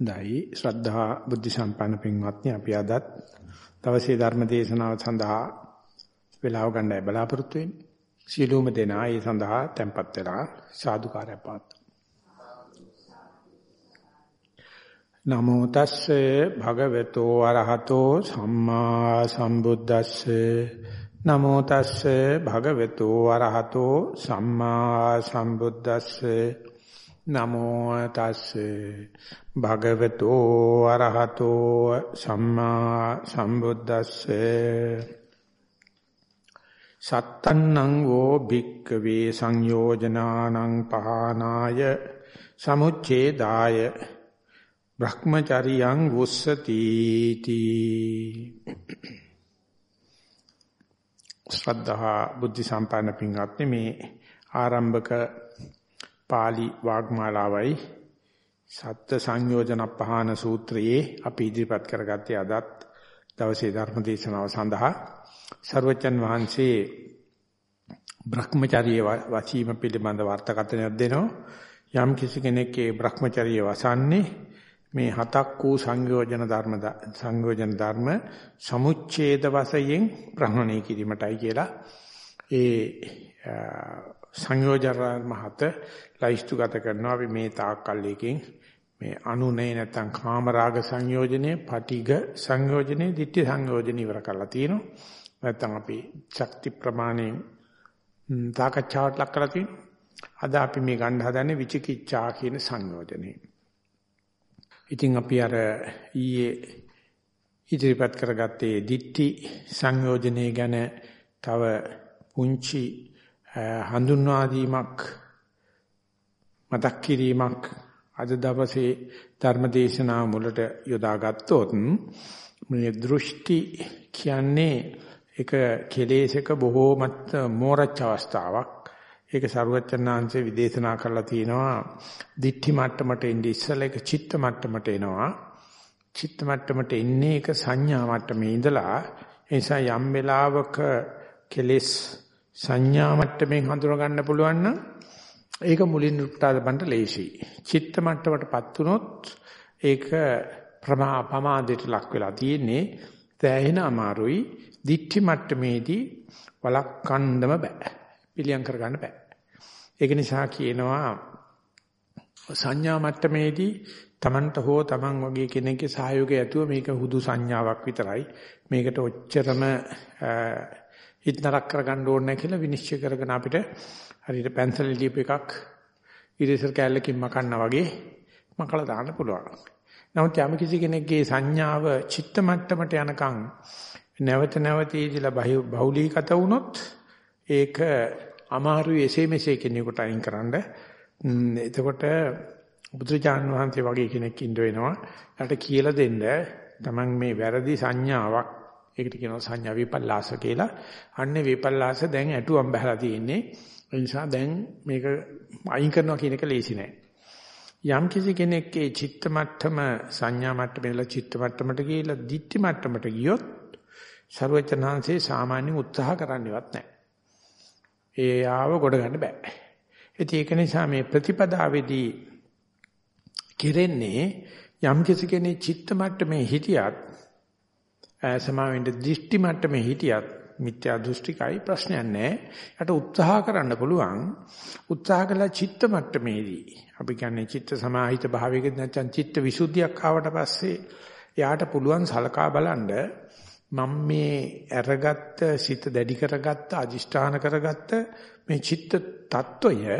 දෛ ශ්‍රද්ධා බුද්ධ සම්පන්න පින්වත්නි අපි අදත් දවසේ ධර්ම දේශනාව සඳහා වේලාව ගන්නයි බලාපොරොත්තු වෙන්නේ. සියලුම දෙනා ඒ සඳහා tempත් වෙලා සාදුකාරය පාත්. නමෝ තස්සේ භගවතු අරහතෝ සම්මා සම්බුද්දස්සේ නමෝ තස්සේ භගවතු අරහතෝ සම්මා සම්බුද්දස්සේ නමෝ තස්සේ භගවතු අරහතෝ සම්මා සම්බුද්දස්සේ සත්තන්නං වෝ භික්කවේ සංයෝජනානං පහනාය සමුච්ඡේදාය බ්‍රහ්මචරියං වුස්සති තී ශ්‍රද්ධා බුද්ධ සම්පන්න පින්වත්නි මේ ආරම්භක pāli වාග්මාලාවයි සත්ත්‍ය සංයෝජන පහන සූත්‍රයේ අපි ඉදිරිපත් කරගත්තේ අදත් දවසේ ධර්ම දේශනාව සඳහා. ਸਰවචන් වහන්සේ භ්‍රමචර්ය වචීම පිළිබඳ වර්තකථනයක් දෙනවා. යම් කිසි කෙනෙක් ඒ භ්‍රමචර්ය වසන්නේ මේ හතක් වූ සංයෝජන ධර්ම සංයෝජන ධර්ම සමුච්ඡේද වශයෙන් ප්‍රහණය කිරීමටයි කියලා. ඒ සංයෝජන මහත ලයිස්තු ගත කරනවා අපි මේ තාක්කල් එකෙන් මේ අනුනේ නැත්තම් කාමරාග සංයෝජනේ, පටිඝ සංයෝජනේ, ditthi සංයෝජනේ ඉවර කරලා තියෙනවා. නැත්තම් අපි ශක්ති ප්‍රමාණයෙන් තාකච්ඡාවට ලක් කරලා තියෙනවා. අද අපි මේ ගන්න හදන්නේ විචිකිච්ඡා කියන සංයෝජනේ. ඉතින් අපි අර ඊයේ ඉදිරිපත් කරගත්තේ ditthi සංයෝජනේ ගැන තව පුංචි හඳුන්වා දීමක් මතක් කිරීමක් අද දවසේ ධර්මදේශනා මුලට යොදා ගත්තොත් මේ දෘෂ්ටි කියන්නේ එක කෙලෙසක බොහෝමත් මෝරච්ච අවස්ථාවක්. ඒක සරුවචනාංශේ විදේශනා කරලා තියෙනවා. දිට්ඨි මට්ටමට එන්නේ ඉස්සෙල්ලා ඒක චිත්ත මට්ටමට එනවා. චිත්ත මට්ටමට එන්නේ ඒක සංඥා මට්ටමේ ඉඳලා ඒ නිසා යම් වෙලාවක කෙලෙස් සංඥා මට්ටමින් හඳුනා ගන්න පුළුවන් නම් ඒක මුලින් උත්පාද බන්ට ලේසි. චිත්ත මට්ටමටපත් වුනොත් ඒක ප්‍රමා පමාදයට ලක් වෙලා තියෙන්නේ. දැහෙන අමාරුයි. දික්ටි මට්ටමේදී වලක්වන්නම බෑ. පිළියම් කරගන්න බෑ. ඒක නිසා කියනවා සංඥා මට්ටමේදී Tamanට හෝ Taman වගේ කෙනෙක්ගේ සහයෝගය ඇතුව මේක හුදු සංඥාවක් විතරයි. මේකට ඔච්චරම හිත නරක කරගන්න ඕනේ නැහැ කියලා විනිශ්චය කරගෙන අපිට හරියට පැන්සල් ලියපු එකක් ඉරේසර් කෑල්ලකින් මකන්නා වගේ මකලා දාන්න පුළුවන්. නමුත් යම් කිසි කෙනෙක්ගේ සංඥාව චිත්ත මට්ටමට යනකම් නැවත නැවත ඉදිලා බහුලීගත වුණොත් ඒක අමාරුයි එසේ මෙසේ කෙනෙකුට අයින් කරන්න. එතකොට බුදුචාන් වහන්සේ වගේ කෙනෙක් ඉන්න වෙනවා. යාට කියලා දෙන්න තමන් මේ වැරදි සංඥාවක් ඒකට කියනවා සංඥා විපල්ලාස කියලා. අන්නේ විපල්ලාස දැන් ඇටුවම් බහලා තියෙන්නේ. ඒ නිසා දැන් මේක අයින් කරනවා කියන එක ලේසි නෑ. යම් කිසි කෙනෙක්ගේ චිත්ත මට්ටම සංඥා මට්ටමේ චිත්ත මට්ටමට ගිහිලා දිට්ඨි මට්ටමට ගියොත් ਸਰවචනහන්සේ සාමාන්‍ය උත්සාහ කරන්නේවත් නැහැ. ඒ ආව කොට ගන්න බෑ. ඒක නිසා මේ ප්‍රතිපදාවේදී කෙරෙන්නේ යම් කිසි කෙනෙක් චිත්ත මට්ටමේ හිටියත් සමාවෙන්න දිෂ්ටි මට්ටමේ හිටියත් මිත්‍යා දෘෂ්ටිකයි ප්‍රශ්නයක් නැහැ. යට උත්සාහ කරන්න පුළුවන්. උත්සාහ කළා චිත්ත මට්ටමේදී. අපි කියන්නේ චිත්ත සමාහිත භාවයකට නැත්නම් චිත්ත විසුද්ධියක් ආවට පස්සේ යාට පුළුවන් සලකා බලන්න මම මේ අරගත්ත සිත දැඩි කරගත්ත අදිෂ්ඨාන කරගත්ත මේ චිත්ත తত্ত্বය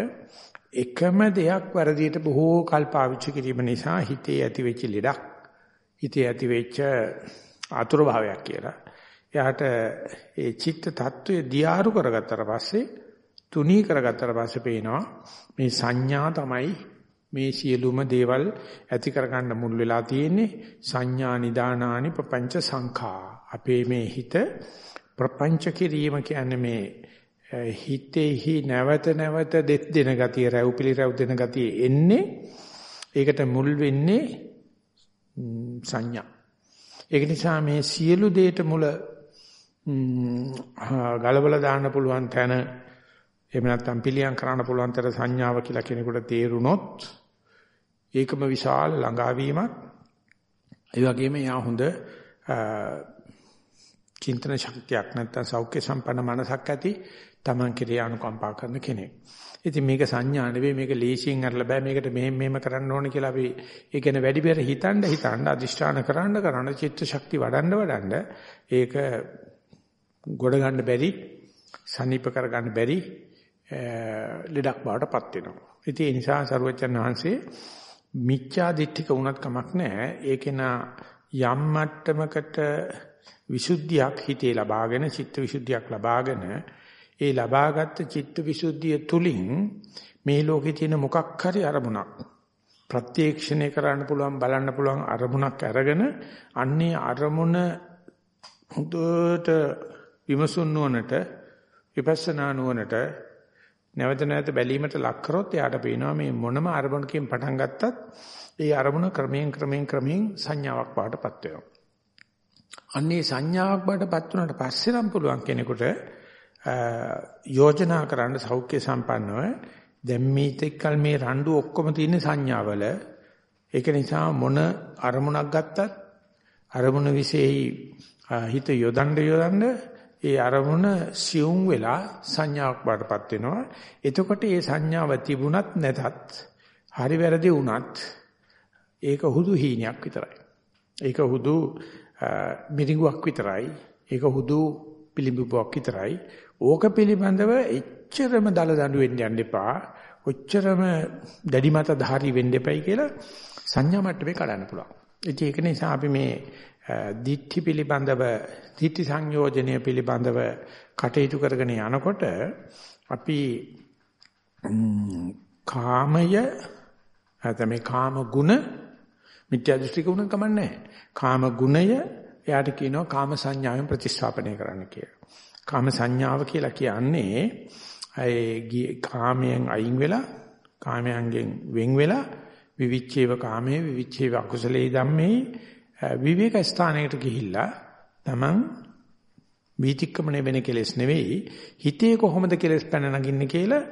එකම දෙයක් වරදියට බොහෝ කල් පාවිච්චි කිරීම නිසා හිතේ ඇතිවෙච්ච ලෙඩක් හිතේ ඇතිවෙච්ච ආතුර භාවයක් කියලා. එයාට ඒ චිත්ත tattwe දියාරු කරගත්තට පස්සේ තුනී කරගත්තට පස්සේ පේනවා මේ සංඥා තමයි මේ සියලුම දේවල් ඇති කරගන්න මුල් වෙලා තියෙන්නේ. සංඥා නිදානානි ප්‍රපංච සංඛා. අපේ මේ හිත ප්‍රපංච කිරීම කියන්නේ මේ හිතේහි නැවත නැවත දෙත් දෙන ගතිය රැව්පිලි රැව් දෙන ගතිය එන්නේ. ඒකට මුල් වෙන්නේ සංඥා. ඒක නිසා මේ සියලු දේට මුල ගලවලා දාන්න පුළුවන් තැන එහෙම නැත්නම් පිළියම් කරන්න පුළුවන් තර සංඥාව කියලා කෙනෙකුට තේරුනොත් ඒකම විශාල ළඟාවීමක් ඒ වගේම යා හොඳ චින්තන ශක්තියක් නැත්නම් සෞඛ්‍ය සම්පන්න මනසක් ඇති Taman කිරිය අනුකම්පා කරන කෙනෙක්. ඉතින් මේක සංඥා නෙවෙයි මේක ලේසියෙන් අරලා බෑ මේකට මෙහෙම මෙහෙම කරන්න ඕනේ කියලා අපි ඒ කියන්නේ වැඩි පෙර හිතන්න හිතන්න අදිෂ්ඨාන කරන්න කරන්න චිත්ත ශක්තිය වඩන්න වඩන්න ඒක ගොඩ ගන්න බැරි සනීප කර ගන්න බැරි ලෙඩක් බවටපත් වෙනවා. ඉතින් ඒ නිසා සරුවචන් වහන්සේ මිච්ඡා දිට්ඨික වුණත් කමක් නැහැ. ඒකේන යම් මට්ටමකට විසුද්ධියක් හිතේ ලබාගෙන චිත්ත විසුද්ධියක් ලබාගෙන ඒ ලබාගත් චිත්ත විසුද්ධිය තුලින් මේ ලෝකේ තියෙන මොකක් හරි අරමුණක් ප්‍රත්‍යක්ෂණය කරන්න පුළුවන් බලන්න පුළුවන් අරමුණක් අරගෙන අන්නේ අරමුණ හොඳට විමසුන් නුවණට විපස්සනා නුවණට නැවත නැවත බැලීමට ලක් කරොත් එයාට පේනවා මේ මොනම අරමුණකින් පටන් ගත්තත් ඒ අරමුණ ක්‍රමයෙන් ක්‍රමයෙන් ක්‍රමයෙන් සංඥාවක් බවටපත් වෙනවා. අන්නේ සංඥාවක් බවටපත් වුණාට පස්සේ නම් පුළුවන් කෙනෙකුට යෝජනා කරන්න සෞඛ්‍ය සම්පන්නව. දැන් මේකල් මේ රණ්ඩු ඔක්කොම තියෙන සංඥාවල ඒක නිසා මොන අරමුණක් ගත්තත් අරමුණ විශේෂයි හිත යොදන්න යොදන්න ඒ අරමුණ සියුම් වෙලා සංඥාවක් බාටපත් වෙනවා. එතකොට ඒ සංඥාව තිබුණත් නැතත් හරි වැරදි වුණත් ඒක හුදු හීනයක් විතරයි. ඒක හුදු මිරිඟුවක් විතරයි. ඒක හුදු පිළිඹුවක් විතරයි. ඕක පිළිබඳව එච්චරම දල දඬු වෙන්න යන්න එපා. ඔච්චරම දැඩි මත ධාරි වෙන්න එපයි කියලා සංඥා මට්ටමේ කඩන්න පුළුවන්. ඉතින් ඒක නිසා අපි මේ දිට්ඨි පිළිබඳව දිට්ඨි සංයෝජනය පිළිබඳව කටයුතු කරගෙන යනකොට අපි කාමය නැත්නම් මේ කාම ගුණ මිත්‍යා දෘෂ්ටික වුණ කමන්නේ කාම ගුණය එයාට කියනවා කාම සංඥාවෙන් ප්‍රතිස්ථාපනය කරන්න කියලා. කාම සංඥාව කියලා කියන්නේ ඒ කාමයෙන් අයින් වෙලා කාමයන්ගෙන් වෙන් වෙලා විවිච්ඡේව කාමයේ විවිච්ඡේව අකුසලේ ධම්මේ විවේක ස්ථානයකට ගිහිල්ලා තමන් වීතික්‍රමණය වෙන කෙලෙස් නෙවෙයි හිතේ කොහොමද කෙලෙස් පැන නගින්නේ කියලා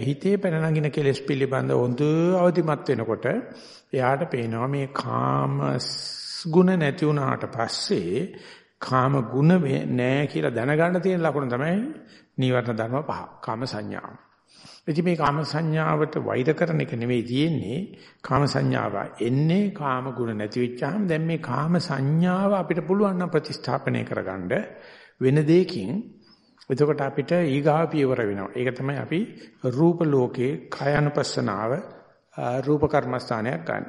හිතේ පැන නගින කෙලෙස් පිළිබඳ හොඳ අවදිමත් වෙනකොට එයාට පේනවා මේ කාම ගුණ නැති වුණාට පස්සේ කාම ගුණ නෑ කියලා දැනගන්න තියෙන ලකුණ තමයි නීවරණ ධර්ම පහ. කාම සංඥා. ඉතින් මේ කාම සංඥාවට වෛර කරන එක නෙවෙයි තියෙන්නේ. කාම සංඥාව එන්නේ කාම ගුණ නැති වෙච්චාම දැන් මේ කාම සංඥාව අපිට පුළුවන් නම් ප්‍රතිස්ථාපනය කරගන්න වෙන දෙයකින් එතකොට අපිට ඊගාව පියවර වෙනවා. ඒක තමයි අපි රූප ලෝකේ කයනුපස්සනාව රූප කර්මස්ථානයක් ගන්න.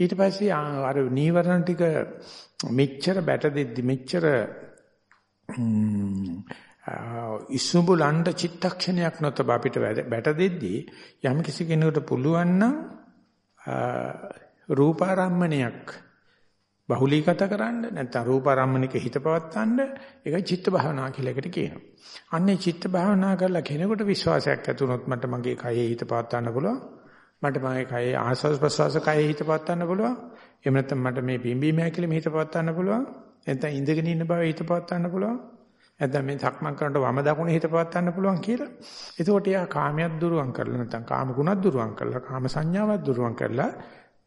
ඊට පස්සේ අර නීවරණ ටික මෙච්චර බැට දෙද්දි මෙච්චර ඉසුඹුලණ්ඩ චිත්තක්ෂණයක් නොතබ අපිට බැට දෙද්දි යම් කිසි කෙනෙකුට පුළුවන් නම් රූපාරම්මණයක් බහුලීගත කරන්න නැත්නම් රූපාරම්මණයක හිත පවත්තන්න ඒක චිත්ත භාවනා කියලා එකට කියනවා. අන්නේ චිත්ත භාවනා කරලා කෙනෙකුට විශ්වාසයක් ඇති වුණොත් මට මගේ කයේ හිත පවත්තන්න පුළුවන්. මට මගේ කයේ ආස්වාස් ප්‍රසවාස කයේ හිත පවත්වන්න පුළුවන්. එහෙම නැත්නම් මට මේ පිම්බීම හැකිලිම හිත පවත්වන්න පුළුවන්. නැත්නම් ඉඳගෙන ඉන්න බව හිත පවත්වන්න පුළුවන්. නැත්නම් මේ සක්මන් කරනකොට වම දකුණ හිත පවත්වන්න පුළුවන් කියලා. එතකොට එයා කාමයක් දුරුවන් කරලා නැත්නම් කාම ගුණක් දුරුවන් කරලා කාම සංඥාවක් දුරුවන් කරලා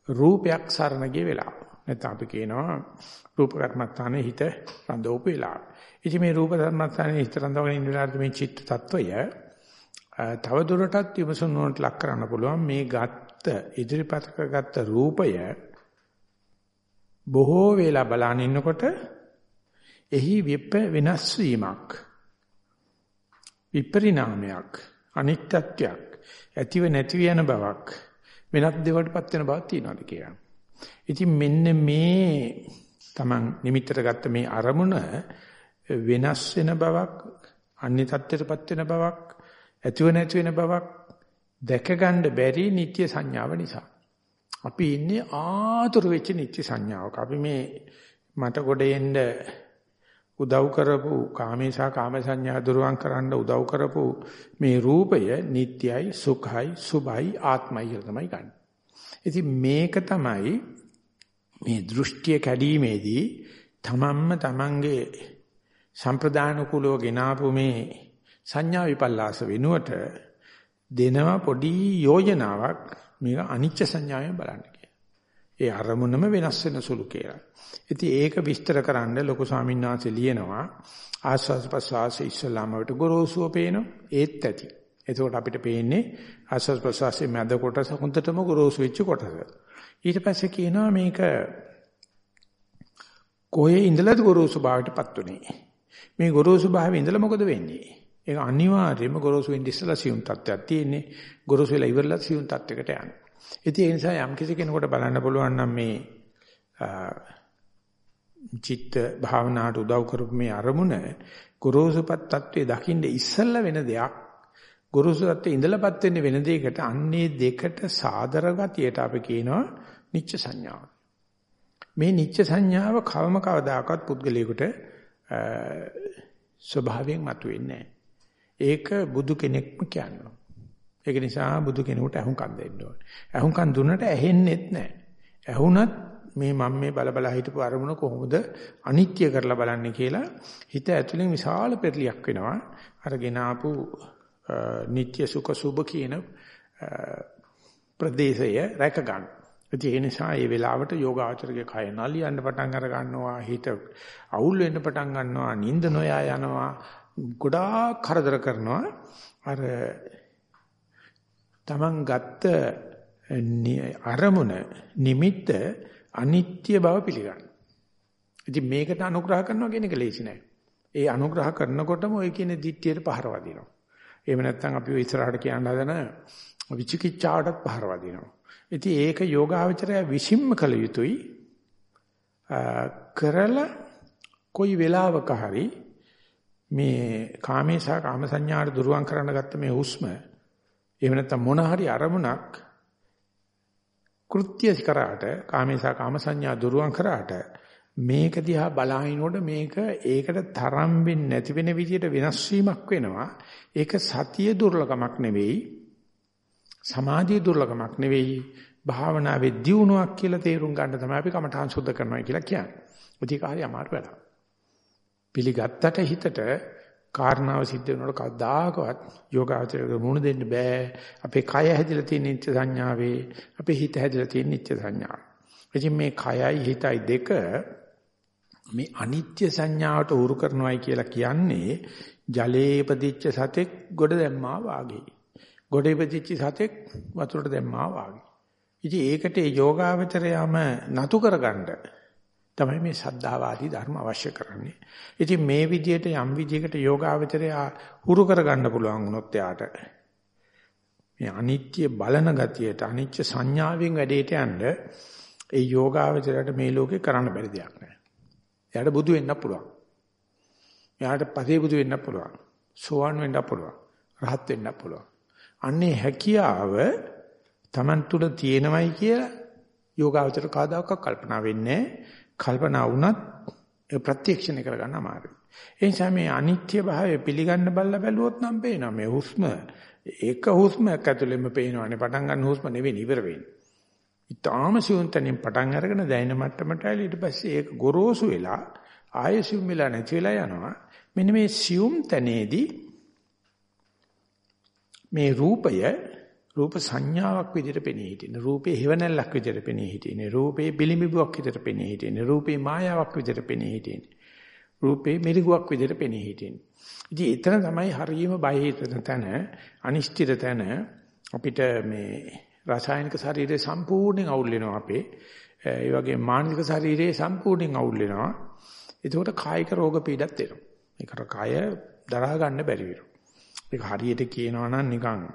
රූපයක් සරණ ගිය වෙලාව. නැත්නම් අපි කියනවා රූප කර්මස්ථානයේ හිත රඳවපු වෙලාව. ඉතින් මේ රූප කර්මස්ථානයේ හිත රඳවගෙන ඉන්න වෙලාවට මේ චිත්ත tattවය තව දුරටත් විමසුම් වලට ලක් කරන්න පුළුවන් මේ ගත්ත ඉදිරිපත් කරගත්ත රූපය බොහෝ වෙලා බලන ඉන්නකොට එහි විප වෙනස් වීමක් විපරිණාමයක් අනිත්‍යත්වයක් ඇතිව නැතිව යන බවක් වෙනත් දෙවටපත් වෙන බවක් තියෙනවාද කියලා. ඉතින් මෙන්න මේ Taman නිමිත්තට ගත්ත මේ අරමුණ වෙනස් වෙන බවක් අන්‍ය තත්ත්වයටපත් වෙන බවක් ඇතිව නැති වෙන බවක් දැක ගන්න බැරි නිත්‍ය සංඥාව නිසා. අපි ඉන්නේ ආතුරු වෙච්ච නිත්‍ය සංඥාවක. අපි මේ මට ගොඩෙන්න උදව් කරපු කාමේසා කාම සංඥා දුරුවන් කරන්න උදව් කරපු මේ රූපය නිට්යයි සුඛයි සුභයි ආත්මයි කියලා තමයි ගන්න. ඉතින් මේක තමයි මේ දෘෂ්ටිය කැඩීමේදී තමන්ම තමන්ගේ සම්ප්‍රදාන කුලව ගෙනාපු මේ සංඥා විපල්ලාස වෙනුවට දෙනවා පොඩි යෝජනාවක් මේක අනිච්ච සංඥාවෙන් බලන්න කියලා. ඒ අරමුණම වෙනස් වෙන සුළු කියලා. ඉතින් ඒක විස්තර කරන්න ලොකු ස්වාමීන් වහන්සේ ලියනවා ආස්වාද ප්‍රසවාස ඉස්සලාමවට ගොරෝසුව පේනවා ඒත් ඇති. එතකොට අපිට පේන්නේ ආස්වාද ප්‍රසවාසයේ මැද කොටස හොඳටම ගොරෝසු වෙච්ච කොටස. ඊට පස්සේ කියනවා මේක කොහේ ඉඳලාද ගොරෝසු භාවයටපත් උනේ. මේ ගොරෝසු භාවයේ ඉඳලා මොකද වෙන්නේ? ඒක අනිවාර්යයෙන්ම ගොරෝසු වෙන්න ඉස්සලා සියුම් තත්ත්වයක් තියෙන්නේ. ගොරෝසු වෙලා ඉවරලා සියුම් තත්ත්වයකට යන්නේ. ඉතින් ඒ නිසා යම් කිසි කෙනෙකුට බලන්න පුළුවන් නම් මේ චිත්ත භාවනාවට උදව් කරපු මේ අරමුණ ගොරෝසුපත් තත්ත්වයේ දකින්න ඉස්සල්ලා වෙන දෙයක් ගොරෝසු තත්ත්වයේ ඉඳලාපත් වෙන්නේ වෙන දෙයකට අන්නේ දෙකට සාදර ගතියට අපි කියනවා නිච්ච සංඥාව. මේ නිච්ච සංඥාව කවම කවදාකවත් පුද්ගලයාට ස්වභාවයෙන් මතුවෙන්නේ ඒක බුදු කෙනෙක්ම කියනවා. ඒක නිසා බුදු කෙනෙකුට අහුම්කම් දෙන්න ඕනේ. අහුම්කම් දුන්නට ඇහෙන්නෙත් නැහැ. ඇහුණත් මේ මම මේ බල බල හිටපු අරමුණ කොහොමද අනිත්‍ය කරලා බලන්නේ කියලා හිත ඇතුලෙන් විශාල පෙරලියක් වෙනවා. අරගෙන ආපු නিত্য සුඛ සුභ කියන ප්‍රදේශය රැක ගන්න. ඒ නිසා මේ වෙලාවට යෝගාචරයේ කය නලියන්න පටන් අර ගන්නවා හිත අවුල් වෙන්න පටන් ගන්නවා නිින්ද නොයා යනවා ගොඩාක් කරදර කරනවා අර Taman ගත්ත අරමුණ නිමිත්ත අනිත්‍ය බව පිළිගන්න. ඉතින් මේකට අනුග්‍රහ කරනවා කියන එක ලේසි නෑ. ඒ අනුග්‍රහ කරනකොටම ඔය කියන දිට්ඨියට පහර වදිනවා. එහෙම නැත්නම් අපි ඔය ඉස්සරහට කියන්න හදන විචිකිච්ඡාවටත් පහර වදිනවා. ඉතින් ඒක යෝගාවචරය විසින්ම කළ යුතුයි. කරලා කොයි වෙලාවක හරි මේ කාමේශා කාම සංඥාට දුරුවන් කරන්න ගත්ත මේ හුස්ම එහෙම නැත්නම් මොන හරි අරමුණක් කෘත්‍ය කරාට කාමේසා කාම සංඥා දුරුවන් කරාට මේක දිහා බලහිනකොට මේක ඒකට තරම් වෙන්නේ නැති වෙන විදිහට වෙනස් වීමක් වෙනවා ඒක සතිය දුර්ලභමක් නෙවෙයි සමාධිය දුර්ලභමක් නෙවෙයි භාවනාවේ දියුණුවක් කියලා තේරුම් ගන්න තමයි අපි කමඨාන් සුද්ධ කරනවා කියලා කියන්නේ. ඒක හරි අමාරු වැඩක්. පිළිගත්තට හිතට කාරණාව සිද්ධ වෙනකොට කවදාකවත් යෝගාචරයට මුණ දෙන්න බෑ. අපේ කය හැදිලා තියෙන නිත්‍ය සංඥාවේ අපේ හිත හැදිලා තියෙන නිත්‍ය සංඥාව. ඉතින් මේ කයයි හිතයි දෙක මේ අනිත්‍ය සංඥාවට උරු කරනවායි කියලා කියන්නේ ජලයේ ඉපදිච්ච සතෙක් ගොඩ දැම්මා වාගේ. ගොඩ ඉපදිච්ච සතෙක් වතුරට දැම්මා වාගේ. ඉතින් ඒකට ඒ යෝගාවචරයම නතු කරගන්න තමයි මේ සද්ධාවාදී ධර්ම අවශ්‍ය කරන්නේ. ඉතින් මේ විදිහට යම් විදිහකට යෝගාවචරය හුරු කරගන්න පුළුවන් වුණොත් එයාට මේ අනිත්‍ය බලන ගතියට අනිත්‍ය සංඥාවෙන් වැඩේට යන්න ඒ යෝගාවචරයට මේ ලෝකේ කරන්න බැරි දෙයක් නෑ. එයාට බුදු වෙන්න පුළුවන්. එයාට පසේ බුදු වෙන්න පුළුවන්. සෝවන් වෙන්න පුළුවන්. රහත් වෙන්න පුළුවන්. අන්නේ හැකියාව Taman තුල තියෙනවයි කියලා යෝගාවචර කාදාවක් කල්පනා වෙන්නේ කල්පනා වුණත් ඒ ප්‍රත්‍යක්ෂණය කරගන්න අමාරුයි. ඒ නිසා මේ අනිත්‍ය භාවය පිළිගන්න බල්ල බැලුවොත් නම් පේනවා මේ හුස්ම එක හුස්මක් ඇතුළෙම පේනවානේ පටන් ගන්න හුස්ම නෙවෙයි ඉවර වෙන්නේ. ඊටාම සිවුන්තනින් පටන් අරගෙන දැනෙන මට්ටමට ඇවිල්ලා ඊට පස්සේ ඒක ගොරෝසු වෙලා ආයෙ සිවුම් වෙලා නැති වෙලා යනවා. මෙන්න මේ සිවුම් තැනේදී මේ රූපය රූප සංඥාවක් විදිහට පෙනී හිටින. රූපේ හේවණල්ලක් විදිහට පෙනී හිටින. රූපේ බිලිමිබුවක් විදිහට පෙනී හිටින. රූපේ මායාවක් විදිහට පෙනී හිටින. රූපේ මිරිගුවක් විදිහට පෙනී හිටින. ඉතින් එතන තමයි හරියම බය හිතන තැන, අනිශ්චිත තැන අපිට මේ රසායනික ශරීරය සම්පූර්ණයෙන් අවුල් වෙනවා අපේ. ඒ වගේ මානසික ශරීරය සම්පූර්ණයෙන් අවුල් වෙනවා. ඒකෝට කායික රෝග පීඩත් එනවා. ඒකට කය දරා ගන්න බැරි වෙනවා. ඒක හරියට කියනවා නම් නිකන්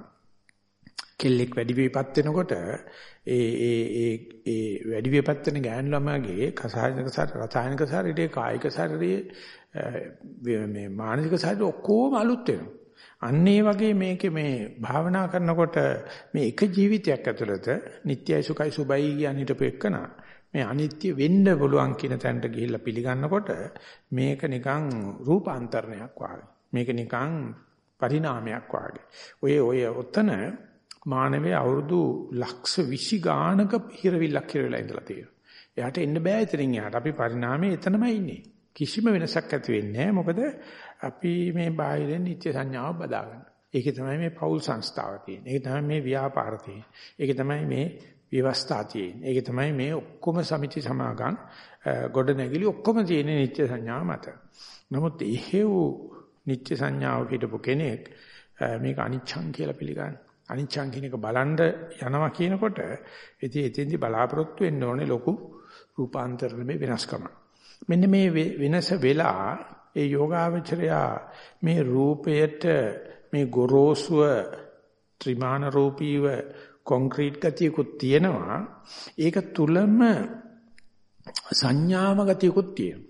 කෙල්ලෙක් වැඩි විපත් වෙනකොට ඒ ඒ ඒ ඒ වැඩි විපත් වෙන ගෑනු ළමයාගේ කසායනික රසායනික ශරීරයේ කායික ශරීරයේ මේ මානසික ශරීරය ඔක්කොම අලුත් වෙනවා. අන්න ඒ වගේ මේකේ මේ භාවනා කරනකොට මේ එක ජීවිතයක් ඇතුළත නිට්ටයයි සුඛයි සුබයි කියන හිටපු එකන මේ අනිත්‍ය වෙන්න පුළුවන් කියන තැනට ගිහිල්ලා පිළිගන්නකොට මේක නිකන් රූපාන්තරණයක් වාගේ. මේක නිකන් පරිණාමයක් වාගේ. ඔය ඔය ඔතන මානවයේ අවුරුදු ලක්ෂ 20 ගානක හිරවිල්ලක් හිරවිලා ඉඳලා තියෙනවා. එයාට එන්න බෑ එතනින් එහාට. අපි පරිණාමයේ එතනමයි ඉන්නේ. කිසිම වෙනසක් ඇති වෙන්නේ මොකද අපි මේ බාහිරින් නිත්‍ය සංඥාව බදාගන්න. ඒකේ තමයි මේ පෞල් සංස්ථාව තියෙන්නේ. ඒක තමයි මේ ව්‍යාපාර තියෙන්නේ. ඒක තමයි මේ විවස්ථා තියෙන. ඒක තමයි මේ ඔක්කොම සමිති සමාගම් ගොඩ නැගිලි ඔක්කොම තියෙන නිත්‍ය සංඥා මත. නමුත් එහෙව් නිත්‍ය සංඥාව හිටපු කෙනෙක් මේක අනිච්ඡං කියලා පිළිගන්න. අනිච්ඡං කියන එක බලන්ඩ යනවා කියනකොට ඉතින් එතෙන්දි බලාපොරොත්තු වෙන්න ඕනේ ලොකු රූපාන්තරණමේ වෙනස්කම. මෙන්න මේ වෙනස වෙලා ඒ යෝගාවචරයා මේ රූපයට මේ ගොරෝසුව ත්‍රිමාන රූපීව කොන්ක්‍රීට් ගතියකුත් තියෙනවා ඒක තුලම සංඥාම ගතියකුත් තියෙනවා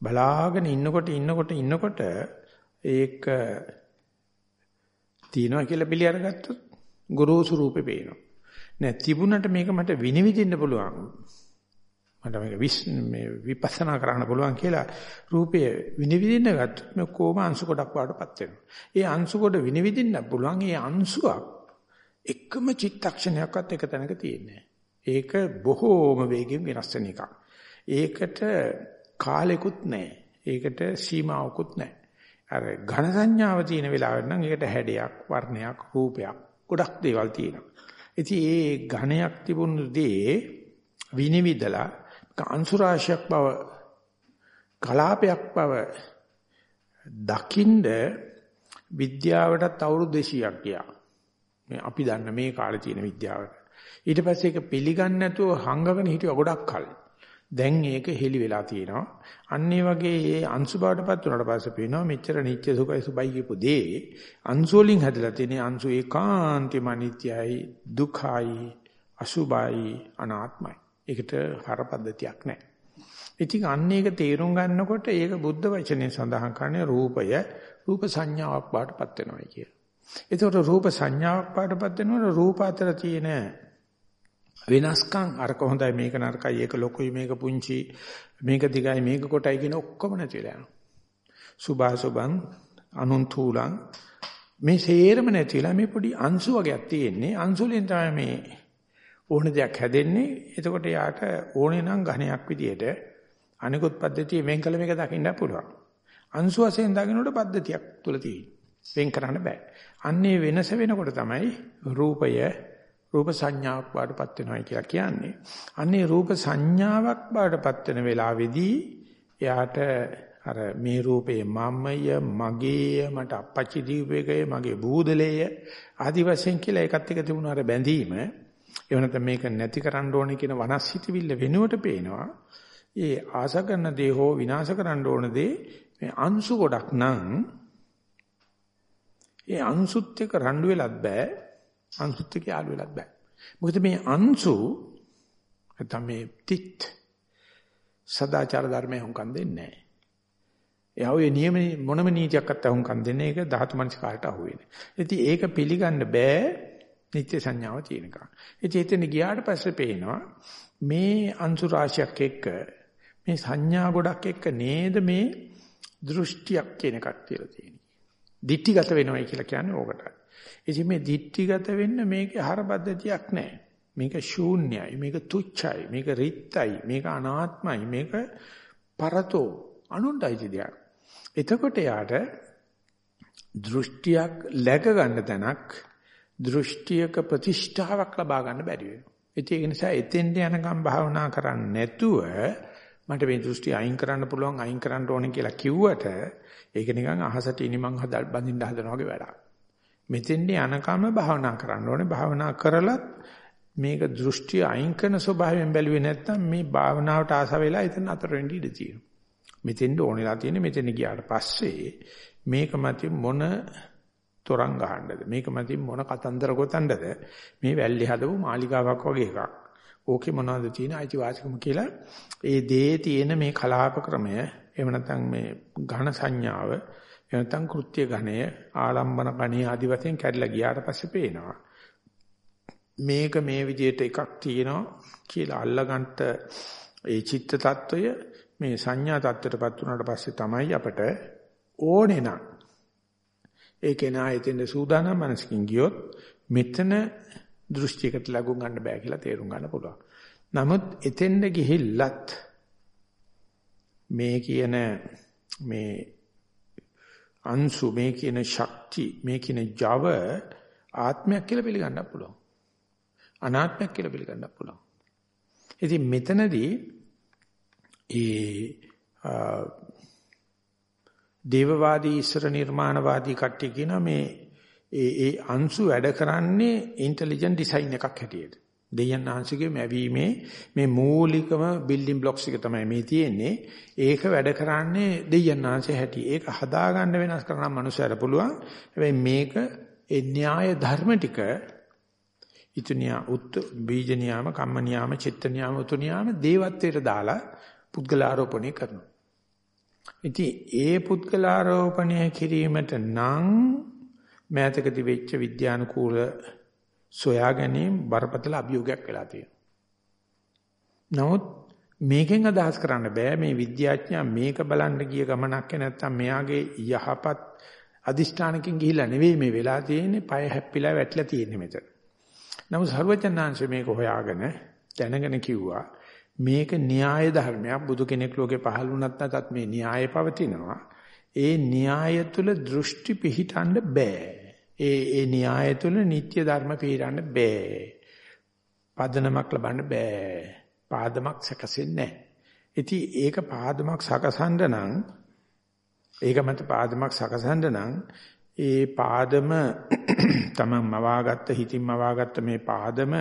බලාගෙන ඉන්නකොට ඉන්නකොට ඉන්නකොට ඒක තියනවා කියලා පිළි අරගත්තොත් ගොරෝසු රූපේ පේනවා නෑ තිබුණට මේක මට විනිවිදින්න පුළුවන් මට මේක විස් මේ විපස්සනා කරන්න පුළුවන් කියලා රූපය විනිවිදින්න ගත්තොත් මේ කොහොම අංශු කොටක් වඩටපත් වෙනවා. ඒ අංශු කොට විනිවිදින්න පුළුවන් ඒ අංශුවක් එකම චිත්තක්ෂණයක්වත් එක තැනක තියෙන්නේ ඒක බොහෝම වේගෙන් වෙනස් වෙන එකක්. ඒකට කාලෙකුත් නැහැ. ඒකට සීමාවකුත් නැහැ. අර ඝන සංඥාව තියෙන වෙලාවට නම් ඒකට හැඩයක්, වර්ණයක්, රූපයක් ගොඩක් දේවල් තියෙනවා. ඉතින් ඒ ඝණයක් තිබුණු දේ විනිවිදලා අංශු රාශියක් බව කලාපයක් බව දකින්ද විද්‍යාවටත් අවුරුදු 200ක් ගියා. මේ අපි දන්න මේ කාලේ තියෙන විද්‍යාවට. ඊට පස්සේ ඒක පිළිගන්නේ නැතුව හංගගෙන හිටිය ගොඩක් කල්. දැන් ඒක හෙලි වෙලා තියෙනවා. අන්න ඒ වගේ ඒ අංශු බවටපත් වුණාට පස්සේ පේනවා මෙච්චර නිත්‍ය සුඛයි සුබයි කියපු දේ අංශු වලින් හැදලා තියෙන අංශු ඒකාන්තම අනිත්‍යයි දුකයි අසුබයි අනාත්මයි. ඒකට හරපද්ධතියක් නැහැ. ඉතින් අන්න ඒක තේරුම් ගන්නකොට ඒක බුද්ධ වචනේ සඳහන් කරන්නේ රූපය රූප සංඥාවක් බාටපත් වෙනවා කියලා. ඒතකොට රූප සංඥාවක් බාටපත් වෙනකොට රූප අතර තියෙන වෙනස්කම් අරක හොඳයි මේක නරකයි ඒක ලොකුයි මේක පුංචි මේක දිගයි මේක කොටයි කියන ඔක්කොම නැතිලා යනවා. සුභාසුභං අනුන්තුලං මේ සේරම නැතිලා මේ පොඩි අංශු වගේක් තියෙන්නේ. අංශු වලින් තමයි මේ ඕන දෙයක් හැදෙන්නේ. එතකොට යාට ඕනේ නම් ඝණයක් විදියට අනිකුත් පද්ධතිය වෙන් කළ මේක දකින්න පුළුවන්. අංශු වශයෙන් දකින්නට පද්ධතියක් තුල තියෙන්නේ. වෙන් කරන්න බෑ. අන්නේ වෙනස වෙනකොට තමයි රූපය රූප සංඥාවක් බාටපත් වෙනවා කියලා කියන්නේ අන්නේ රූප සංඥාවක් බාටපත් වෙන වෙලාවේදී එයාට අර මේ රූපේ මමය මගේය මට අපච්චි දීපේකය මගේ බූදලේය ආදි වශයෙන් කියලා ඒකත් එක තිබුණ අර බැඳීම එහෙම නැත්නම් මේක නැති කරන්න ඕනේ කියන වනස්හිතවිල්ල වෙනුවට පේනවා. ඒ ආස කරන දේ හෝ විනාශ කරන්න ඕන දේ මේ අංශු ගොඩක් නම් ඒ අංශුත් එක්ක රණ්ඩු වෙලත් බෑ. අංශුත් එක්ක යාළු වෙලත් බෑ. මොකද මේ අංශු නැත්නම් මේ තිත් සදාචාර ධර්මයේ හුඟක් දෙන්නේ නැහැ. එයා ඔය නියම මොනම නීතියක්වත් අහුම්කම් දෙන්නේ ඒක ධාතු මනස්කාරට අහුවෙන්නේ. ඉතින් ඒක පිළිගන්න බෑ නිත්‍ය සංඥාව තියෙනකම්. ඉතින් එතන ගියාට පස්සේ පේනවා මේ අංශු රාශියක් එක්ක මේ සංඥා ගොඩක් එක්ක නේද මේ දෘෂ්ටියක් කියන එකක් කියලා තියෙන්නේ. දික්ටිගත වෙනවයි කියලා කියන්නේ ඕකට. ඉතින් මේ දික්ටිගත වෙන්න මේකේ හරපද්ධතියක් නැහැ. මේක ශූන්‍යයි, මේක තුච්චයි, මේක රිත්යි, මේක අනාත්මයි, මේක පරතෝ අනුන්ටයි දෙයක්. එතකොට යාට දෘෂ්ටියක් läග ගන්න තැනක් දෘෂ්ටියක ප්‍රතිෂ්ඨාවක් ලබා ගන්න බැරි වෙනවා. ඒක නිසා එතෙන්ට යනකම් භාවනා කරන්නේ නැතුව මට මේ දෘෂ්ටි අයින් කරන්න පුළුවන් අයින් කරන්න ඕනේ කියලා කිව්වට ඒක නිකන් අහසට ඉනිමන් හදල් බඳින්න හදනවා වගේ වැඩක්. මෙතෙන්ට යනකම් භාවනා කරන්න ඕනේ. භාවනා කරලත් මේක දෘෂ්ටි අයින් කරන ස්වභාවයෙන් බැලුවේ නැත්නම් මේ භාවනාවට ආස වෙලා එතන අතර වෙන්න ඉඩ තියෙනවා. මෙතෙන්ට ඕනෙලා තියෙන්නේ මෙතන ගියාට පස්සේ මේක මත මොන තොරන් ගහන්නද මේක මතින් මොන කතන්දර ගොතන්නද මේ වැල්ලි හදපු මාලිගාවක් වගේ එකක් ඕකේ මොනවද තියෙන අයිතිවාසිකම කියලා ඒ දේ තියෙන මේ කලාප ක්‍රමය එහෙම නැත්නම් මේ ඝන සංඥාව එනතන් කෘත්‍ය ඝණය ආලම්බන ඝණය ආදි වශයෙන් කැඩලා ගියාට පස්සේ පේනවා මේක මේ විදිහට එකක් තියෙනවා කියලා අල්ලගන්ට ඒ චිත්ත తত্ত্বය මේ සංඥා తত্ত্বයටපත් වුණාට පස්සේ තමයි අපට ඕනේ නම් ඒකේ නායතෙන්ද සූදානම් මනසකින් ගියොත් මෙතන දෘෂ්ටියකට ලඟු ගන්න බෑ කියලා තේරුම් ගන්න පුළුවන්. නමුත් එතෙන්ද ගිහිල්ලත් මේ කියන මේ අංශු මේ කියන ශක්ති මේ කියන Java ආත්මයක් කියලා පිළිගන්න පුළුවන්. අනාත්මයක් කියලා පිළිගන්න පුළුවන්. ඉතින් මෙතනදී ඒ දේවවාදී ඉස්සර නිර්මාණවාදී කට්ටිය කියන මේ ඒ ඒ අංශු වැඩ කරන්නේ ඉන්ටෙලිජන්ට් ඩිසයින් එකක් හැටියට. දෙයයන් ආංශිකේ මැවීමේ මේ මූලිකම බිල්ඩින් බ්ලොක්ස් එක තමයි මේ තියෙන්නේ. ඒක වැඩ කරන්නේ දෙයයන් ආංශය හැටි. ඒක හදාගන්න වෙනස් කරනම් මනුස්සයර පුළුවන්. හැබැයි මේක ඒ න්‍යාය ධර්ම ටික ඉතුනියා උත් බීජ නියාම කම්ම නියාම චිත්ත නියාම උතු නියාම දේවත්වයට දාලා පුද්ගල ආරෝපණය කරනවා. ඉතින් ඒ පුද්ගල ආරෝපණය කිරීමට නම් මෑතකදී වෙච්ච විද්‍යානුකූල සොයා ගැනීම බරපතල අභියෝගයක් වෙලා තියෙනවා. නමුත් මේකෙන් අදහස් කරන්න බෑ මේ විද්‍යාඥයා මේක බලන්න ගිය ගමනක් නැත්නම් මෙයාගේ යහපත් අදිෂ්ඨානකින් ගිහිල්ලා නෙවෙයි මේ වෙලා තියෙන්නේ පය හැප්පිලා වැටලා තියෙන්නේ මෙතන. නමුත් සර්වචන්නාංශ මේක හොයාගෙන දැනගෙන කිව්වා මේක න්‍යාය ධර්මයක් බුදු කෙනෙක් ලෝකේ පහළ වුණත් නැතත් මේ න්‍යාය පවතිනවා. ඒ න්‍යාය තුල දෘෂ්ටි පිහිටන්න බෑ. ඒ ඒ න්‍යාය තුල නිත්‍ය ධර්ම පිළිරන්න බෑ. පදනමක් ලබන්න බෑ. පාදමක් සැකසෙන්නේ නැහැ. ඉතින් ඒක පාදමක් සකසන්න නම් ඒක මත පාදමක් සකසන්න නම් ඒ පාදම තමන් මවාගත්ත හිතින් මවාගත්ත මේ පාදම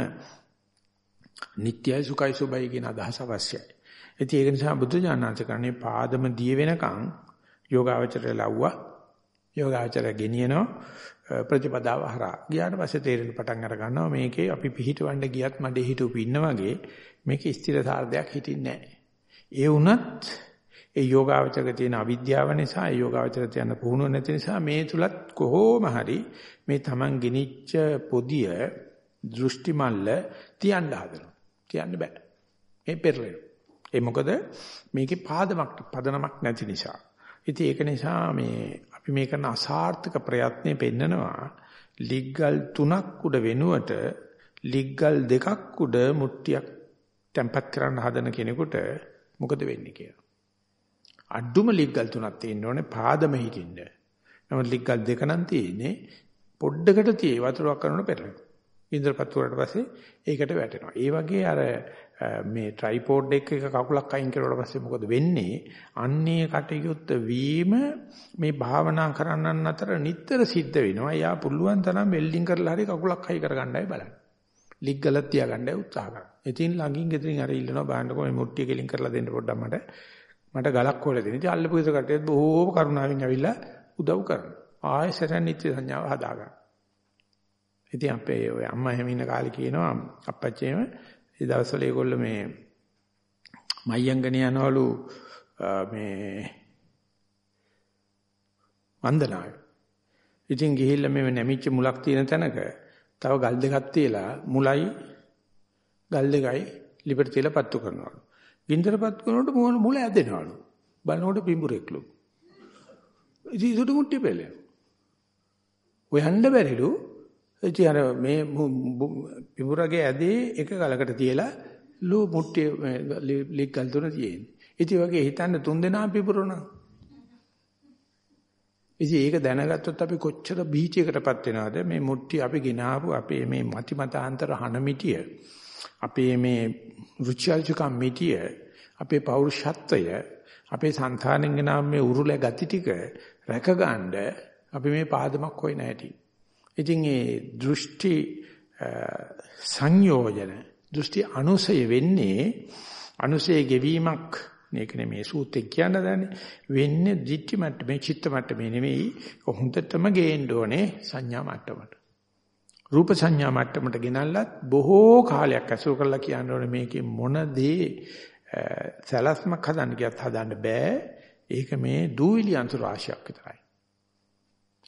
නිට්යයි සුඛයි සුබයි කියන අදහස අවශ්‍යයි. ඉතින් ඒක නිසා බුදු දානංශ කරන්නේ පාදම දිය වෙනකන් යෝගාවචරය ලව්වා යෝගාවචරය ගෙනියනවා ප්‍රතිපදාව හරහා. ගියාට පස්සේ තේරෙන පටන් අර ගන්නවා මේකේ අපි පිහිටවන්න ගියත් මඩේ හිටුපු ඉන්න වගේ මේකේ ස්ථිර සාර්ධයක් හිටින්නේ නැහැ. ඒ වුණත් ඒ යෝගාවචරක තියෙන අවිද්‍යාව නිසා ඒ යෝගාවචර තියෙන පුහුණුව නැති නිසා මේ තුලත් කොහොම හරි මේ Taman ගිනිච්ච පොදිය දෘෂ්ටි මල්ල තියන්න හදනවා. තියන්න බෑ. මේ පෙරලෙනවා. ඒ මොකද මේකේ පාදමක් පදනමක් නැති නිසා. ඉතින් ඒක නිසා මේ අපි මේ කරන අසාර්ථක ප්‍රයත්නේ පෙන්නනවා ලිග්ගල් තුනක් උඩ වෙනුවට ලිග්ගල් දෙකක් උඩ මුට්ටියක් තැම්පත් කරන්න හදන කෙනෙකුට මොකද වෙන්නේ කියලා. අඩුම ලිග්ගල් තුනක් තියෙන්න ඕනේ පාදම හිටින්න. නමුත් ලිග්ගල් දෙක නම් තියෙන්නේ පොඩ්ඩකට tie වතුරක් කරනකොට පෙරලෙනවා. ඉන්ද්‍රපත් වලට පස්සේ ඒකට වැටෙනවා. ඒ වගේ අර මේ ට්‍රයිපෝඩ් එක එක කකුලක් අයින් කරුවාට පස්සේ මොකද වෙන්නේ? අන්නේ කටයුත්ත වීම මේ භාවනා කරන්නන් අතර නිතර සිද්ධ වෙනවා. යා පුළුවන් තරම් වෙල්ඩින් කරලා හරි කකුලක් හයි කරගන්නයි බලන්නේ. ලිග් ගලක් තියාගන්නයි උත්සාහ කරන්නේ. ඉතින් ළඟින් ගෙදරින් අර ඉල්ලනවා බලන්නකො මේ මුට්ටිය කෙලින් කරලා දෙන්න පොඩ්ඩක් මට. මට ගලක් හොයලා දෙන්න. ඉතින් අල්ලපු ඉත කට්ටියත් බොහෝම කරුණාවෙන් ඇවිල්ලා උදව් කරනවා. ආයෙසට නිත්‍ය සංඥාව හදාගන්න. ඉතින් අපේ ඔය අම්මා එහෙම ඉන්න කාලේ කියනවා අප්පච්චිම ඒ දවස්වල ඒගොල්ලෝ මේ මයංගන යනවලු මේ වන්දනාවේ. ඉතින් ගිහිල්ලා මේ නැමිච්ච මුලක් තියෙන තැනක තව ගල් දෙකක් තියලා මුලයි ගල් දෙකයි ලිපට තියලා පත්තු කරනවලු. ගින්දරපත් කරනකොට මුල ඇදෙනවලු. බලනකොට පිඹුරෙක්ලු. ඉතින් ඒකට මුට්ටි පෙළේ. ඔයන්න බැරිලු ඉතින් අර මේ පිඹුරගේ ඇදේ එක ගලකට තියලා ලෝ මුට්ටිය ලික් ගල් තුන තියෙන්නේ. ඉතින් වගේ හිතන්න තුන් දෙනා පිඹුරුණා. ඉතින් ඒක දැනගත්තොත් අපි කොච්චර බීචයකටපත් වෙනවද මේ මුට්ටි අපි ගෙනාවු අපේ මේ මති මතාන්තර හන මිටිය අපේ මේ රුචිල්චකම් මිටිය අපේ පෞරුෂත්වය අපේ సంతානෙන් ගෙනාව මේ උරුල ගති ටික රැකගන්න අපි මේ පාදමක් හොයන හැටි ඉතින් ඒ දෘෂ්ටි සංයෝජන දෘෂ්ටි අනුසය වෙන්නේ අනුසය ගෙවීමක්. මේක නෙමේ සූත්‍රය කියන්න දන්නේ වෙන්නේ දිට්ඨි මට්ටමේ චිත්ත මට්ටමේ නෙමෙයි. හොඳටම ගේන්න ඕනේ සංඥා මට්ටමට. රූප සංඥා මට්ටමට ගෙනල්ලත් බොහෝ කාලයක් ඇසුරු කරලා කියන්න ඕනේ මේකේ මොන දේ සලස්මක් හදන්න කියත් හදන්න බෑ. ඒක මේ දූවිලි අංශු රාශියක් විතරයි.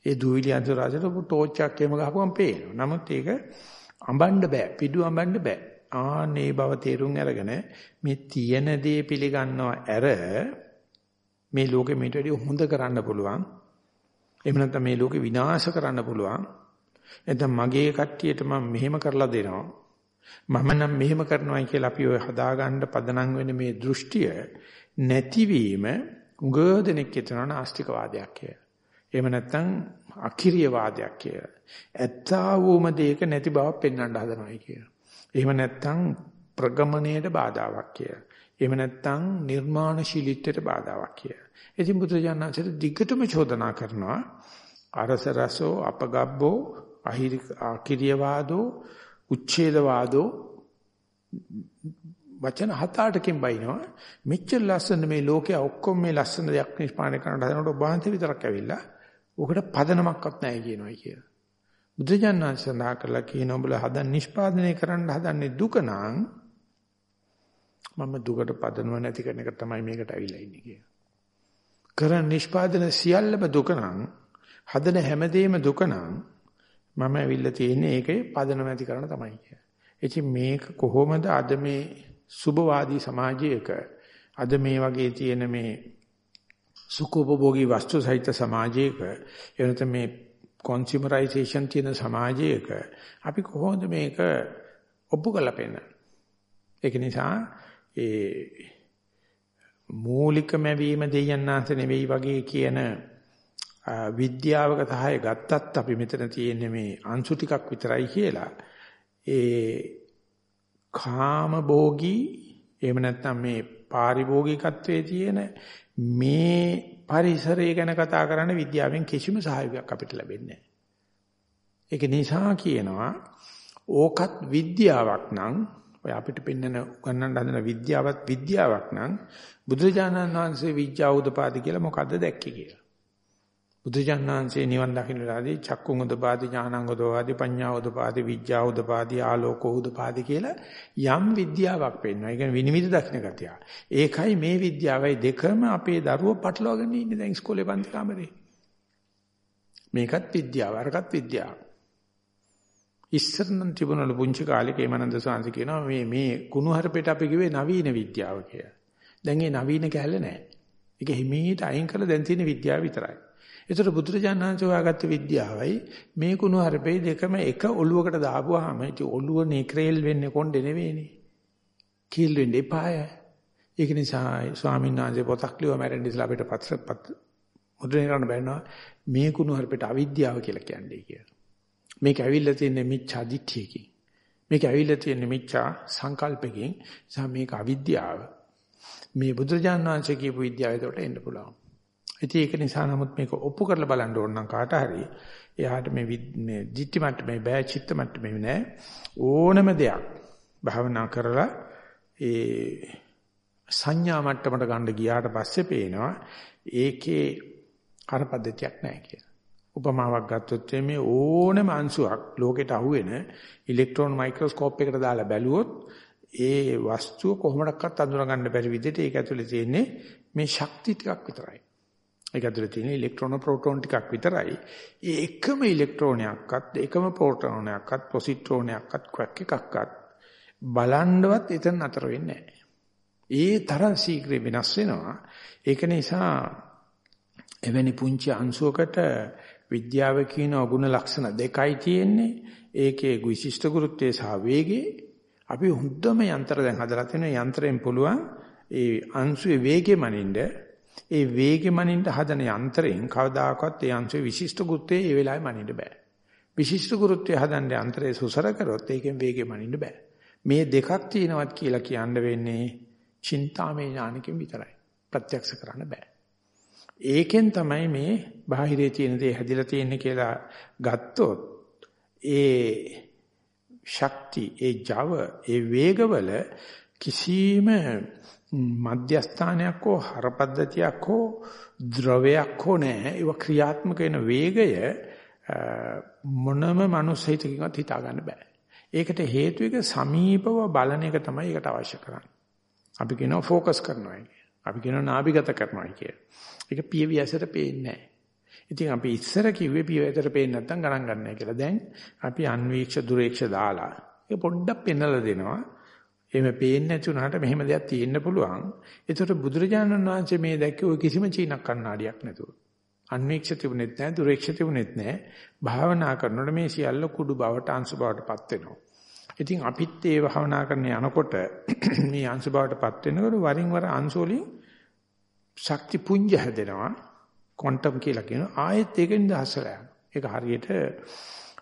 ඒ දූවිලි අන්තරාජට ටෝච් එකක් එහෙම ගහපුවම පේනවා. නමුත් ඒක අඹන්න බෑ. පිටු අඹන්න බෑ. ආනේ බව තේරුම් අරගෙන මේ තියෙන දේ පිළිගන්නවා ඇර මේ ලෝකෙ මේට වැඩිය හොඳ කරන්න පුළුවන්. එහෙම නැත්නම් මේ ලෝකෙ විනාශ කරන්න පුළුවන්. නැත්නම් මගේ කට්ටියට මම මෙහෙම කරලා දෙනවා. මම නම් මෙහෙම කරනවායි කියලා අපි ඔය හදාගන්න පදනම් වෙන මේ දෘෂ්ටිය නැතිවීම උගදෙනෙක් හිතනවා නාස්තිකවාදයක් කියලා. එහෙම නැත්නම් අකිරිය වාදයක් කියලා. ඇත්තා වූම දෙයක නැති බවක් පෙන්වන්න හදනවායි කියලා. එහෙම නැත්නම් ප්‍රගමණයට බාධාවක් කියලා. එහෙම නැත්නම් නිර්මාණශීලීත්වයට බාධාවක් කියලා. ඉතින් බුදුජානනාංශයට දිගටම චෝදනා කරනවා අරස රසෝ අපගබ්බෝ අහිරි අකිරියවාදෝ උච්ඡේදවාදෝ වචන හත අටකින් බයිනවා මෙච්චර ලස්සන මේ ලෝකයේ ඔක්කොම මේ ලස්සන දෙයක් නිෂ්පාදනය කරන්න හදනකොට ඔබ වහන්සේ විතරක් ඇවිල්ලා ඔකට පදනමක්වත් නැහැ කියනවා කියලා. බුදුජානනාංශ සඳහා කරලා කියන උඹලා හදන් නිෂ්පාදනය කරන්න හදන්නේ දුක නම් මම දුකට පදනව නැති කරන එක තමයි මේකට අවිලා ඉන්නේ කියලා. කරන නිෂ්පාදන සියල්ලම දුක නම් හදන හැමදේම දුක නම් මම ඇවිල්ලා තියෙන්නේ ඒකේ පදනම ඇති කරන්න තමයි කියලා. ඉතින් මේක කොහොමද අද මේ සුභවාදී සමාජයක අද මේ වගේ තියෙන මේ සුඛෝපභෝගී වස්තු සහිත සමාජයක එනත මේ කොන්සියුමරයිසේෂන් තියෙන සමාජයක අපි කොහොමද මේක ඔප්පු කරලා පෙන්නන්නේ? ඒක නිසා ඒ මූලිකම වීම දෙයන්නාන්ත නෙවෙයි වගේ කියන විද්‍යාවක සහාය ගත්තත් අපි මෙතන තියෙන්නේ මේ අංශු ටිකක් විතරයි කියලා. ඒ කාම භෝගී එහෙම නැත්නම් මේ පාරිභෝගිකත්වයේ තියෙන මේ පරිසරය ගැන කතා කරන්න විද්‍යාවෙන් කිසිම සහයෝගයක් අපිට ලැබෙන්නේ නැහැ. ඒක නිසා කියනවා ඕකත් විද්‍යාවක් නම් ඔය අපිට පෙන්වන උගන්නන්න හදන විද්‍යාවත් විද්‍යාවක් නම් බුදුරජාණන් වහන්සේ විද්‍යාව උදපාදි කියලා මොකද්ද දැක්කේ කියලා. බුදුජානනාංශේ නිවන් දකින්න ලාදී චක්කුං උදපාදි ඥානං උදපාදි පඤ්ඤා උදපාදි විඥා උදපාදි ආලෝකෝ උදපාදි කියලා යම් විද්‍යාවක් පෙන්වනවා. ඒ කියන්නේ විනිවිද දකින්න ගතිය. ඒකයි මේ විද්‍යාවයි දෙකම අපේ දරුවෝ පටලවාගෙන ඉන්නේ දැන් ඉස්කෝලේ පන්ති කාමරේ. මේකත් විද්‍යාව අරකත් විද්‍යාව. ඉස්සර නම් තිබුණලු පුංචි කාලේ කේමනන්ද සාංශ කියනවා මේ මේ කුණුහරුපෙට අපි කිව්වේ නවීන විද්‍යාව කියලා. දැන් ඒ නවීන කැලේ නැහැ. ඒක හිමීට අයින් කරලා දැන් තියෙන විද්‍යාව විතරයි. ඒතර බුදුරජාණන් වහන්සේ හොයාගත්ත විද්‍යාවයි මේ කුණු හරපේ දෙකම එක ඔළුවකට දාපුවාම ඉතින් ඔළුව නෙක්‍රේල් වෙන්නේ කොණ්ඩේ නෙවෙයිනේ. කීල් වෙන්න එපාය. ඒක නිසා ස්වාමීන් වහන්සේ පොතක් ලියව මැරෙන්න ඉස්සලා අපිට පත්‍රපත් මුද්‍රණය කරන්න බැන්නවා මේ කුණු හරපේට අවිද්‍යාව කියලා කියන්නේ කියලා. මේක ඇවිල්ලා තියෙන්නේ මිච්ඡා දිට්ඨියකින්. මේක ඇවිල්ලා තියෙන්නේ මිච්ඡා සංකල්පකින්. නිසා මේක අවිද්‍යාව. මේ බුදුරජාණන් වහන්සේ කියපු විද්‍යාව ඒකට එන්න පුළුවන්. ඉතින් ඒක නිසා නමුත් මේක ඔප්පු කරලා බලන්න ඕන නම් කාට හරි එයාට මේ මේ දිට්ඨි මට්ටමේ බෑ චිත්ත මට්ටමේ නෑ ඕනම දෙයක් භාවනා කරලා ඒ සංඥා මට්ටමට ගන්න ගියාට පස්සේ පේනවා ඒකේ කරපද්ධතියක් නැහැ කියලා. උපමාවක් ගත්තොත් මේ ඕනම අංශුවක් ලෝකෙට අහුවෙන ඉලෙක්ට්‍රෝන මයික්‍රොස්කෝප් එකකට දාලා බැලුවොත් ඒ වස්තුව කොහොමඩක්වත් අඳුර ගන්න බැරි විදිහට ඒක ඇතුලේ තියෙන්නේ මේ ශක්ති ටිකක් විතරයි. ඒක ඇතුලේ තියෙන ඉලෙක්ට්‍රෝන ප්‍රෝටෝන ටිකක් විතරයි. ඒ එකම ඉලෙක්ට්‍රෝනයක්වත් එකම ප්‍රෝටෝනයක්වත් පොසිට්‍රෝනයක්වත් ක්වැක් එකක්වත් බලන්නවත් එතන නතර වෙන්නේ ඒ තරම් ශීඝ්‍ර වෙනස් වෙනවා. ඒක නිසා එවැනි පුංචි අංශුවකට විද්‍යාව කියන ගුණ ලක්ෂණ දෙකයි තියෙන්නේ. ඒකේ විශිෂ්ට ගුරුත්වය සහ වේගය. අපි හුද්දම යන්ත්‍ර දැන් හදලා තියෙන යන්ත්‍රයෙන් පුළුවන් ඒ අංශුවේ වේගෙ මනින්න ඒ වේගෙ මනින්න හදන යන්ත්‍රයෙන් කවදාකවත් ඒ අංශයේ විශිෂ්ට ගුරුත්වයේ ඒ වෙලාවේ මනින්න බෑ. විශිෂ්ට ගුරුත්වය හදන්න යන්ත්‍රයේ සුසර කරොත් ඒකෙන් වේගෙ මනින්න බෑ. මේ දෙකක් තියෙනවත් කියලා කියන්න වෙන්නේ චින්තාමය ඥානකින් විතරයි. ප්‍රත්‍යක්ෂ කරන්න බෑ. ඒකෙන් තමයි මේ බාහිරේ තියෙන දේ හැදිලා තියෙන්නේ කියලා ගත්තොත් ඒ ශක්ති, ඒ Java, ඒ වේගවල කිසිම මධ්‍යස්ථානයක් හෝ හරපද්ධතියක් හෝ ද්‍රවයක් හෝ නැහැ. ඒක ක්‍රියාත්මක වෙන වේගය මොනම මනුස්ස හිතකින්වත් හිතා ගන්න බෑ. ඒකට හේතු එක සමීපව බලන එක තමයි ඒකට අවශ්‍ය කරන්නේ. අපි කියනවා ફોકસ කරනවා කියන්නේ. අපි කියනවා නාභිගත කරනවා කියලා. ඒක පියවියසට පේන්නේ නැහැ. ඉතින් අපි ඉස්සර කිව්වේ පියවියසට පේන්නේ නැත්නම් ගණන් ගන්නෑ කියලා. දැන් අපි අන්වීක්ෂ දුරේක්ෂ දාලා ඒක පොඩ්ඩක් පෙන්වලා දෙනවා. එහෙම පේන්නේ නැති උනාට මෙහෙම දෙයක් තියෙන්න පුළුවන්. ඒතකොට බුදුරජාණන් වහන්සේ මේ දැක්කේ ওই කිසිම චීනක් කණ්ණාඩියක් නැතුව. අන්වීක්ෂ තිබුණෙත් නැහැ, දුරේක්ෂ තිබුණෙත් නැහැ. භාවනා කරනකොට මේ සියල්ල කුඩු බවට අංශ බවටපත් වෙනවා. ඉතින් අපිත් ඒ භාවනා කරන යනකොට මේ අංශ බවටපත් වෙනකොට වරින් වර අංශ වලින් ශක්ති පුංජ හැදෙනවා. ක්වොන්ටම් කියලා කියනවා. ආයෙත් ඒකෙන් දහසලා යනවා. ඒක හරියට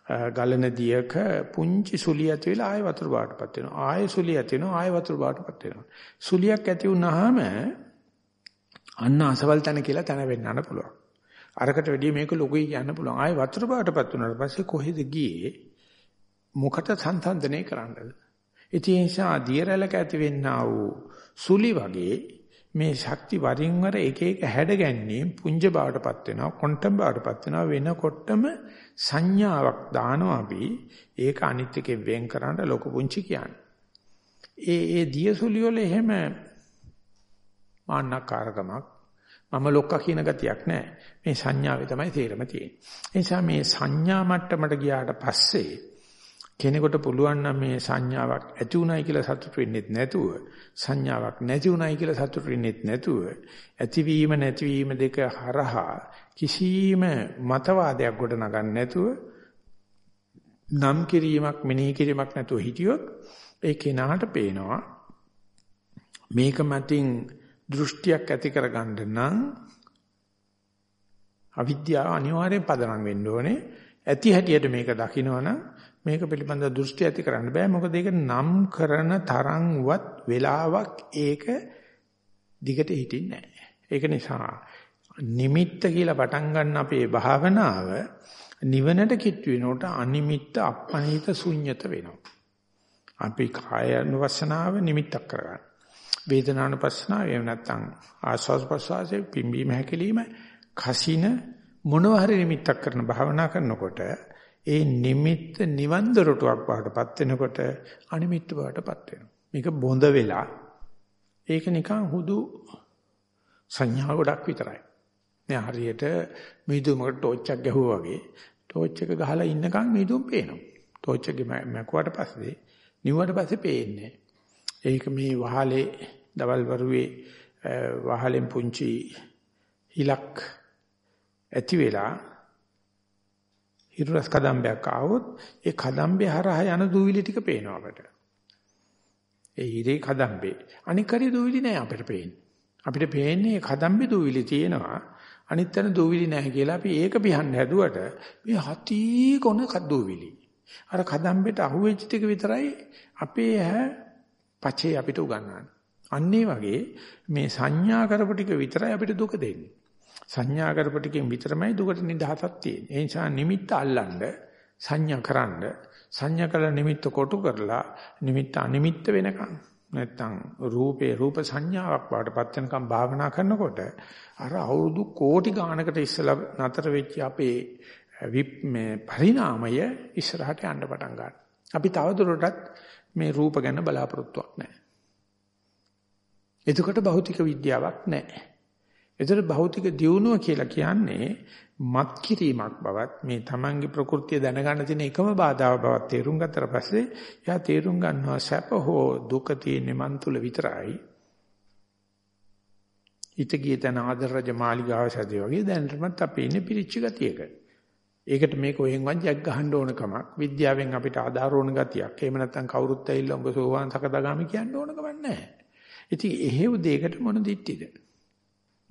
ගලන දියක පුංචි සුලිය ඇති වෙලා ආය වතුර බාටපත් වෙනවා. ආය සුලිය ඇති වෙනවා ආය වතුර බාටපත් වෙනවා. සුලියක් ඇති වුනහම අන්න අසවල් තැන කියලා තැන වෙන්නන්න පුළුවන්. අරකට වැඩිය මේක ලොකුයි කියන්න පුළුවන්. ආය වතුර බාටපත් වුණාට පස්සේ කොහෙද ගියේ? මොකට සංසන්දනය කරන්නද? ඉතින් ඒ නිසා දියරැලක ඇති වෙන්නා වූ සුලි වගේ මේ ශක්ති වරින් වර එක එක හැඩ ගැනීම පුංජ බවටපත් වෙනවා ක්වොන්ටම් බවටපත් වෙනවා වෙනකොටම සංඥාවක් දානවා අපි ඒක අනිත් එකෙන් වෙන් කරන්න ලොකු පුංචි කියන්නේ. ඒ ඒ දියසුලි වල එහෙම මාන්නකාරකමක් මම ලොක්කා කියන ගතියක් නැහැ. මේ සංඥාවේ තමයි තේරෙම තියෙන්නේ. ඒ නිසා මේ සංඥා මට්ටමට ගියාට පස්සේ කෙනෙකුට පුළුවන් නම් මේ සංඥාවක් ඇති උනායි කියලා සතුට වෙන්නෙත් නැතුව සංඥාවක් නැති උනායි කියලා සතුට වෙන්නෙත් නැතුව ඇතිවීම නැතිවීම දෙක හරහා කිසිම මතවාදයක් ගොඩ නගන්න නැතුව නම් කිරීමක් මෙනෙහි කිරීමක් නැතුව හිටියොත් ඒ කෙනාට පේනවා මේක මතින් දෘෂ්ටියක් ඇති කරගන්න නම් අවිද්‍යාව අනිවාර්යෙන් පදනම් වෙන්න ඕනේ ඇති හැටියට මේක දකින්නවනම් මේක පිළිබඳ දෘෂ්ටි ඇති කරන්න බෑ මොකද ඒක නම් කරන තරම්වත් වෙලාවක් ඒක දිගට හිටින්නේ නැහැ. ඒක නිසා නිමිත්ත කියලා පටන් ගන්න අපේ භාවනාව නිවනට කිට් වෙනකොට අනිමිත්ත අපනිත ශුන්්‍යත වෙනවා. අපි කාය අනුවසනාව නිමිත්තක් කරගන්න. වේදනානුපස්සනාව එහෙම නැත්නම් ආස්වාද ප්‍රසවාසයේ පිම්බීම හැකිලිම කසින මොනවා හරි නිමිත්තක් කරන භාවනා කරනකොට ඒ නිමිත්ත නිවන් දොරටුවක් වඩටපත් වෙනකොට අනිමිත්ත වඩටපත් වෙනවා. මේක බොඳ වෙලා ඒක නිකන් හුදු සංඥා ගොඩක් විතරයි. මේ හරියට මීදුමකට ටෝච් එකක් ගැහුවා වගේ ටෝච් එක ගහලා ඉන්නකන් මීදුම පේනවා. ටෝච් එක මැකුවට පස්සේ නිවුවට පස්සේ පේන්නේ. ඒක මේ වහලේ දවල් වරුවේ වහලෙන් පුංචි හිලක් ඇති වෙලා හිරුරස් කදම්බයක් ආවොත් ඒ කදම්බේ හරහා යන දූවිලි ටික පේනවා අපට. ඒ හිරේ කදම්බේ. අනික හරි දූවිලි නෑ අපිට පේන්නේ. අපිට පේන්නේ කදම්බේ දූවිලි තියෙනවා. අනිත් තැන දූවිලි නැහැ කියලා අපි ඒක පිහන්න හැදුවට මේ හති කොන දූවිලි. අර කදම්බෙට අහුවෙච්ච ටික විතරයි අපේ ඇහැ පචේ අපිට උගන්වන්නේ. අන්න වගේ මේ සංඥා කරපු ටික විතරයි අපිට දුක දෙන්නේ. සංඥා කරපටිකෙන් විතරමයි දුකට නිදහසක් තියෙන්නේ. ඒ නිසා නිමිත්ත අල්ලන්න සංඥා කරන්න සංඥා කළ නිමිත්ත කොටු කරලා නිමිත්ත අනිමිත්ත වෙනකන් නැත්තම් රූපේ රූප සංඥාවක් වඩපත් වෙනකම් භාවනා කරනකොට අර අවුරුදු කෝටි ගානකට ඉස්සලා නතර වෙච්ච අපේ මේ පරිණාමය ඉස්සරහට යන්න පටන් ගන්නවා. අපි තවදුරටත් මේ රූප ගැන බලාපොරොත්තුවක් නැහැ. එතකොට භෞතික විද්‍යාවක් නැහැ. ඒතර භෞතික දියුණුව කියලා කියන්නේ මත් කිරීමක් බවත් මේ තමන්ගේ ප්‍රകൃතිය දැනගන්න තියෙන එකම බාධාව බවත් තේරුම් ගත්තට පස්සේ එයා තේරුම් ගන්නවා සැප හෝ දුක තියෙන්නේ මන් තුල විතරයි. හිත ගිය තන ආදර රජ මාලිගාව සැදී වගේ දැනටමත් අපි ඉන්නේ පිරිච්ච ගතියක. ඒකට මේක ඔහෙන්වත් ජග් ගහන්න ඕන කමක් විද්‍යාවෙන් අපිට ආධාර ඕන ගතියක්. එහෙම නැත්නම් කවුරුත් ඇවිල්ලා උඹ සෝවාන් සකදාගාමි කියන්න ඕන කමක් නැහැ. ඉතින් එහෙව් දෙයකට මොන දිට්ටිද?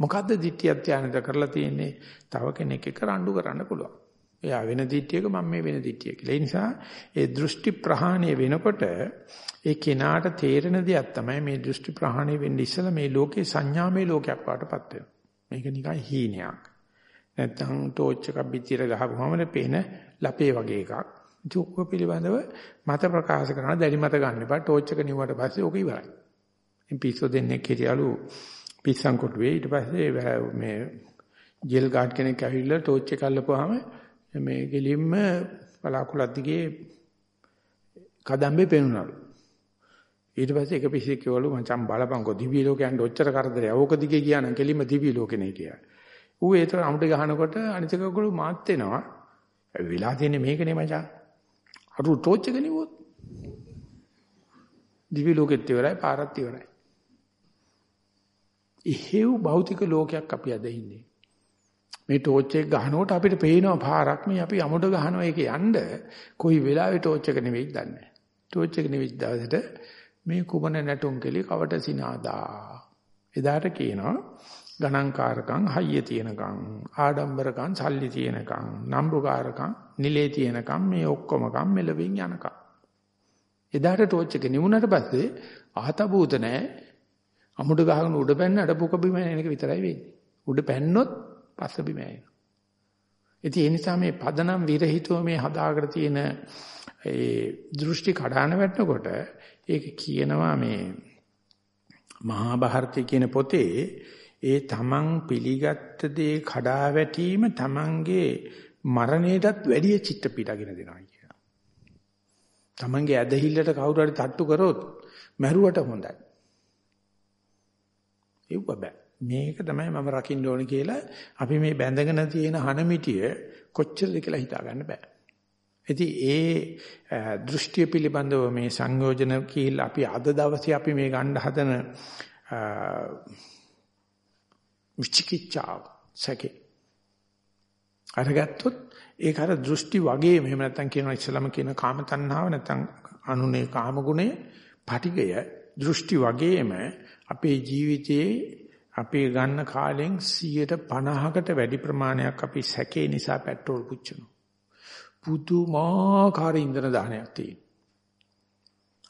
මොකද්ද දිට්ඨියක් ධානයද කරලා තියෙන්නේ? තව කෙනෙක් එක්ක රණ්ඩු කරන්න පුළුවන්. එයා වෙන දිට්ඨියක මම මේ වෙන දිට්ඨිය කියලා. ඒ නිසා ඒ දෘෂ්ටි ප්‍රහාණය වෙනකොට ඒ කෙනාට තේරෙන දෙයක් තමයි මේ දෘෂ්ටි ප්‍රහාණය වෙන්න ඉස්සලා මේ ලෝකේ සංඥාමය ලෝකයක් වටපත් වෙනවා. මේක නිකන් හීනයක්. නැත්තම් ටෝච් එකක් පිටියට ගහපුවම පේන ලපේ වගේ එකක්. ඒක පිළිබඳව මත ප්‍රකාශ කරන දැඩි මත ගන්න එපා. ටෝච් එක නිවුවට පස්සේ ඕක ඉවරයි. ඉතින් පිස්සු දෙන්නේ කිරියලු පිස්සන් කොටුවේ ඊට පස්සේ මේ ජෙල් ගාඩ් කෙනෙක් ඇවිල්ලා ටෝච් එක අල්ලපුවාම මේ ගෙලින්ම බලාකුලක් දිගේ කදම්බේ පෙනුනලු ඊට පස්සේ එක පිස්සෙක් කිව්වලු මචං බලපන්කෝ දිවි ලෝකයන්ට ඔච්චර කරදරය. ඕක දිගේ කියනනම් කෙලින්ම දිවි ලෝකෙනේ කියලා. ඌ ඒතර අමුඩ ගහනකොට අනිත් එකගොල්ලෝ මාත් වෙනවා. වෙලා තියෙන්නේ මේකනේ මචං. අරු ටෝච් එක නිවොත්. දිවි ලෝකෙත් ඉවරයි පාරත් ඉවරයි. ඉහෙව් භෞතික ලෝකයක් අපි අද ඉන්නේ. මේ ටෝච් එක ගහනකොට අපිට පේනවා පාරක් මේ අපි අමුඩ ගහනවා ඒක යන්න කොයි වෙලාවෙ ටෝච් එක නෙවෙයි දන්නේ. ටෝච් එක නෙවෙයි දවසට මේ කුමන නැටුම් කෙලි කවට සිනාදා. එදාට කියනවා ගණන්කාරකම් හයිය තියෙනකම් ආඩම්බරකම් සල්ලි තියෙනකම් නම්බුකාරකම් නිලේ තියෙනකම් මේ ඔක්කොමකම් මෙලවින් යනකම් එදාට ටෝච් එක නිමුණට පස්සේ ආත භූත නැහැ අමුඩ ගහගෙන උඩ පැන්නට පුක බිම එන එක විතරයි වෙන්නේ උඩ පැන්නොත් පස්ස බිම එනවා ඉතින් ඒ නිසා මේ පදනම් විරහිතව මේ හදාගෙන තියෙන ඒ දෘෂ්ටි කඩාන වැටෙනකොට ඒක කියනවා මේ මහා භාරතය කියන පොතේ ඒ තමන් පිළිගත්ත දේ කඩා වැටීම තමන්ගේ මරණයටත් වැඩිය චිත්ත පීඩාගෙන දෙනවා කියනවා. තමන්ගේ ඇදහිල්ලට කවුරු හරි තට්ටු කරොත් මැරුවට හොඳයි. ඒව බෑ. මේක තමයි මම රකින්න ඕනේ කියලා අපි මේ බැඳගෙන තියෙන හනමිටිය කොච්චරද කියලා හිතා ගන්න බෑ. ඉතින් ඒ දෘෂ්ටිය පිළිබඳව මේ සංයෝජන කියලා අපි අද දවසේ අපි මේ ගන්න හදන විචිකිච්ඡාව සැකේ අරගත්තොත් ඒක අර දෘෂ්ටි වගේ මෙහෙම නැත්තම් කියනවා ඉස්සලම කියන කාම තණ්හාව නැත්තම් අනුනේ කාම ගුණය පටිගය දෘෂ්ටි වගේම අපේ ජීවිතයේ අපි ගන්න කාලෙන් 150කට වැඩි ප්‍රමාණයක් අපි සැකේ නිසා පෙට්‍රෝල් පුච්චනවා. පුදුමාකාර ඉන්ධන දාහනයක් තියෙනවා.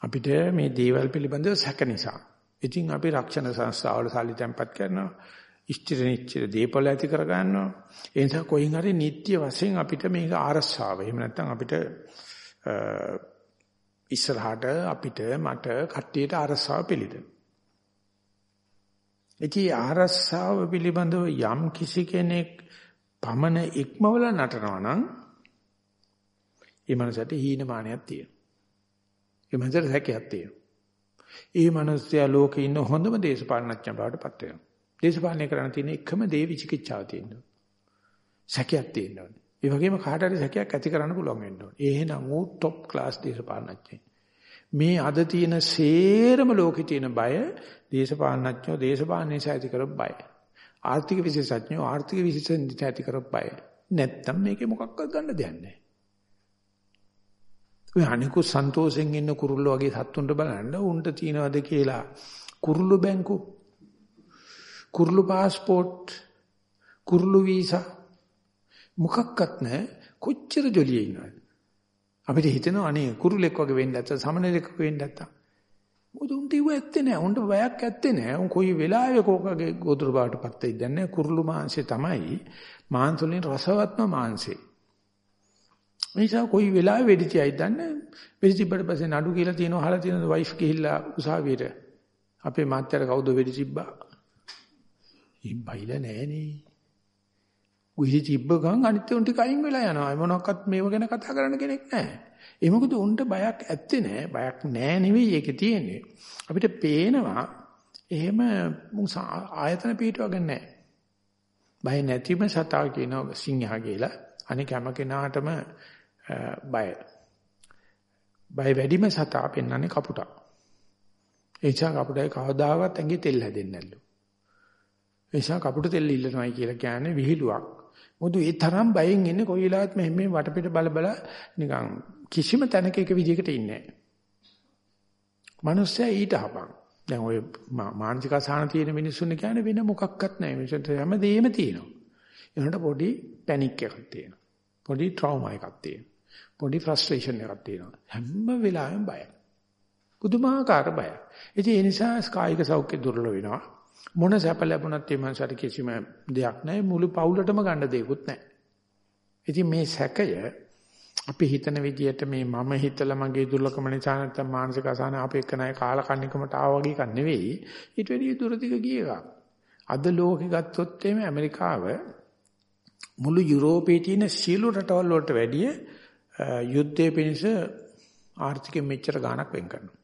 අපිට මේ දේවල් පිළිබඳව සැක නිසා. ඉතින් අපි රක්ෂණ සංස්ථාවල සල්ලි තැන්පත් කරනවා. ඉෂ්ටිර නිච්චර දීපල ඇති කර ගන්නවා. ඒ නිසා කොයින් හරි නිත්‍ය වශයෙන් අපිට මේක ආරස්සාව. එහෙම නැත්නම් අපිට ඉස්සරහට අපිට මට කට්ටියට ආරස්සාව පිළිදෙනවා. ඉතින් ආරස්සාව පිළිබඳව යම් කිසි කෙනෙක් පමන ඉක්මවල නටනවා නම් ඒ මනසට හීනමානයක් තියෙනවා. ඒ මනසට හැකියාවක් තියෙනවා. ඒ මනුස්සයා ලෝකේ ඉන්න හොඳම දේශපාලනඥ බවට පත් වෙනවා. දේශපාලනය කරන්න තියෙන එකම දේ විචිකිච්ඡාව තියෙනවා. සැකයක් තියෙනවා. ඒ වගේම කාට හරි සැකයක් ඇති කරන්න පුළුවන් වෙන්න ඕනේ. එහෙනම් ඌ টොප් ක්ලාස් දේශපාලනඥයෙක්. මේ අද තියෙන සේරම ලෝකේ තියෙන බය දේශපාලනඥයෝ දේශපාලන නිසා ඇති කර බය. ආර්ථික විශේෂඥයෝ ආර්ථික විශේෂඥ නිසා ඇති කර බය. නැත්තම් මේකේ මොකක්වත් ගන්න දෙයක් නැහැ. ඔය අනිකු සන්තෝෂෙන් ඉන්න කුරුල්ලෝ වගේ සත්තුන්ට බලන්න උන්ට තියනවද කියලා කුරුල්ලු බැංකු කුරුල්ලු પાස්පෝර්ට් කුරුල්ලු වීසා මොකක්වත් නැහැ කොච්චර ජොලියේ ඉන්නවද අපිට හිතෙනවා අනේ කුරුල්ලෙක් වගේ වෙන්න නැත්නම් සමනලෙක් වගේ වෙන්න නැත්නම් මොකද උන්ට ඉව ඇත්තේ නැහැ. උන්ට බයක් ඇත්තේ නැහැ. උන් කොයි වෙලාවෙ කෝකගේ ගොදුරු බාටපත් වෙයිද නැහැ. කුරුළු මාංශය තමයි මාංශ වලින් රසවත්ම මාංශය. නිසා කොයි වෙලාවෙ වෙඩි තියයිද දන්නේ. වෙඩි තිබ්බට පස්සේ නඩු කියලා තියෙනවා අහලා තියෙනවා වයිෆ් ගිහිල්ලා උසාවියට. අපේ මාත්‍යාර කවුද වෙඩි තිබ්බා? ඉබ්බයිල නෑනේ. උහිලි තිබ්බ ගමන් අනිත් උන් ටික අයින් වෙලා යනවා. මොනක්වත් මේව ගැන කතා කරන්න කෙනෙක් නැහැ. ඒ මොකද උන්ට බයක් ඇත්තේ නැහැ. බයක් නැහැ නෙවෙයි ඒකේ තියෙන්නේ. අපිට පේනවා එහෙම ආයතන පිටවගෙන නැහැ. බය නැතිම සතා කියනවා සිංහා කියලා. අනික හැම කෙනාටම බය. බය වැඩිම සතා පෙන්වන්නේ කපුටා. ඒ නිසා කපුටයි කවදාවත් ඇඟේ තෙල් හැදෙන්නේ නැල්ලු. ඒ නිසා කපුට තෙල් ඉල්ලනවායි කියලා කියන්නේ විහිළුවක්. මොකද ඒ තරම් බයෙන් ඉන්නේ කොයි වෙලාවත් මෙහෙම මේ වටපිට බල බල නිකන් කිසිම තැනක එක විදිහකට ඉන්නේ නැහැ. මිනිස්සයා ඊට හපන්. දැන් ඔය මානසික අසහන තියෙන මිනිස්සුන් කියන්නේ වෙන මොකක්වත් නැහැ. මිනිස්සුන්ට හැමදේම තියෙනවා. ඒනට පොඩි පැනික් එකක් තියෙනවා. පොඩි ට්‍රෝමා එකක් තියෙනවා. පොඩි ෆ්‍රස්ට්‍රේෂන් එකක් තියෙනවා. හැම වෙලාවෙම බයයි. පුදුමාකාර බයයි. ඉතින් ඒ නිසා කායික සෞඛ්‍ය දුර්වල වෙනවා. මොන සැප ලැබුණත් ඒ මනසට කිසිම දෙයක් නැහැ මුළු පවුලටම ගන්න දෙයක්වත් නැහැ. ඉතින් මේ සැකය අපි හිතන විදිහට මේ මම හිතලා මගේ දුර්ලභම නිසා නැත්තම් මානසික අසහන අපේ එක්කනයි කාලකන්නිකමට ආවා වගේ එකක් නෙවෙයි. ඊට වැඩිය දුරදිග ගිය එකක්. අද ලෝකෙ ගත්තොත් එimhe ඇමරිකාව මුළු යුරෝපයේ තියෙන සියලු රටවල් වලට වැඩිය යුද්ධයේ පිණිස ආර්ථිකයෙන් මෙච්චර ගාණක් වෙන් කරනවා.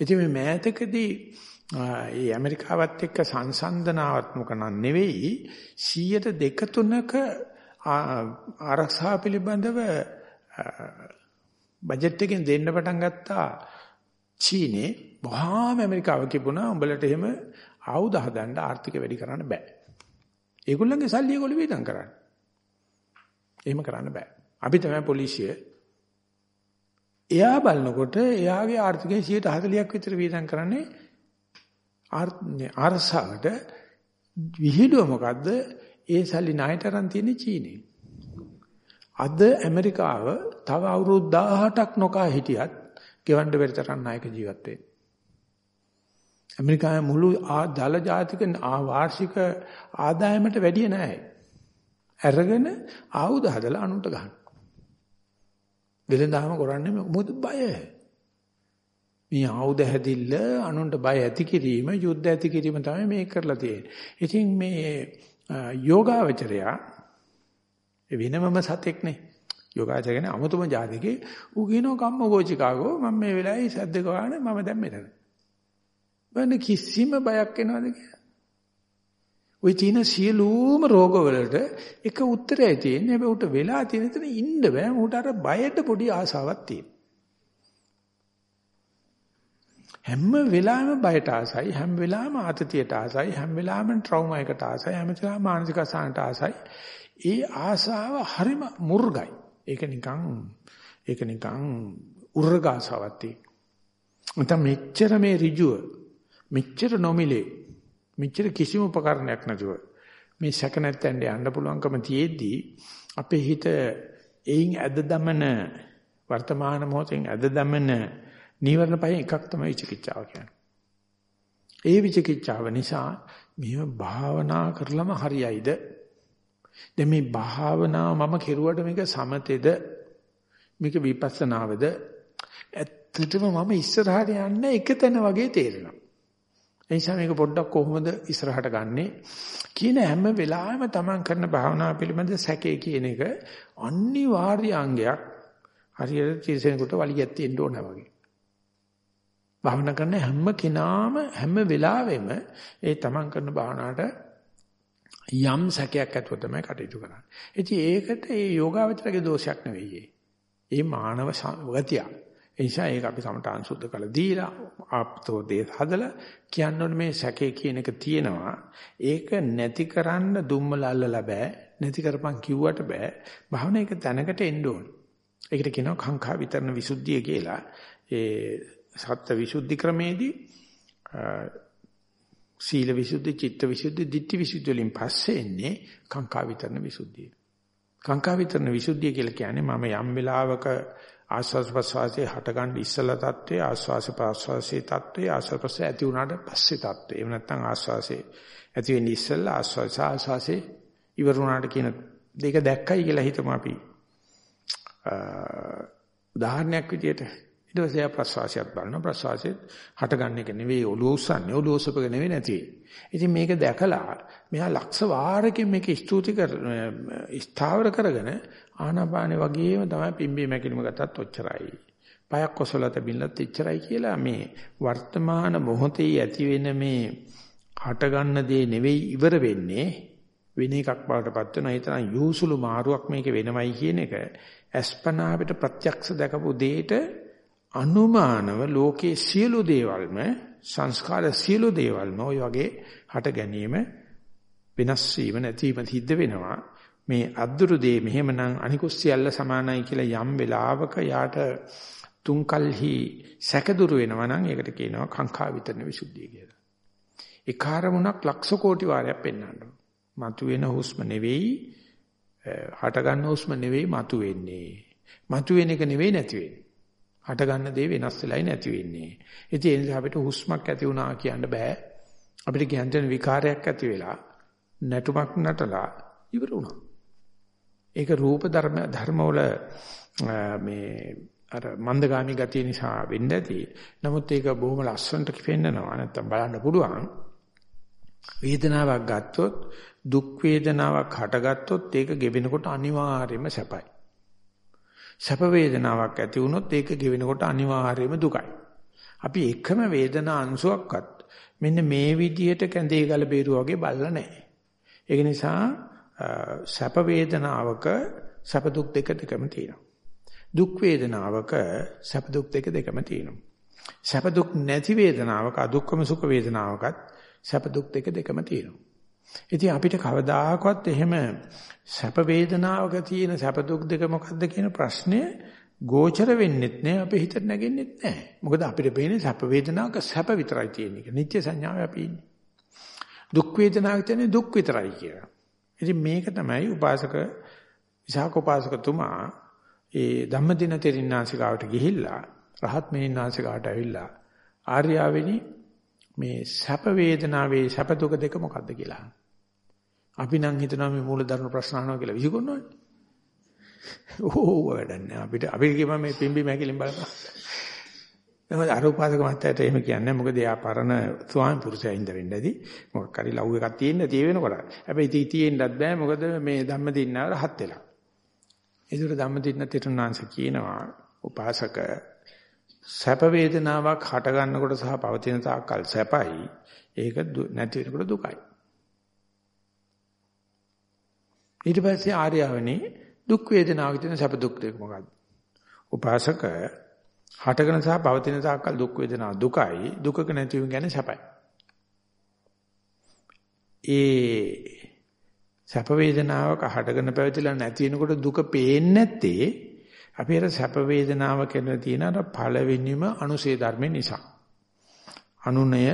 ඉතින් මේ මෑතකදී ඒ ඇමරිකාවත් එක්ක සංසන්දනාත්මක නම් නෙවෙයි 102 3ක ආරක්ෂා පිළිබඳව බජට් එකෙන් දෙන්න පටන් ගත්තා චීනේ වහාම ඇමරිකාව කිව්ුණා උඹලට එහෙම ආයුධ හදන්න ආර්ථික වැඩි කරන්න බෑ. ඒගොල්ලන්ගේ සල්ලි ඒගොල්ලෝ වේදම් කරන්නේ. එහෙම කරන්න බෑ. අපි තමයි පොලිසිය. එයා බලනකොට එයාගේ ආර්ථිකයේ 140ක් විතර වේදම් කරන්නේ අරසාවට විහිළුව මොකද්ද? ඒ සල්ලි ණයට අරන් තියෙන්නේ චීනේ. අද ඇමරිකාව තව අවුරුදු 18ක් නොකා හිටියත් ගෙවන්න බැරි තරම් නායක ජීවත් වෙන්නේ. ඇමරිකාවේ මුළු දල ජාතික වාර්ෂික ආදායමට වැඩිය නැහැ. අරගෙන ආයුධ හදලා අනුන්ට ගන්න. වෙලඳාම කරන්නේ මොකද බය? මේ ආයුධ හැදිල්ල අනුන්ට බය ඇති කිරීම යුද්ධ ඇති කිරීම තමයි මේ කරලා තියෙන්නේ. ඉතින් මේ යෝගාවචරයා වෙනමම සතෙක්නේ. යෝගාචරගෙන අමුතුම જાතිකේ ඌ කියනවා කම්මගෝචිකාගෝ මම මේ වෙලාවේ සද්දක වහන මම දැන් මෙතන. වෙන කිසිම බයක් එනවද කියලා? ওই තියෙන සියලුම රෝගවලට එක උත්තරයයි තියෙන්නේ. හැබැයි උට වෙලා තියෙන තැන ඉන්න බෑ. ඌට අර බයට පොඩි ආසාවක් තියෙනවා. හැම වෙලාවෙම බයට ආසයි හැම වෙලාවෙම ආතතියට ආසයි හැම වෙලාවෙම ට්‍රෝමා එකට ආසයි හැම වෙලාවෙම මානසික අසහනට ආසයි. ඒ ආසාව හරිම මුර්ගයි. ඒක නිකන් ඒක නිකන් උර්ගාසාවක් තියෙන මෙච්චර මේ ඍජුව මෙච්චර නොමිලේ මෙච්චර කිසිම උපකරණයක් නැතුව මේ සැක නැත්තෙන් යන්න පුළුවන්කම තියෙද්දී අපේ හිත එයින් ඇද දමන වර්තමාන මොහොතෙන් ඇද දමන නීවරණ පහෙන් එකක් තමයි විචිකිච්ඡාව කියන්නේ. ඒ විචිකිච්ඡාව නිසා මෙහෙම භාවනා කරලම හරියයිද? දැන් මේ භාවනාව මම කෙරුවට මේක සමතේද? මේක විපස්සනාවද? ඇත්තටම මම ඉස්සරහට යන්න එක තැන වගේ තේරෙනවා. ඒ නිසා මේක පොඩ්ඩක් කොහොමද ඉස්සරහට ගන්නෙ කියන හැම වෙලාවෙම තමන් කරන භාවනාව පිළිබඳ සැකේ කියන එක අනිවාර්ය අංගයක් හරියට තිරසෙනෙකුට වලියක් තියෙන්න ඕන වගේ. භාවනා කරන හැම කෙනාම හැම වෙලාවෙම ඒ තමන් කරන භාවනාවට යම් සැකයක් ඇතුව තමයි කටයුතු කරන්නේ. ඉතින් ඒකට ඒ යෝගාවචරගේ දෝෂයක් නෙවෙයි. ඒ මානව ගතිය. ඒ නිසා ඒක අපි සමටාන් සුද්ධ කළ දීලා ආප්තෝ දේ හදලා කියන්න මේ සැකේ කියන එක තියෙනවා. ඒක නැති කරන්න දුම්මල අල්ලලා බෑ. නැති කරපන් කිව්වට බෑ. භාවනා එක තැනකට එන්න ඕන. ඒකට කියනවා කාංකා විතරන විසුද්ධිය කියලා. ඒ සත්ත්ව විසුද්ධි ක්‍රමේදී සීල විසුද්ධි, චිත්ත විසුද්ධි, ditthi විසුද්ධි වලින් පස්සේ එන්නේ කාංකා විතරන විසුද්ධිය. කාංකා විතරන විසුද්ධිය කියලා කියන්නේ මම යම් වෙලාවක ආස්වාස් ප්‍රසවාසයේ හටගන්න ඉස්සලා தત્ත්වය, ආස්වාස ප්‍රසවාසයේ தત્ත්වය, ආස්වාස් ප්‍රසවාසය ඇති වුණාට පස්සේ தત્ත්වය. එහෙම නැත්නම් ආස්වාසේ ඇති වෙන්නේ ඉස්සලා ආස්වාස ආස්වාසේ ඉවර වුණාට කියන දෙක දැක්කයි කියලා හිතමු අපි. උදාහරණයක් විදියට ඊට පස්සේ ප්‍රසවාසයත් බලනවා ප්‍රසවාසයත් හටගන්න එක නෙවෙයි ඔලුව උස්සන්නේ ඔලුව උස්සපක නෙවෙයි නැති. ඉතින් මේක දැකලා මෙහා ලක්ෂ වාරකින් මේක ස්තුති කර ස්ථාවර කරගෙන ආනාපානෙ වගේම තමයි පිම්බී මැකිලිම ගතත් ඔච්චරයි. පයක් කොසලත බින්නත් එච්චරයි කියලා මේ වර්තමාන මොහොතේ ඇති වෙන මේ හටගන්න දේ නෙවෙයි ඉවර වෙන්නේ වෙන එකක් බවට පත් වෙනවා. ඒ තරම් යූසුළු මාරුවක් මේක වෙනවයි කියන එක අස්පනා අපිට ප්‍රත්‍යක්ෂ දැකපු දෙයට අනුමානව ලෝකේ සියලු දේවල්ම සංස්කාර සියලු දේවල්ම ওই වගේ හට ගැනීම වෙනස් වීම නැතිවීම සිද්ධ වෙනවා මේ අද්දුරු දේ මෙහෙමනම් අනිකුත් සියල්ල සමානයි කියලා යම් වෙලාවක යාට තුන්කල්හි සැකදුරු වෙනවා නම් ඒකට කියනවා කාංකා විතරන විසුද්ධිය කියලා. ඒ කාර්මුණක් ලක්ෂ කෝටි වාරයක් පෙන්වන්න. මතුවෙන හුස්ම නෙවෙයි හට ගන්න හුස්ම නෙවෙයි මතුවෙන්නේ. මතුවෙන එක නෙවෙයි නැති වෙන්නේ. හට ගන්න දේ වෙනස් වෙලයි නැති වෙන්නේ. ඉතින් ඒ නිසා අපිට හුස්මක් ඇති වුණා කියන්න බෑ. අපිට කියන්න විකාරයක් ඇති වෙලා නැටුමක් නටලා ඉවර වුණා. ඒක රූප ධර්ම ධර්මවල මේ අර මන්දගාමි ගතිය නිසා වෙන්න ඇති. නමුත් ඒක බොහොම ලස්සනට පෙන්නනවා. නැත්තම් බලන්න පුළුවන්. වේදනාවක් ගත්තොත් දුක් වේදනාවක් හටගත්තොත් ඒක ගෙවෙනකොට අනිවාර්යයෙන්ම සැපයි. සැප වේදනාවක් ඇති වුණොත් ඒක ගෙවෙනකොට අනිවාර්යයෙන්ම දුකයි. අපි එකම වේදනා අංශුවක්වත් මෙන්න මේ විදිහට කැඳේ ගල බේරුවා වගේ බලලා නැහැ. ඒක නිසා සැප වේදනාවක සැප දුක් දෙක දෙකම තියෙනවා. දුක් වේදනාවක සැප දුක් දෙක දෙකම තියෙනවා. සැප දුක් නැති වේදනාවක අදුක්කම සුඛ වේදනාවකත් සැප දුක් දෙක දෙකම තියෙනවා. ඉතින් අපිට කවදාකවත් එහෙම සැප වේදනාවක තියෙන සැප දුක් දෙක මොකද්ද කියන ප්‍රශ්නය ගෝචර වෙන්නෙත් නෑ අපේ හිතට නැගෙන්නෙත් නෑ. මොකද අපිට පේන්නේ සැප වේදනාවක සැප විතරයි තියෙන්නේ. නිත්‍ය සංඥාවේ අපි ඉන්නේ. දුක් වේදනාවක් කියන්නේ දුක් විතරයි කියලා. ඉතින් මේක තමයි උපාසක විසාක උපාසකතුමා ඒ ධම්මදින තෙරින්නාසිකාවට ගිහිල්ලා රහත් මෙනින්නාසිකාවට ඇවිල්ලා ආර්යාවෙනි මේ සැප වේදනාවේ සැප දුක දෙක මොකද්ද කියලා. අපි නම් හිතනවා මේ මූල ධර්ම ප්‍රශ්න අහනවා කියලා විසිකොන්නවනේ. ඕ වැඩන්නේ අපිට අපි කියම මේ පිම්බි මැකිලින් බලපන්. එහෙනම් අර උපාසක මහත්තයාට එහෙම කියන්නේ මොකද එයා පරණ ස්වාමි පුරුෂයා ඉඳ වෙන්න ඇති. මොකක් හරි ලව් එකක් තියෙන්න tie වෙනකොට. හැබැයි ඉතී තියෙන්නත් බෑ මොකද මේ ධම්ම දින්නාව රහත් වෙලා. ඒකට ධම්ම දින්න තිරුණාංශ කියනවා උපාසක සැප වේදනාවක් හට ගන්නකොට සහ පවතින තාක්කල් සැපයි. ඒක නැති වෙනකොට දුකයි. ඊට පස්සේ ආර්යවනේ දුක් වේදනාවක තියෙන සැප දුක් දෙක මොකක්ද? උපාසක හටගෙන සහ පවතින තාක්කල් දුක් වේදනා දුකයි දුකක නැතිවීම ගැන සැපයි. ඒ සැප වේදනාවක හටගෙන පැවතිලා නැති වෙනකොට දුක පේන්නේ නැත්තේ අපි අර සැප වේදනාව කියන තියෙන අර පළවෙනිම අනුසේ ධර්ම නිසා. අනුනය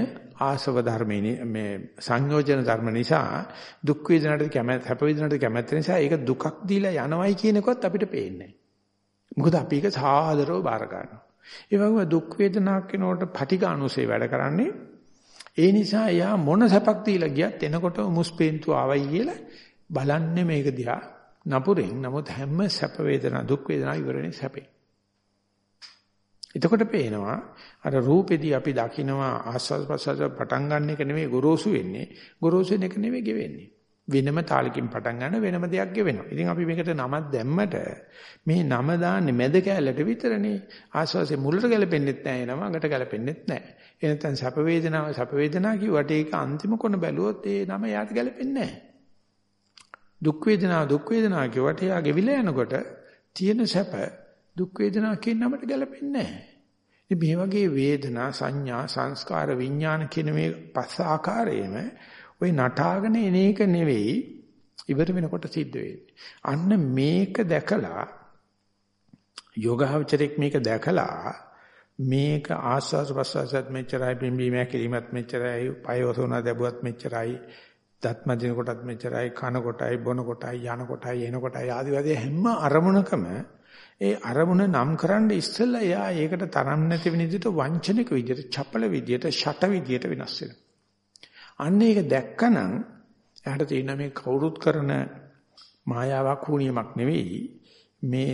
ආසව ධර්මයේ මේ සංයෝජන ධර්ම නිසා දුක් වේදනාට කැමැත්ත සැප වේදනාට කැමැත්ත නිසා ඒක දුකක් දීලා යනවයි කියන එකත් අපිට පේන්නේ මොකද අපි ඒක සාදරව බාර ගන්නවා. ඒ වගේම දුක් වේදනාවක් කෙනකොට පටිඝානුසේ වැඩ කරන්නේ ඒ නිසා එයා මොන සැපක් දීලා ගියත් එනකොට මුස්පේන්තු ආවයි කියලා බලන්නේ මේක දිහා නපුරෙන් නමුත් හැම සැප වේදනා දුක් වේදනා ඉවරනේ සැපේ. එතකොට පේනවා අර රූපෙදී අපි දකිනවා ආස්වාද ප්‍රසවාස පටන් ගන්න එක නෙමෙයි ගොරෝසු වෙන්නේ ගොරෝසු වෙන එක නෙමෙයි ගෙවෙන්නේ. වෙනම තාලකින් පටන් ගන්න වෙනම දෙයක් ගෙවෙනවා. ඉතින් අපි මේකට නමක් දැම්මට මේ නම දාන්නේ මැද කැලලට විතරනේ. ආස්වාසේ මුලට ගැලපෙන්නෙත් නැහැ නම අඟට ගැලපෙන්නෙත් නැහැ. එනතන් සැප වේදනාව සැප වේදනා කිව්වට ඒක අන්තිම කොන බැලුවොත් ඒ නම යාට ගැලපෙන්නේ නැහැ. දුක් වේදනාව දුක් වේදනා කිව්වට යා ගෙවිලා යනකොට තියෙන සැප දුක් වේදනා කියන නමට ගැලපෙන්නේ නැහැ. ඉතින් මේ වගේ වේදනා සංඥා සංස්කාර විඥාන කියන මේ පස් ආකාරයේම ওই නටාගෙන එන එක නෙවෙයි ඉවර වෙනකොට සිද්ධ වෙන්නේ. අන්න මේක දැකලා යෝගාවචරයක් මේක දැකලා මේක ආස්වාද ප්‍රසවාසත් මෙච්චරයි පිම්බීමක් කිරීමත් මෙච්චරයි පයවසෝන දැබුවත් මෙච්චරයි දත්ම දින කොටත් මෙච්චරයි කන කොටයි බොන කොටයි යන කොටයි එන කොටයි ආදි වශයෙන් හැම අරමුණකම ඒ අරමුණ නම් කරන්න ඉස්සෙල්ලා එයා ඒකට තරම් නැති වෙන විදිහට වංචනික විදිහට චපල විදිහට ෂට විදිහට වෙනස් වෙනවා අන්න ඒක දැක්කනම් එයාට තියෙන මේ කවුරුත් කරන මායාවක් වුණියමක් නෙවෙයි මේ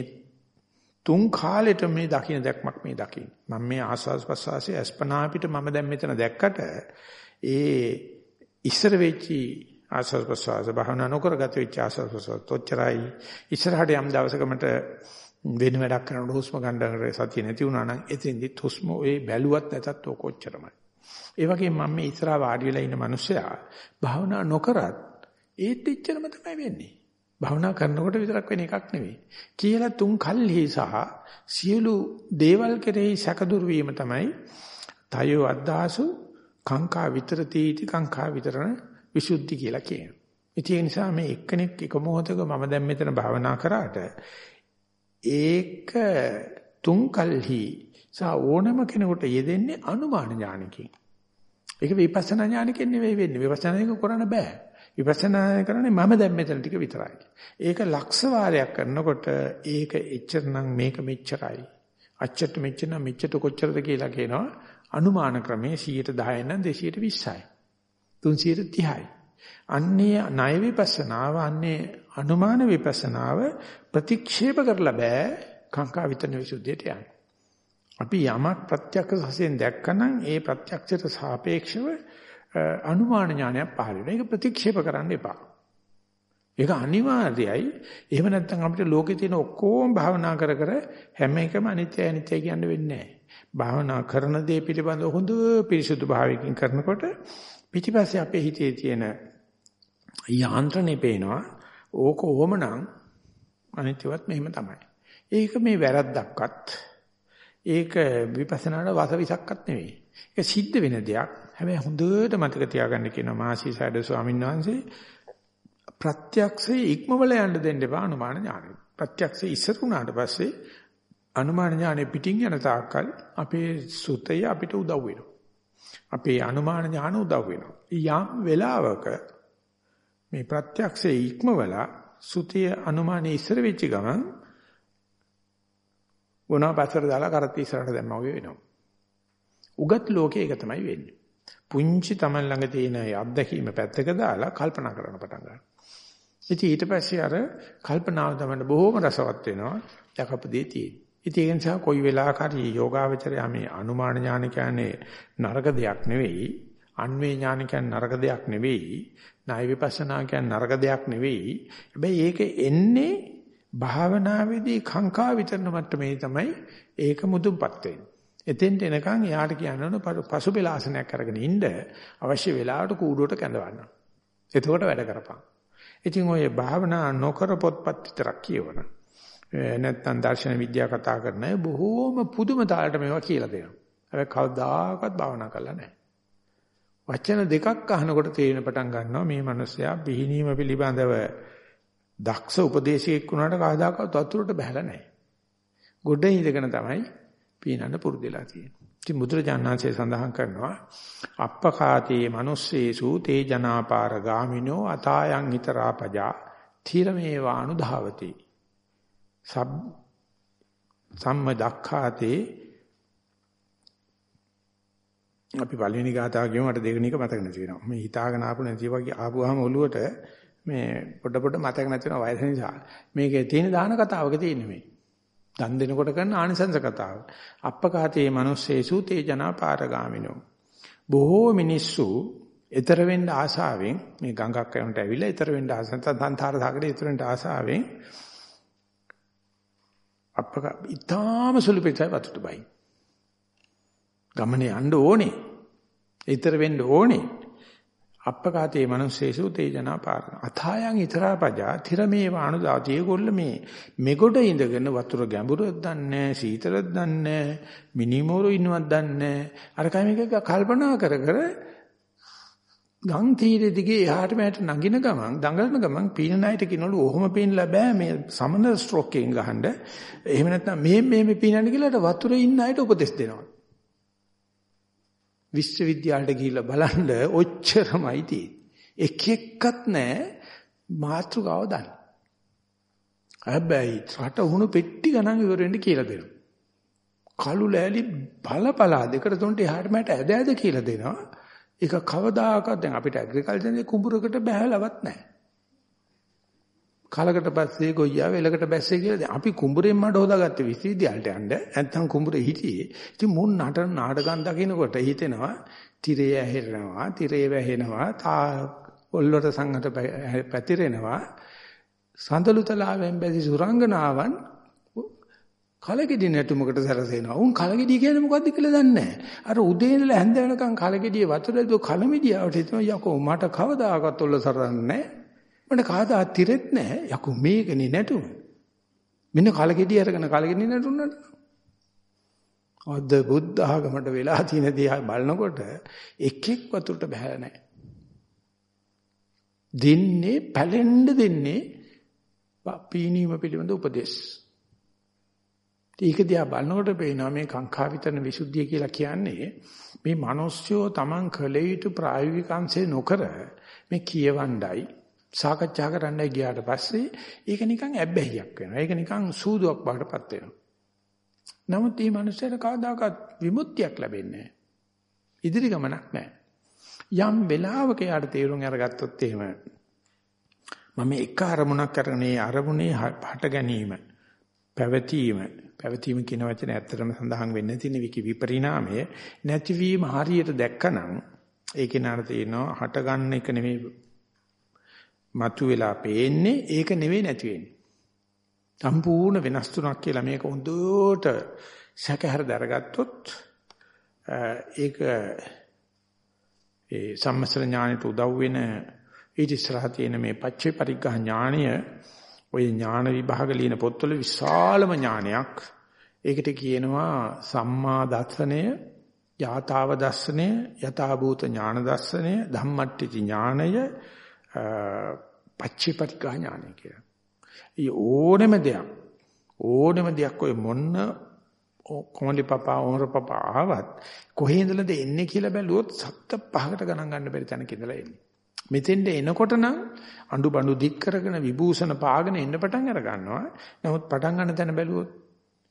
තුන් කාලෙට මේ දකින්න දැක්මක් මේ දකින්න. මම මේ ආස්වාස් ප්‍රසවාසයේ අස්පනා පිට මම දැන් මෙතන දැක්කට ඒ ඉස්සර වෙච්චි ආස්වාස් ප්‍රසවාස භාවනා නොකරගත වෙච්ච ආස්වාස් ප්‍රසවාස තොච්චරයි ඉස්සරහට යම් දවසකමට වෙන වැඩක් කරනකොට හුස්ම ගන්න සතිය නැති වුණා නම් එතෙන්දිත් හුස්ම ඒ බැලුවත් නැතත් ඔක කොච්චරමයි. ඒ වගේ මම මේ ඉස්සරහා වාඩි වෙලා ඉන්න මිනිස්සයා භාවනා නොකරත් ඒත් එච්චරම තමයි වෙන්නේ. භාවනා කරනකොට විතරක් වෙන එකක් නෙවෙයි. කියලා තුන් කල්හි සහ සියලු දේවල් කෙරෙහි සැකදුරු වීම තමයි තයෝ අද්දාසු කාංකා විතරතීති කාංකා විතරණ විසුද්ධි කියලා කියනවා. ඒ නිසා මේ එක්කෙනෙක් එක මොහොතක මම දැන් මෙතන භාවනා කරාට ඒක තුන් කල්හි සා ඕනම කෙනෙකුට යෙදෙන්නේ අනුමාන ඥානකින්. ඒක විපස්සනා ඥානකින් නෙවෙයි වෙන්නේ. විපස්සනා එක කරන්න බෑ. විපස්සනා කරන්නේ මම දැන් මෙතන ටික විතරයි. ඒක ලක්ෂ වාරයක් කරනකොට ඒක එච්චරනම් මේක මෙච්චරයි. අච්චට මෙච්චර නම් මෙච්චට කොච්චරද කියලා කියනවා. අනුමාන ක්‍රමයේ 110 නම් 220යි. 330යි. අන්නේ ණය විපස්සනාව අන්නේ අනුමාන විපස්සනාව ප්‍රතික්ෂේප කරලා බෑ කාංකා විතන විසුද්ධියට යන්න. අපි යමක් ප්‍රත්‍යක්ෂ වශයෙන් දැක්කනම් ඒ ප්‍රත්‍යක්ෂයට සාපේක්ෂව අනුමාන ඥානයක් පහළ වෙනවා. ඒක ප්‍රතික්ෂේප කරන්න එපා. ඒක අනිවාර්යයි. එහෙම නැත්නම් අපිට ලෝකේ තියෙන ඔක්කොම භාවනා කර කර හැම එකම අනිත්‍යයි අනිත්‍යයි කියන්න වෙන්නේ නැහැ. භාවනා කරන දේ පිළිබඳව හොඳ පිරිසුදු භාවයකින් කරනකොට පිටිපස්සේ අපේ හිතේ තියෙන යාන්ත්‍රණේ පේනවා. ඕක ඕමනම් අනිත්‍යවත් මෙහෙම තමයි. ඒක මේ වැරද්දක්වත් ඒක විපස්සනාට වසවිසක්වත් නෙවෙයි. ඒක සිද්ධ වෙන දෙයක්. හැබැයි හොඳට මතක තියාගන්න කියනවා මාසි සඩ ස්වාමීන් වහන්සේ ප්‍රත්‍යක්ෂයේ ඉක්මවල යන්න දෙන්න එපා අනුමාන ඥානෙ. ප්‍රත්‍යක්ෂයේ ඉස්සර වුණාට පස්සේ අනුමාන ඥානෙ පිටින් යන තාක්කල් අපේ සුතය අපිට උදව් වෙනවා. අපේ අනුමාන ඥාන උදව් වෙනවා. යම් වෙලාවක මේ ප්‍රත්‍යක්ෂයේ ඉක්මවලා සුතිය අනුමානෙ ඉස්සර වෙච්ච ගමන් ගුණා පස්සට දාලා කරත් ඉස්සරහට දැම්මා වගේ වෙනවා. උගත් ලෝකේ ඒක තමයි වෙන්නේ. පුංචි Taman ළඟ තියෙන අත්දැකීම පැත්තක දාලා කල්පනා කරන්න පටන් ගන්නවා. ඉතින් ඊට පස්සේ අර කල්පනාව තමයි බොහොම රසවත් වෙනවා. යකපදේ තියෙන්නේ. ඉතින් ඒ නිසා කොයි වෙලාවක හරි යෝගාවචරය මේ අනුමාන ඥාන කියන්නේ නරක දෙයක් නෙවෙයි. අන්වේ ඥාන කියන්නේ නරක දෙයක් නෙවෙයි. ණය විපස්සනා කියන්නේ නරක දෙයක් නෙවෙයි. හැබැයි ඒක එන්නේ භාවනාවේදී කාංකා විතරන මට්ටමේ තමයි ඒක මුදුන්පත් වෙන්නේ. එතෙන්ට එනකන් යාට කියන්න පසුබෙලාසනයක් අරගෙන ඉන්න අවශ්‍ය වෙලාවට කූඩුවට කැඳවන්න. එතකොට වැඩ කරපන්. ඉතින් ඔය භාවනා නොකර පොත්පත් විතරක් කියවන. නැත්තම් දර්ශන විද්‍යාව කතා කරන අය බොහෝම පුදුම තාලට මේවා කියලා දෙනවා. හැබැයි කවදාකවත් භාවනා කරලා නැහැ. වචන දෙකක් අහනකොට තේරෙන පටන් ගන්නවා මේ මිනිස්සයා බිහිනීම පිළිබඳව දක්ෂ උපදේශයක් වුණාට කවදාකවත් වතුරට බහැලා නැහැ. ගොඩ ඉඳගෙන තමයි පීනන්න පුරුදුලා තියෙන්නේ. ඉතින් බුදුරජාණන්සේ සඳහන් කරනවා අප්පකාතේ මිනිස්සේසු තේ ජනාපාර ගාමිනෝ අතායන් හිතරාපජා තිරමේවානු ධාවති. සබ් සම්මදක්ඛාතේ අපි පළවෙනි ගාතාව කියමු මට දෙවෙනි එක මතක නැති වෙනවා. මේ හිතාගෙන ආපු නැති වගේ ආපුවාම ඔළුවට මේ පොඩ පොඩ මතක නැති වෙන වයස නිසා. මේකේ තියෙන දාන කතාවක තියෙන්නේ මේ. දන් දෙනකොට කරන ආනිසංස කතාව. අප්පකාතේ මිනිස්සේසු තේ ජනා පාරගාමිනෝ. බොහෝ මිනිස්සු ඊතර වෙන්න ආසාවෙන් මේ ගඟක් යනට ඇවිල්ලා ඊතර වෙන්න ආසෙන් තන්තර සාගරේ ඊතර වෙන්න ආසාවෙන් අප්පක ඊටාම සුළු පිටයි වතුට බයි. ගමනේ යන්න ඕනේ. ඊතර වෙන්න ඕනේ. අප්පකාතේ මනුස්සේසු තේජනා පාරණ. අථායන් ඊතරාපජා තිරමේ වානුදාති ඒගොල්ල මේ මෙගොඩ ඉඳගෙන වතුර ගැඹුරක් දන්නේ සීතලක් දන්නේ මිනිමෝරු ඉන්නවක් දන්නේ අර කයිමක කල්පනා කර කර ගම් තීරෙ දිගේ එහාට මෙහාට නගින ගමන් දඟලන ගමන් පීන ණයට කිනවලු ඔහොම පීනලා බෑ මේ සමනල ස්ට්‍රෝක් එකෙන් ගහන්න. එහෙම නැත්නම් මේ මේ පීනන්න කියලාට වතුරේ ඉන්න අයට උපදෙස් දෙනවා. විශ්වවිද්‍යාලයට ගිහිල්ලා බලන්න ඔච්චරමයි තියෙන්නේ. එක එක්කත් නැහැ මාතෘකාව දන්න. හැබැයි රට උණු පෙට්ටි ගණන් ඉවර වෙන්න කියලා දෙනවා. කළු ලෑලි බල බලා දෙකට තුනට එහාට මට ඇද ඇද කියලා දෙනවා. ඒක කවදාකවත් දැන් අපිට ඇග්‍රිකල්චර් කුඹුරකට බහැලවත් නැහැ. කලකට පස්සේ ගොයියා වෙලකට බැස්සේ කියලා දැන් අපි කුඹුරෙන් මඩ හොදාගත්තේ විශ්වවිද්‍යාලට යන්න. නැත්තම් කුඹුරේ හිටියේ. ඉතින් මුන් නටන නාටකම් දකිනකොට හිතෙනවා tire ඇහෙනවා tire වැහෙනවා තා ඔල්ලට සංගත පැතිරෙනවා. සඳලු තලාවෙන් බැසි සුරංගනාවන් කලගෙඩි නැටුමකට සැරසෙනවා. උන් කලගෙඩි කියන්නේ මොකද්ද කියලා දන්නේ නැහැ. අර උදේ ඉඳලා හැන්ද වෙනකන් කලගෙඩිය වතුර දු කලමිඩියාවට හිතනවා යකෝ මට කවදාකවත් ඔල්ල සරන්නේ නැහැ. මට කාදා තිරෙත් නැහැ. යකෝ මේකනේ නැටුම. මෙන්න කලගෙඩිය අරගෙන කලගෙඩිය නැටුණාට. අද බුද්ධ ආගමට වෙලා තියෙන දේ බලනකොට එකෙක් වතුරට බහැලා නැහැ. දෙන්නේ පැලෙන්න දෙන්නේ පීනීම පිළිබඳ උපදේශ. ඒක දිහා බලනකොට පේනවා මේ කාංකා විතරන විසුද්ධිය කියලා කියන්නේ මේ මිනිස්සුયો Taman කළ යුතු ප්‍රායෝගික අංශේ නොකර මේ කියවණ්ඩයි සාකච්ඡා කරන්නයි ගියාට පස්සේ ඒක නිකන් ඇබ්බැහියක් වෙනවා. ඒක නිකන් සූදුවක් බාටපත් වෙනවා. නමුත් මේ මනුස්සයට කවදාකවත් විමුක්තියක් ලැබෙන්නේ ඉදිරි ගමනක් නැහැ. යම් වෙලාවක යාට තේරුම් අරගත්තොත් එහෙම මම එක අරමුණක් කරගෙන ඒ අරමුණේ හට ගැනීම පැවතීම පැවතීම කියන වචනේ ඇත්තටම සඳහන් වෙන්නේ තියෙන විකි විපරිණාමය නැතිවීම හරියට දැක්කනම් ඒකේ නාර තියෙනවා හට ගන්න එක නෙමෙයි මතුවලා පේන්නේ ඒක නෙවෙයි නැති වෙන්නේ. සම්පූර්ණ වෙනස් තුනක් කියලා මේක හොඳට සැකහැර දරගත්තොත් ඒක ඒ සම්මස්තර ඥානෙට උදව් වෙන ඊට ඉස්සරහ තියෙන මේ පච්චේ පරිග්ගහ ඥානය ওই ඥාන විභාග ලියන පොත්වල විශාලම ඥානයක්. ඒකට කියනවා සම්මා දර්ශනය, යථාව දර්ශනය, යථාභූත ඥාන දර්ශනය, ධම්මට්ටි ඥානය, පච්චේපටිකා ඥානය කියලා. ඒ ඕනෙම දෙයක් ඕනෙම දෙයක් ඔය මොන්න කොමලි පපා ඕනර පපා ආවත් කොහේ ඉඳලාද එන්නේ කියලා බැලුවොත් සත්ත පහකට ගණන් ගන්න බැරි තැනක ඉඳලා එන්නේ. මෙතෙන්ට එනකොට නම් අඬු බඬු දික් කරගෙන විභූෂණ පාගෙන එන්න පටන් අර ගන්නවා. නමුත් පටන් ගන්න තැන බැලුවොත්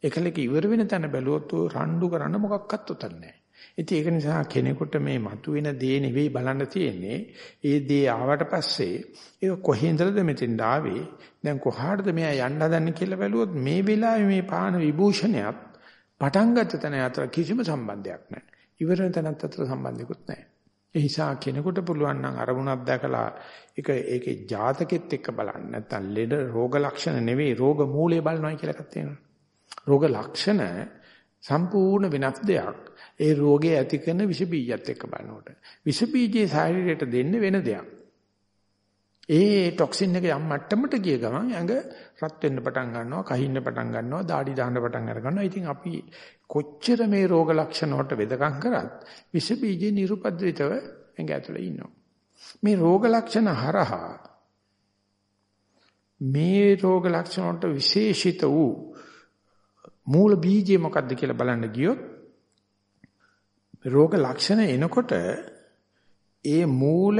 එකලක ඉවර වෙන තැන බැලුවොත් රණ්ඩු කරන්න මොකක්වත් උතන් නැහැ. ඉතින් ඒක නිසා කෙනෙකුට මේ මතුවෙන දේ නෙවෙයි බලන්න තියෙන්නේ. ඒ දේ ආවට පස්සේ ඒක කොහේ ඉඳලාද මෙතෙන්ට ආවේ? දැන් කොහාටද මෙයා යන්න හදන්නේ කියලා බැලුවොත් මේ වෙලාවේ මේ පාන විභූෂණයත් පටන් ගත්ත තැන අතර කිසිම සම්බන්ධයක් නැහැ. ඉවර වෙන තැනත් අතර සම්බන්ධිකුත් නැහැ. ඒ නිසා කෙනෙකුට පුළුවන් නම් අරමුණක් දැකලා ඒක ඒකේ ජාතකෙත් එක්ක බලන්න. නැත්තම් ලෙඩ රෝග ලක්ෂණ නෙවෙයි රෝග මූලය බලනවා කියලා එකක් තියෙනවා. රෝග ලක්ෂණ සම්පූර්ණ වෙනස් දෙයක්. ඒ රෝගේ ඇති කරන විෂ බීජයත් එක්ක බලනකොට. විෂ බීජයේ ශරීරයට දෙන්න වෙන දෙයක්. ඒ ටොක්සින් එක යම් මට්ටමට ගිය ගමන් ඇඟ රත් වෙන්න පටන් ගන්නවා, කහින්න පටන් ගන්නවා, দাঁඩි දාන්න පටන් අර ගන්නවා. ඉතින් අපි කොච්චර මේ රෝග ලක්ෂණ වලට වෙදකම් කරත් විෂ බීජේ නිරුපද්‍රිතව ඇඟ ඇතුලේ ඉන්නවා. මේ රෝග ලක්ෂණ හරහා මේ රෝග ලක්ෂණ වලට විශේෂිත වූ මූල බීජය මොකක්ද කියලා බලන්න ගියොත් රෝග ලක්ෂණ එනකොට ඒ මූල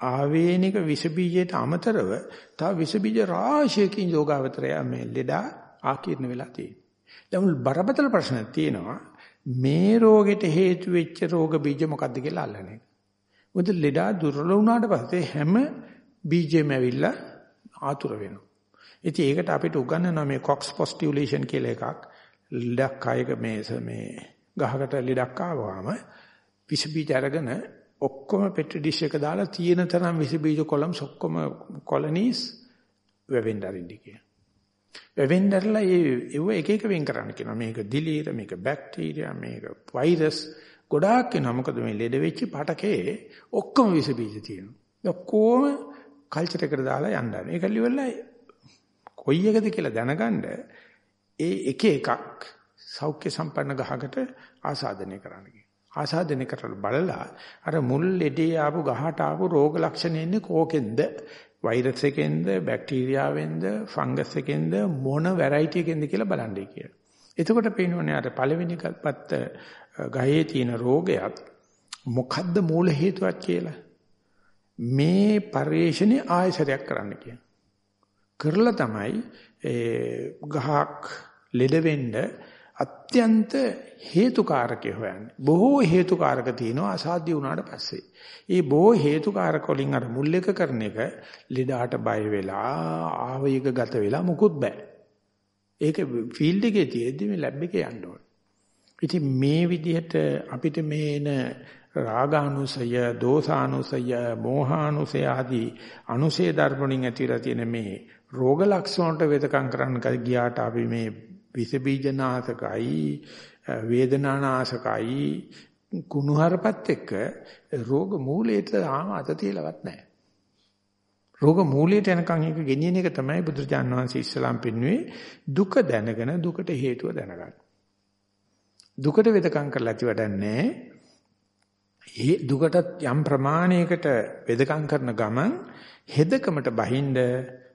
ආවේනික විස බීජයට අමතරව තව විස බීජ රාශියකින් යෝගාවතරය මේ ලෙඩා ආකීර්ණ වෙලා තියෙනවා. දැන් බරපතල ප්‍රශ්නයක් තියෙනවා මේ රෝගෙට හේතු වෙච්ච රෝග බීජ මොකක්ද කියලා අල්ලන්නේ. මොකද ලෙඩා දුර්වල වුණාට පස්සේ හැම බීජෙම ඇවිල්ලා ආතුර වෙනවා. ඉතින් ඒකට අපිට උගන්වනවා මේ කොක්ස් පොස්ටියුලේෂන් කියලා එකක්. ලෙඩක් කායක මේ මේ ගහකට ලෙඩක් ආවම විස බීජ අරගෙන ඔක්කොම පෙට්‍රි ඩිෂ් එක දාලා තියෙන තරම් විස බීජ කොලම්ස් ඔක්කොම කොලනීස් වෙවෙන්න අරින්න කියන. වෙවෙන්නර්ලා ඒ ඒව එක එක වෙන් කරන්න කියනවා. මේක දිලීර, මේක බැක්ටීරියා, මේක වෛරස් ගොඩාක් වෙනවා. මොකද මේ ලෙඩ වෙච්ච පටකේ ඔක්කොම විස බීජ තියෙනවා. ඔක්කොම කල්චර් එකට දාලා යන්න. ඒක liverලා කොයි එකද කියලා දැනගන්න ඒ එක එකක් සෞඛ්‍ය සම්පන්න ගහකට ආසාදනය කරන්න ආසාදනය කරලා බලලා අර මුල් ලෙඩේ ආපු ගහට ආපු රෝග ලක්ෂණ එන්නේ කෝකෙන්ද වෛරස් එකෙන්ද බැක්ටීරියාවෙන්ද ෆංගස් එකෙන්ද මොන වෙරයිටි එකෙන්ද කියලා බලන්නේ කියලා. එතකොට පේනෝනේ අර පළවෙනි එකපත් ගහේ තියෙන රෝගයක් මොකද්ද මූල හේතුවක් කියලා. මේ පරිශ්‍රණේ ආයසරයක් කරන්න කියන. කරලා තමයි ගහක් ලෙඩ වෙන්න අත්‍යන්ත හේතුකාරකය හොයන්නේ. බොහෝ හේතුකාරක තියෙනවා අසාධ්‍ය වුණාට පස්සේ. ඒ බොහෝ හේතුකාරක වලින් අර මුල් එක කරන එක ලෙඩාට බය වෙලා ආවයක ගත වෙලා මුකුත් බෑ. ඒක ෆීල්ඩ් එකේ තියෙද්දි මේ ලැබ් එකේ යන්න ඕනේ. ඉතින් මේ විදිහට අපිට මේන රාගානුසය, දෝසානුසය, මෝහානුසය ආදී අනුසය ධර්මණින් ඇතිලා තියෙන මේ රෝග ලක්ෂණ වලට වෙදකම් කරන්න ගියාට අපි මේ විස බීජනාශකයි වේදනානාශකයි කුණුහරුපත් එක්ක රෝග මූලයට ආම අත තියලවත් නැහැ. රෝග මූලයට යනකම් එක ගෙනියන එක තමයි බුදුරජාන් වහන්සේ ඉස්ලාම් පෙන්වුවේ දුක දැනගෙන දුකට හේතුව දැනගන්න. දුකට වෙදකම් කරලා ඇති වැඩන්නේ ඒ දුකටත් යම් ප්‍රමාණයකට වෙදකම් කරන ගමන් හෙදකමට බහින්ද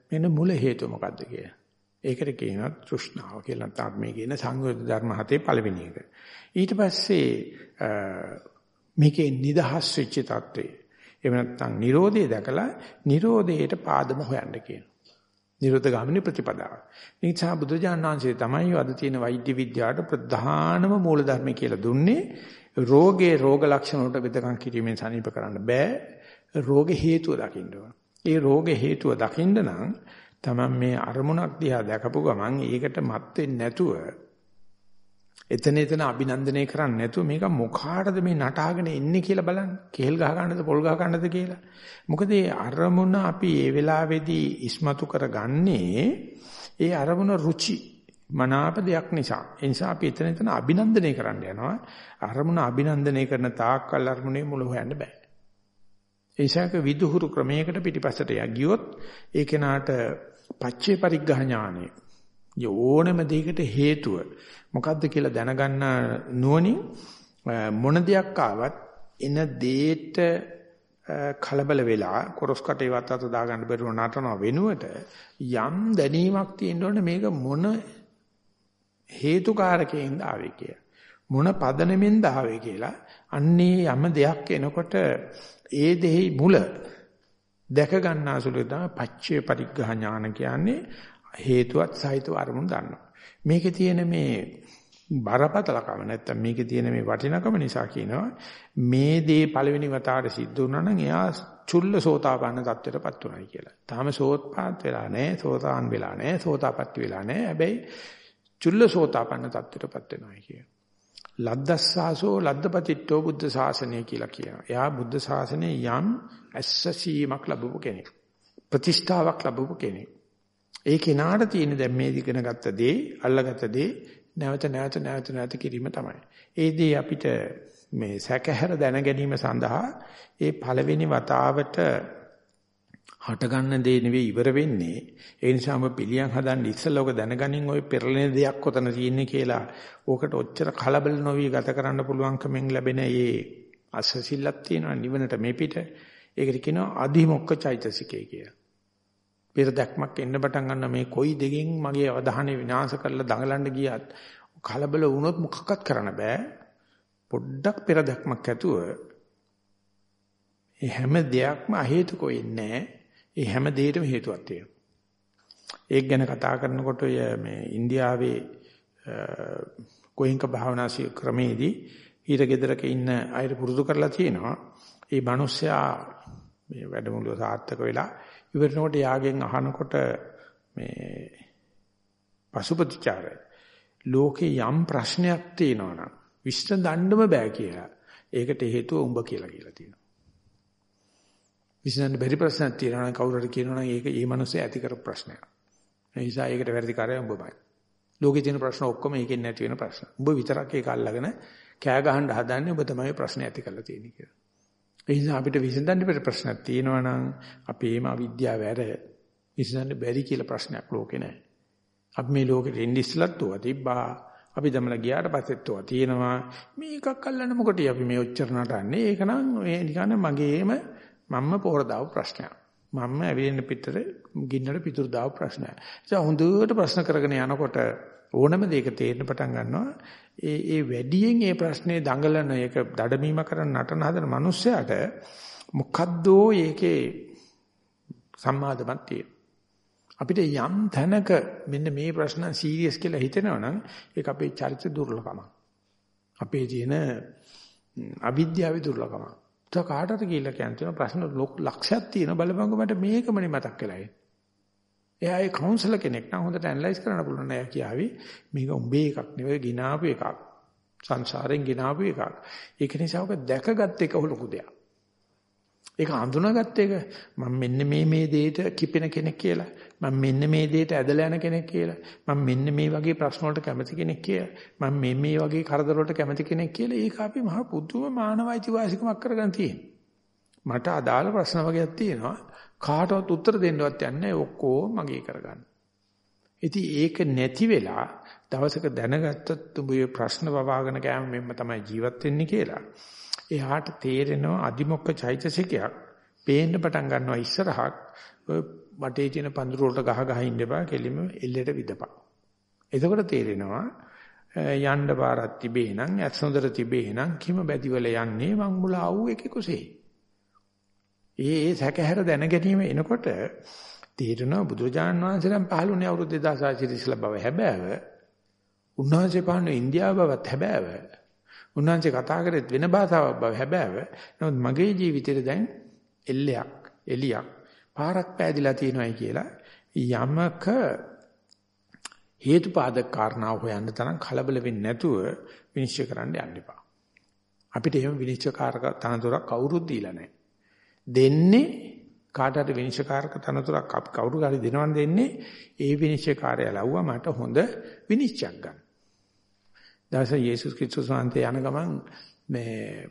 මෙන්න මුල හේතුව මොකද්ද කියලා. ඒකට කියනවා තෘෂ්ණාව කියලා. නැත්නම් මේ කියන සංයෝජ ධර්ම හතේ පළවෙනි එක. ඊට පස්සේ මේකේ නිදහස් වෙච්ච තත්ත්වේ. එහෙම නැත්නම් Nirodhe දැකලා Nirodheට පාදම හොයන්න කියනවා. නිරෝධ ගාමිනී ප්‍රතිපදාව. නිසා බුදුජාණන් වහන්සේ තමයි අද තියෙන වෛද්‍ය විද්‍යාවට ප්‍රධානම මූලධර්ම කියලා දුන්නේ රෝගේ රෝග ලක්ෂණ වලට වෙදකම් කිරීමෙන් සනීප කරන්න බෑ. රෝග හේතුව දකින්න ඕන. ඒ රෝග හේතුව දකින්න නම් තමන් මේ අරමුණක් දිහා දැකපු ගමන් ඒකට මත් වෙන්නේ නැතුව එතන එතන අභිනන්දනය කරන්නේ නැතුව මේක මොකාටද මේ නටාගෙන ඉන්නේ කියලා බලන්න. කෙල් ගහ ගන්නද පොල් ගහ ගන්නද කියලා. මොකද මේ අරමුණ අපි ඒ වෙලාවේදී ඉස්මතු කරගන්නේ ඒ අරමුණ රුචි මනාප දෙයක් නිසා. ඒ නිසා අපි එතන එතන අභිනන්දනය කරන්න යනවා. අරමුණ අභිනන්දනය කරන තාක්කල් අරමුණේ මුල හොයන්න බෑ. ඒසක විදුහුරු ක්‍රමයකට පිටිපස්සට ගියොත් ඒ කෙනාට පච්චේ පරිග්‍රහ ඥානෙ ඕනම දෙයකට හේතුව මොකද්ද කියලා දැනගන්න නුවණින් මොන දෙයක් ආවත් එන දෙයට කලබල වෙලා කොරස් කටේවත් අත දාගන්න බැරුව නටන වෙනුවට යම් දැනීමක් තියෙන්න ඕනේ මේක මොන හේතුකාරකයෙන් ආවේ කියලා. මොන පදනමෙන්ද ආවේ කියලා. අන්නේ යම දෙයක් එනකොට ඒ දෙහි මුල දැක ගන්නාසුළු තමයි පච්චේ පරිග්‍රහ ඥාන කියන්නේ හේතුවත් සහිතව අරමුණු දන්නවා. මේකේ තියෙන මේ බරපතලකම නැත්තම් මේකේ තියෙන මේ වටිනකම නිසා කියනවා මේ දේ පළවෙනි වතාවට සිද්ධ වුණා නම් එයා චුල්ල සෝතාපන්න තත්ත්වයටපත් උනායි කියලා. තාම සෝත්පාත් වෙලා නැහැ, සෝතාන් වෙලා නැහැ, සෝතාපට්ටි වෙලා නැහැ. හැබැයි චුල්ල සෝතාපන්න තත්ත්වයටපත් වෙනවායි කියනවා. ලද්දස්සාසෝ ලද්දපතිට්ඨෝ බුද්ධ ශාසනය කියලා කියනවා. එයා බුද්ධ ශාසනයේ යම් ඇස්සසීමක් ලැබුව කෙනෙක්. ප්‍රතිෂ්ඨාවක් ලැබුව කෙනෙක්. ඒ කෙනාට තියෙන දැන් මේ ඉගෙන ගත්ත දේ, අල්ලගත්ත දේ නැවත නැවත නැවත නැවත කිරීම තමයි. ඒ දේ අපිට මේ සැකහැර දැන ගැනීම සඳහා ඒ පළවෙනි වතාවට හට ගන්න දේ නෙවෙයි ඉවර වෙන්නේ. ඒ නිසාම පිළියම් හදන්න ඉස්සෙල්ලා ඔක දැනගනින් ওই පෙරලෙන දෙයක් කොතන තියෙන්නේ කියලා. ඕකට ඔච්චර කලබල නොවි ගත කරන්න පුළුවන්කමෙන් ලැබෙන ඒ අසසිල්ලක් තියෙනවා නිවනට මේ පිට. ඒකට කියනවා අධිමොක්ක චෛතසිකය කියලා. පෙර දැක්මක් එන්න පටන් ගන්න මේ කොයි දෙකින් මගේ අවධානය විනාශ කරලා දඟලන්න ගියත් කලබල වුණොත් මොකක්වත් කරන්න බෑ. පොඩ්ඩක් පෙර දැක්මක් ඇතුව ඒ හැම දෙයක්ම අහේතුක වෙන්නේ ඒ හැම දෙයකටම හේතුවක් තියෙනවා. ඒක ගැන කතා කරනකොට ඔය මේ ඉන්දියාවේ කොයින්ක භාවනා ක්‍රමේදී ඊට ගෙදරක ඉන්න අයට පුරුදු කරලා තියෙනවා. ඒ මිනිස්සයා මේ වැඩමුළුව සාර්ථක වෙලා ඉවරනකොට යාගෙන් අහනකොට මේ පසුපතිචාරය ලෝකේ යම් ප්‍රශ්නයක් තියෙනවා නම් විශ්සඳන්නම බෑ කියලා. ඒකට හේතුව උඹ කියලා කියලා තියෙනවා. විශ්සඳන්න බැරි ප්‍රශ්නයක් තියෙනවා නම් කවුරු හරි කියනවා නම් ඒක ඒ මනුස්සයා ඇති කරපු ප්‍රශ්නයක්. ඒ නිසා ඒකට වැරදි කාර්යය උඹමයි. ලෝකේ තියෙන ප්‍රශ්න ඔක්කොම ඒකෙන් නැති වෙන ප්‍රශ්න. උඹ විතරක් ඒක අල්ලගෙන කෑ ගහන්න හදන්නේ ඔබ තමයි ප්‍රශ්නේ ඇති කරලා තියෙන්නේ කියලා. ඒ නිසා අපිට විසඳන්න බැරි ප්‍රශ්නක් තියෙනවා නම් අපේම අවිද්‍යාව ඇර විසඳන්න බැරි කියලා ප්‍රශ්නයක් ලෝකේ නැහැ. අපි මේ ලෝකෙට එන්නේ ඉස්සලත් උවා තිබ්බා. අපි දමලා ගියාට පස්සෙත් උවා තියෙනවා. මේකක් අල්ලන්න මොකටද අපි මේ ඔච්චර නටන්නේ? ඒක නම් මේ නිකන් මගේම මම්ම පොර දාව ප්‍රශ්නයක්. මම්ම ඇවිදින්න පිටර ගින්නට පිටුරු දාව ප්‍රශ්නයක්. ඒ හොඳට ප්‍රශ්න කරගෙන යනකොට ඕනම දෙයක තේරෙන්න පටන් ගන්නවා. ඒ ඒ වැඩියෙන් ඒ ප්‍රශ්නේ දඟලන ඒක දඩමීම කරන නටන හදන මිනිස්සයාට මොකද්දෝ ඒකේ සම්මාදමක් තියෙනවා. අපිට යම් තැනක මෙන්න මේ ප්‍රශ්න සීරියස් කියලා හිතෙනවනම් ඒක අපේ චරිත දුර්ලභම. අපේ තියෙන අවිද්‍යාවේ දුර්ලභම. තව කාටද කියලා කියන ප්‍රශ්න ලක්ෂයක් තියෙන බලපංගු මට මේකමනේ මතක් වෙලා ඉන්නේ. එයා ඒ කවුන්සලර් කෙනෙක් නම් හොඳට ඇනලයිස් කරන්න පුළුවන් නෑ කියාවි. මේක උඹේ එකක් නෙවෙයි ගිනාපු එකක්. සංසාරෙන් ගිනාපු එකක්. ඒක නිසා ඔක දැකගත් එක ලොකු දෙයක්. ඒක හඳුනාගත්ත එක මම මෙන්න මේ මේ දෙයට කිපෙන කෙනෙක් කියලා. මම මෙන්න මේ දෙයට ඇදලා යන කෙනෙක් කියලා. මම මෙන්න මේ වගේ ප්‍රශ්න වලට කැමති කෙනෙක් කියලා. මම මේ මේ වගේ කරදර වලට කැමති කෙනෙක් කියලා. ඒක අපි මහ පුදුම මානවයිති වාසිකමක් කරගෙන තියෙනවා. මට අදාළ ප්‍රශ්න වගේක් තියෙනවා. කාටවත් උත්තර දෙන්නවත් යන්නේ ඔක්කොම මගේ කරගන්න. ඉතින් ඒක නැති වෙලා දවසක දැනගත්තත් උඹේ ප්‍රශ්න වවාගෙන ගෑම මෙන්න තමයි ජීවත් වෙන්නේ කියලා. එයාට තේරෙනවා අදිමොක්ක චෛතසිකයක් පේන්න පටන් ගන්නවා ඉස්සරහක් ඔය වටේ තියෙන පඳුර වලට ගහ ගහ ඉන්න බා කෙලිම එල්ලෙට විදපන්. එතකොට තේරෙනවා යන්න පාරක් තිබේ නම් ඇස් හොඳට තිබේ නම් කිම බැදිවල යන්නේ මං මුල ආවු එකේ කුසේ. ඒ ඒ සැකහැර දැන ගැනීම එනකොට තේරෙනවා බුදුරජාණන් වහන්සේලන් පහළුනේ අවුරුදු 2600 ඉස්සලා බව හැබෑව. උන්වහන්සේ පහළුනේ ඉන්දියාව බවත් හැබෑව. උන්වහන්සේ කතා කරෙත් වෙන භාෂාවක් බව හැබෑව. නමුත් මගේ ජීවිතේට දැන් එල්ලයක්, එලියක්, පාරක් පෑදිලා තියෙනවායි කියලා යමක හේතුපාදක කාරණා හොයන්න තරම් කලබල වෙන්නේ නැතුව විනිශ්චය කරන්න යන්න එපා. අපිට එහෙම විනිශ්චයකාරක තනතුරක් කවුරුත් දීලා නැහැ. දෙන්නේ කාට හරි විනිශ්චයකාරක තනතුරක් අපි කවුරු හරි දෙනවන් දෙන්නේ ඒ විනිශ්චයකාරයා ලව්වා මට හොඳ විනිශ්චයක් ගන්න. දවස යේසුස් ක්‍රිස්තුස් වහන්සේ යන ගමන් මේ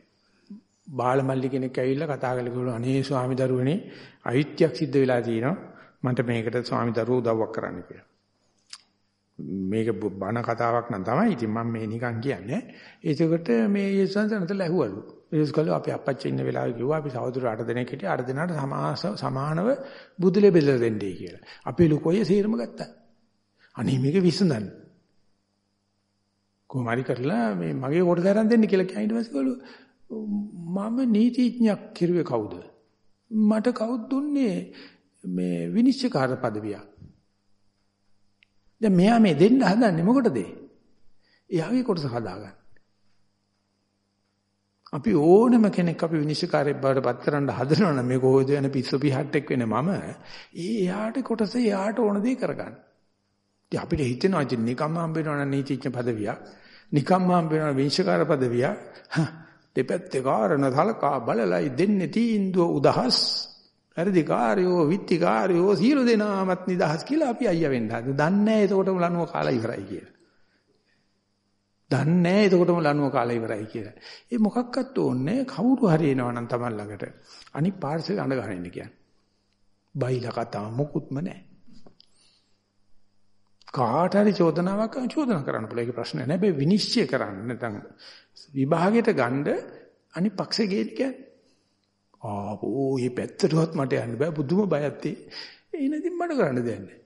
බාලමල්ලි කෙනෙක් ඇවිල්ලා කතා කරලා කිව්වා අනේ ස්වාමි දරුවනේ අයිත්‍යක් සිද්ධ වෙලා තියෙනවා මට මේකට ස්වාමි දරුවෝ උදව්වක් කරන්න කියලා. මේක බණ කතාවක් නම් තමයි. ඉතින් මම මේ නිකන් කියන්නේ. ඒකට මේ යේසුස් වහන්සේ ඇහුවලු. යේසුස් කළා අපි අපච්චි ඉන්න වෙලාවේ කිව්වා අපි සහෝදර අට දෙනෙක් හිටියා අට දෙනාට සමානව බුදුලේ බෙදලා දෙන්නයි කියලා. අපි ලොකෝයේ සීරම ගත්තා. අනේ මේක විසඳන්න. කොහොම හරි කරලා මේ මගේ කොටස අරන් දෙන්න කියලා කියන ඊට පස්සේ ගලු මම නීතිඥයක් කිරුවේ කවුද? මට කවුද දුන්නේ මේ විනිශ්චයකාර পদවිය? දැන් මෙයා මේ දෙන්න හදන්නේ මොකටද? එයාගේ කොටස හදාගන්න. අපි ඕනම කෙනෙක් අපි විනිශ්චයකාරයෙක් බවට පත් කරන්න හදනවනම් මේ කොහොද යන පිස්සු පිහට්ටෙක් වෙන මම ඒ එයාට කොටස එයාට ඕන දේ කරගන්න. ඉතින් අපිට හිතෙනවා ඉතින් නිකම්ම හම්බ වෙනවනම් නීතිඥ පදවියක්, නිකම්ම හම්බ වෙනවනම් විනිශ්චයකාර පදවියක්. දෙපැත්තේ කාරණ තලකා බලලයි දෙන්නේ තීන්දුව උදහස්. වැඩිකාරයෝ, විත්තිකාරයෝ සියලු දෙනාමත් නිදහස් කියලා අපි අයියා වෙන්න හදනවා. දන්නේ නැහැ ඒකට ලනුව කාලා ඉවරයි කියලා. දන්නේ නැහැ එතකොටම ලනුව කාලා ඉවරයි කියලා. ඒ මොකක්වත් ඕනේ කවුරු හරි එනවා නම් Taman ළඟට. අනිත් පාර්ශව අඬ ගන්න කියන්නේ. බයිලා කතා මොකුත්ම නැහැ. කාට හරි චෝදනාවක් චෝදනා කරන්න පුළුවන් ඒක ප්‍රශ්නයක් නෑ. හැබැයි විනිශ්චය කරන්න නැත්නම් විභාගයට ගන්න අනිත් පක්ෂේ ගේන්න කියන්නේ. ආපෝ මේ පැත්තටවත් මට යන්න බෑ බුදුම බයත් ඒ. එනදින් මට කරන්න දෙයක් නෑ.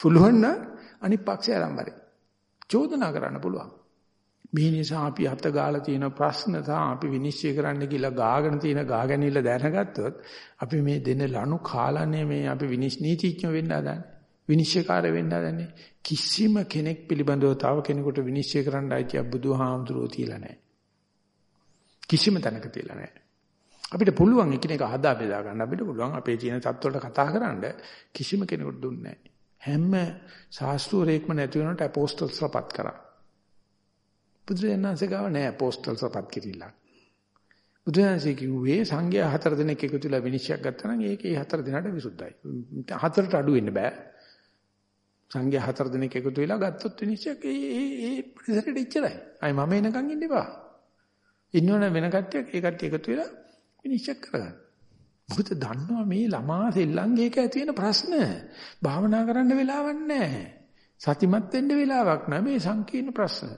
පුළුවන් නම් අනිත් පක්ෂය ආරම්භරේ. චෝදනා කරන්න පුළුවන්. මේ නිසා අපි අත ගාලා තියෙන ප්‍රශ්න සහ අපි විනිශ්චය කරන්න කියලා ගාගෙන තියෙන ගාගැනිල්ල දැනගත්තොත් අපි මේ දෙන ලනු කාලනේ මේ අපි විනිශ්චීඥ වෙන්න හදන්නේ. විනිශ්චයකාර වෙන්න හදන්නේ. කිසිම කෙනෙක් පිළිබඳව තව කෙනෙකුට විනිශ්චය කරන්න අයිතිය බුදුහාමුදුරුවෝ තියලා නැහැ. කිසිම තැනක තියලා නැහැ. අපිට පුළුවන් එකිනෙක හදා බෙදා ගන්න අපිට පුළුවන් අපේ ජීන තත්ත්වවලට කතා කරන්න කිසිම කෙනෙකුට දුන්නේ නැහැ. හැම ශාස්ත්‍රූරේක්ම නැති වෙනකොට අපෝස්තල්ස්ලපත් කරා. බුදුරජාණන්සේ ගාව නෑ අපෝස්තල්ස්ලපත් කිරිලා. බුදුරජාණන්සේ කිව්වේ සංඝයා හතර දෙනෙක් එකතු වෙලා විනිශ්චයක් ගත්තා නම් ඒකේ හතර දෙනාට විසුද්ධයි. හතරට අඩු වෙන්න බෑ. සංඝයා හතර දෙනෙක් එකතු වෙලා ගත්තොත් විනිශ්චයක් ඒ ඒ ඒ පරිසරෙට ඉච්චරයි. අය මම එනකන් ඉන්න එපා. ඉන්නවනම් වෙන කට්ටියක් ඒ කට්ටිය එකතු වෙලා විනිශ්චය කරගන්න. මොකද දන්නවා මේ ළමා සෙල්ලංගේක ඇති වෙන ප්‍රශ්න. භාවනා කරන්න වෙලාවක් නැහැ. සතිමත් වෙන්න වෙලාවක් නැහැ මේ සංකීර්ණ ප්‍රශ්න.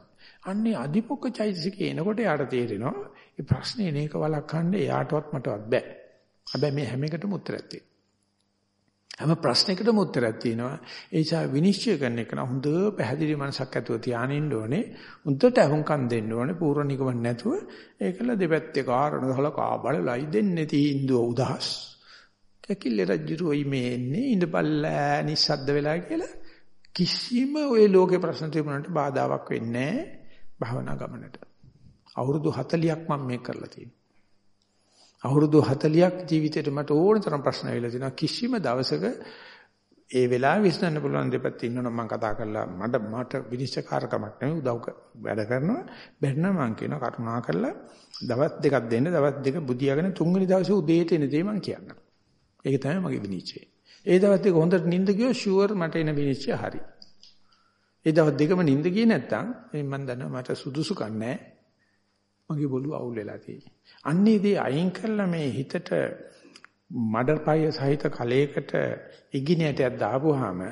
අන්නේ අධිපොක්ක චෛතසිකේ එනකොට යාට තේරෙනවා මේ ප්‍රශ්නේ නේක වළක්වන්න එයාටවත් මටවත් බෑ. හැබැයි මේ හැම එකටම උත්තරයක් තියෙනවා. හැම ප්‍රශ්නයකටම උත්තරයක් තියෙනවා. ඒ නිසා විනිශ්චය කරන එක හොඳ පැහැදිලි මනසක් ඇතුව තියානින්න ඕනේ. උන්ට අහුම්කම් දෙන්න ඕනේ. පූර්ව නිගමන නැතුව ඒකල දෙපැත්තේ කාරණ සලකා බලලයි දෙන්නේ තීන්දුව උදහස්. කැකිල්ල රජුරෝයි මේ එන්නේ ඉඳපල්ලා නිස්සද්ද වෙලා කියලා කිසිම ওই ලෝකේ ප්‍රශ්න තිබුණාට බාධාවක් වෙන්නේ නැහැ භවනා ගමනට. අවුරුදු 40ක් මම මේක කරලා තියෙනවා. අවුරුදු 40ක් ජීවිතේට මට ඕන තරම් ප්‍රශ්න ඇවිල්ලා තිනවා කිසිම දවසක ඒ වෙලාවෙ විශ්නන්න පුළුවන් දෙපැත්ත ඉන්නවනම් මම කතා කරලා මට මට විනිශ්චයකාරකමක් නෙවෙයි උදව් වැඩ කරනවා. බැන්න මම කියනවා කරුණා කරලා දවස් දෙකක් දෙන්න දවස් දෙක බුදියාගෙන තුන්වෙනි දවසේ උදේට එන දේ මම කියන්නම්. ඒක තමයි මගේ විනිශ්චය. ඒ දවස් දෙක හොඳට නිින්ද ගියෝ ෂුවර් මට එන විනිශ්චය හරි. ඒ දවස් දෙකම නිින්ද ගියේ නැත්තම් මම දන්නවා මට සුදුසුකම් නැහැ මගේ බොළු අවුල් වෙලා තියෙන්නේ අන්නේ දේ අයින් කරලා මේ හිතට මඩපය සහිත කලයකට ඉගිනියටයක් දාපුවාම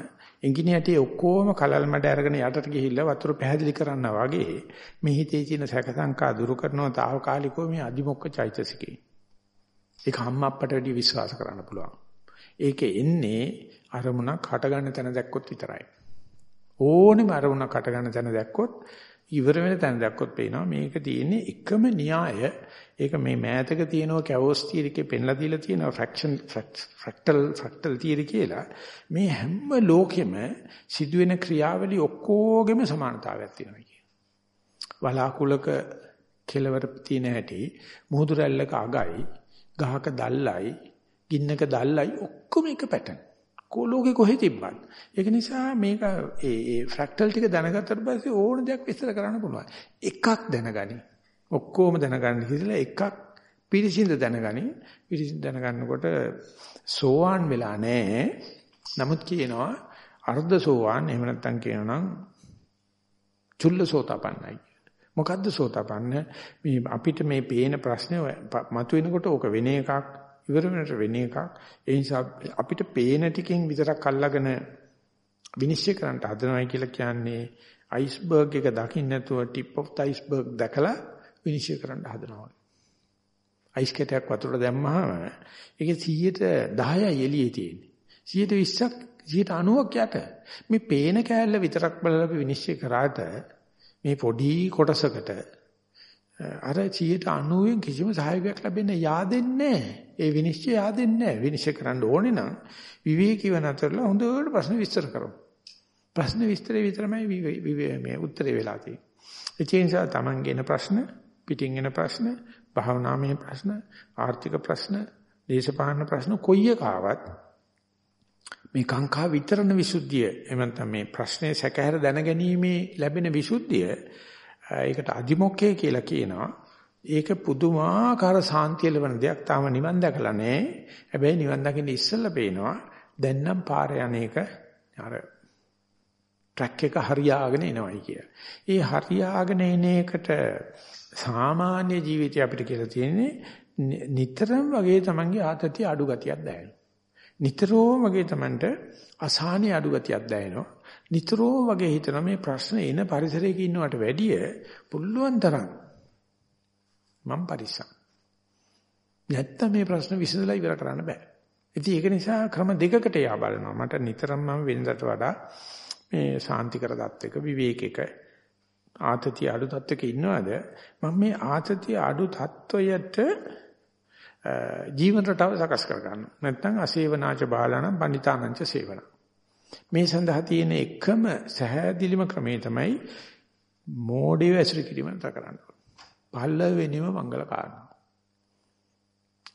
ඉංගිනියටේ ඔක්කොම කලල් මඩ අරගෙන යටට ගිහිල්ලා වතුර පැහැදිලි කරනවා වගේ මේ හිතේ තියෙන සැක සංකා දුරු කරනවා తాවකාලිකව මේ අදිමොක්ක චෛතසිකේ. ඒක අම්ම අප්පට වැඩි විශ්වාස කරන්න පුළුවන්. ඒකේ එන්නේ අරමුණක් හට ගන්න තැන දැක්කොත් විතරයි. ඕනෙම අරමුණක් හට ගන්න තැන දැක්කොත් ඉවර වෙන තැන දැක්කොත් පේනවා මේක තියෙන්නේ එකම න්‍යාය ඒක මේ මෑතක තියෙනවා කැවෝස් තියරිකේ පෙන්ලා දීලා තියෙනවා ෆ්‍රැක්ෂන් ෆ්‍රැක්ටල් ෆ්‍රැක්ටල් තියරි කියලා මේ හැම ලෝකෙම සිදුවෙන ක්‍රියාවලිය ඔක්කොගෙම සමානතාවයක් තියෙනවා කියන. වලාකුලක කෙලවර තියෙන හැටි මුහුදු රැල්ලක අගයි ගහක දැල්ලයි ගින්නක දැල්ලයි ඔක්කොම එක පැටර්න්. ලෝකෙ කොහෙ තිබ්බත්. ඒක නිසා මේක ඒ ඒ ෆ්‍රැක්ටල් ටික දැනගත්තට පස්සේ ඕන දෙයක් විස්තර කරන්න පුළුවන්. එකක් දැනගනි. ඔක්කොම දැනගන්න කියලා එකක් පිරිසිඳ දැනගනි. පිරිසිඳ දැනගන්නකොට සෝවාන් වෙලා නැහැ. නමුත් කියනවා අර්ධ සෝවාන් එහෙම නැත්නම් කියනනම් චුල්ල සෝතාපන්නයි. මොකද්ද සෝතාපන්න? මේ අපිට මේ පේන ප්‍රශ්නේ මතුවෙනකොට ඕක වෙන එකක් ඉවර වෙනට වෙන එකක්. ඒ නිසා අපිට පේන ටිකෙන් විතරක් අල්ලගෙන විනිශ්චය කරන්න හදනවයි කියලා කියන්නේ අයිස්බර්ග් එක දකින්න නැතුව ටිප් ඔෆ් ද අයිස්බර්ග් දැකලා විනිශ්චය කරන්න හදනවා. අයිස් කැටයක් වතුරට දැම්මහම ඒකේ 10යි එළියේ තියෙන්නේ. 120ක් 90ක් යට. මේ පේන කෑල්ල විතරක් බලලා අපි විනිශ්චය කරාට මේ පොඩි කොටසකට අර 90න් කිසිම සහයෝගයක් ලැබෙන්න yaadෙන්නේ ඒ විනිශ්චය yaadෙන්නේ විනිශ්චය කරන්න ඕනේ නම් විවේකීව නැතරලා හොඳට ප්‍රශ්න විස්තර කරමු. ප්‍රශ්න විස්තරේ විතරමයි මේ උත්තරේ වෙලා තියෙන්නේ. ඒ නිසා තමන්ගෙන ප්‍රශ්න, පිටින් එන ප්‍රශ්න, භාවනාමය ප්‍රශ්න, ආර්ථික ප්‍රශ්න, දේශපාලන ප්‍රශ්න කොයි එකාවත් මේ කාංකා විතරන විසුද්ධිය එහෙම නැත්නම් මේ ප්‍රශ්නේ සැකහැර දැනගැනීමේ ලැබෙන විසුද්ධිය ඒකට අදිමොක්කේ කියලා කියනවා. ඒක පුදුමාකාර සාන්තිය ලැබෙන දෙයක්. තාම නිවන් දැකලා නැහැ. හැබැයි නිවන් දකින්න ඉස්සෙල්ලා පේනවා දැන් නම් පාර යන්නේක අර ට්‍රැක් එක හරියාගෙන එනවයි කිය. ඒ හරියාගෙන එන එකට සාමාන්‍ය ජීවිතය අපිට කියලා තියෙන්නේ නිතරම වගේ තමන්ගේ ආතතිය අඩු ගතියක් දැනෙනවා. නිතරම වගේ තමන්ට අසහනෙ අඩු ගතියක් දැනෙනවා. නිතරම වගේ හිතන මේ ප්‍රශ්න එන පරිසරයක ඉන්නවට වැඩිය පුළුවන් තරම් මම පරිස්සම්. නැත්තම් මේ ප්‍රශ්න විසඳලා ඉවර කරන්න බෑ. ඉතින් ඒක නිසා ක්‍රම දෙකකට යා බලනවා. මට නිතරම මම වෙනදට වඩා මේ සාන්තිකර தත්වයක විවේකයක ආතතිය අඩු තත්වයක ඉන්නවද මම මේ ආතතිය අඩු තත්වයට ජීවන රටාව සකස් කර ගන්නවා. නැත්නම් අසේවනාච බාලානම් පණිතානංච සේවනා. මේ සඳහා තියෙන එකම සහැදිලිම ක්‍රමේ තමයි මෝඩේ ඇසුරු කිරීම නතර කරන්න. පළවෙනිම මංගල කාරණා.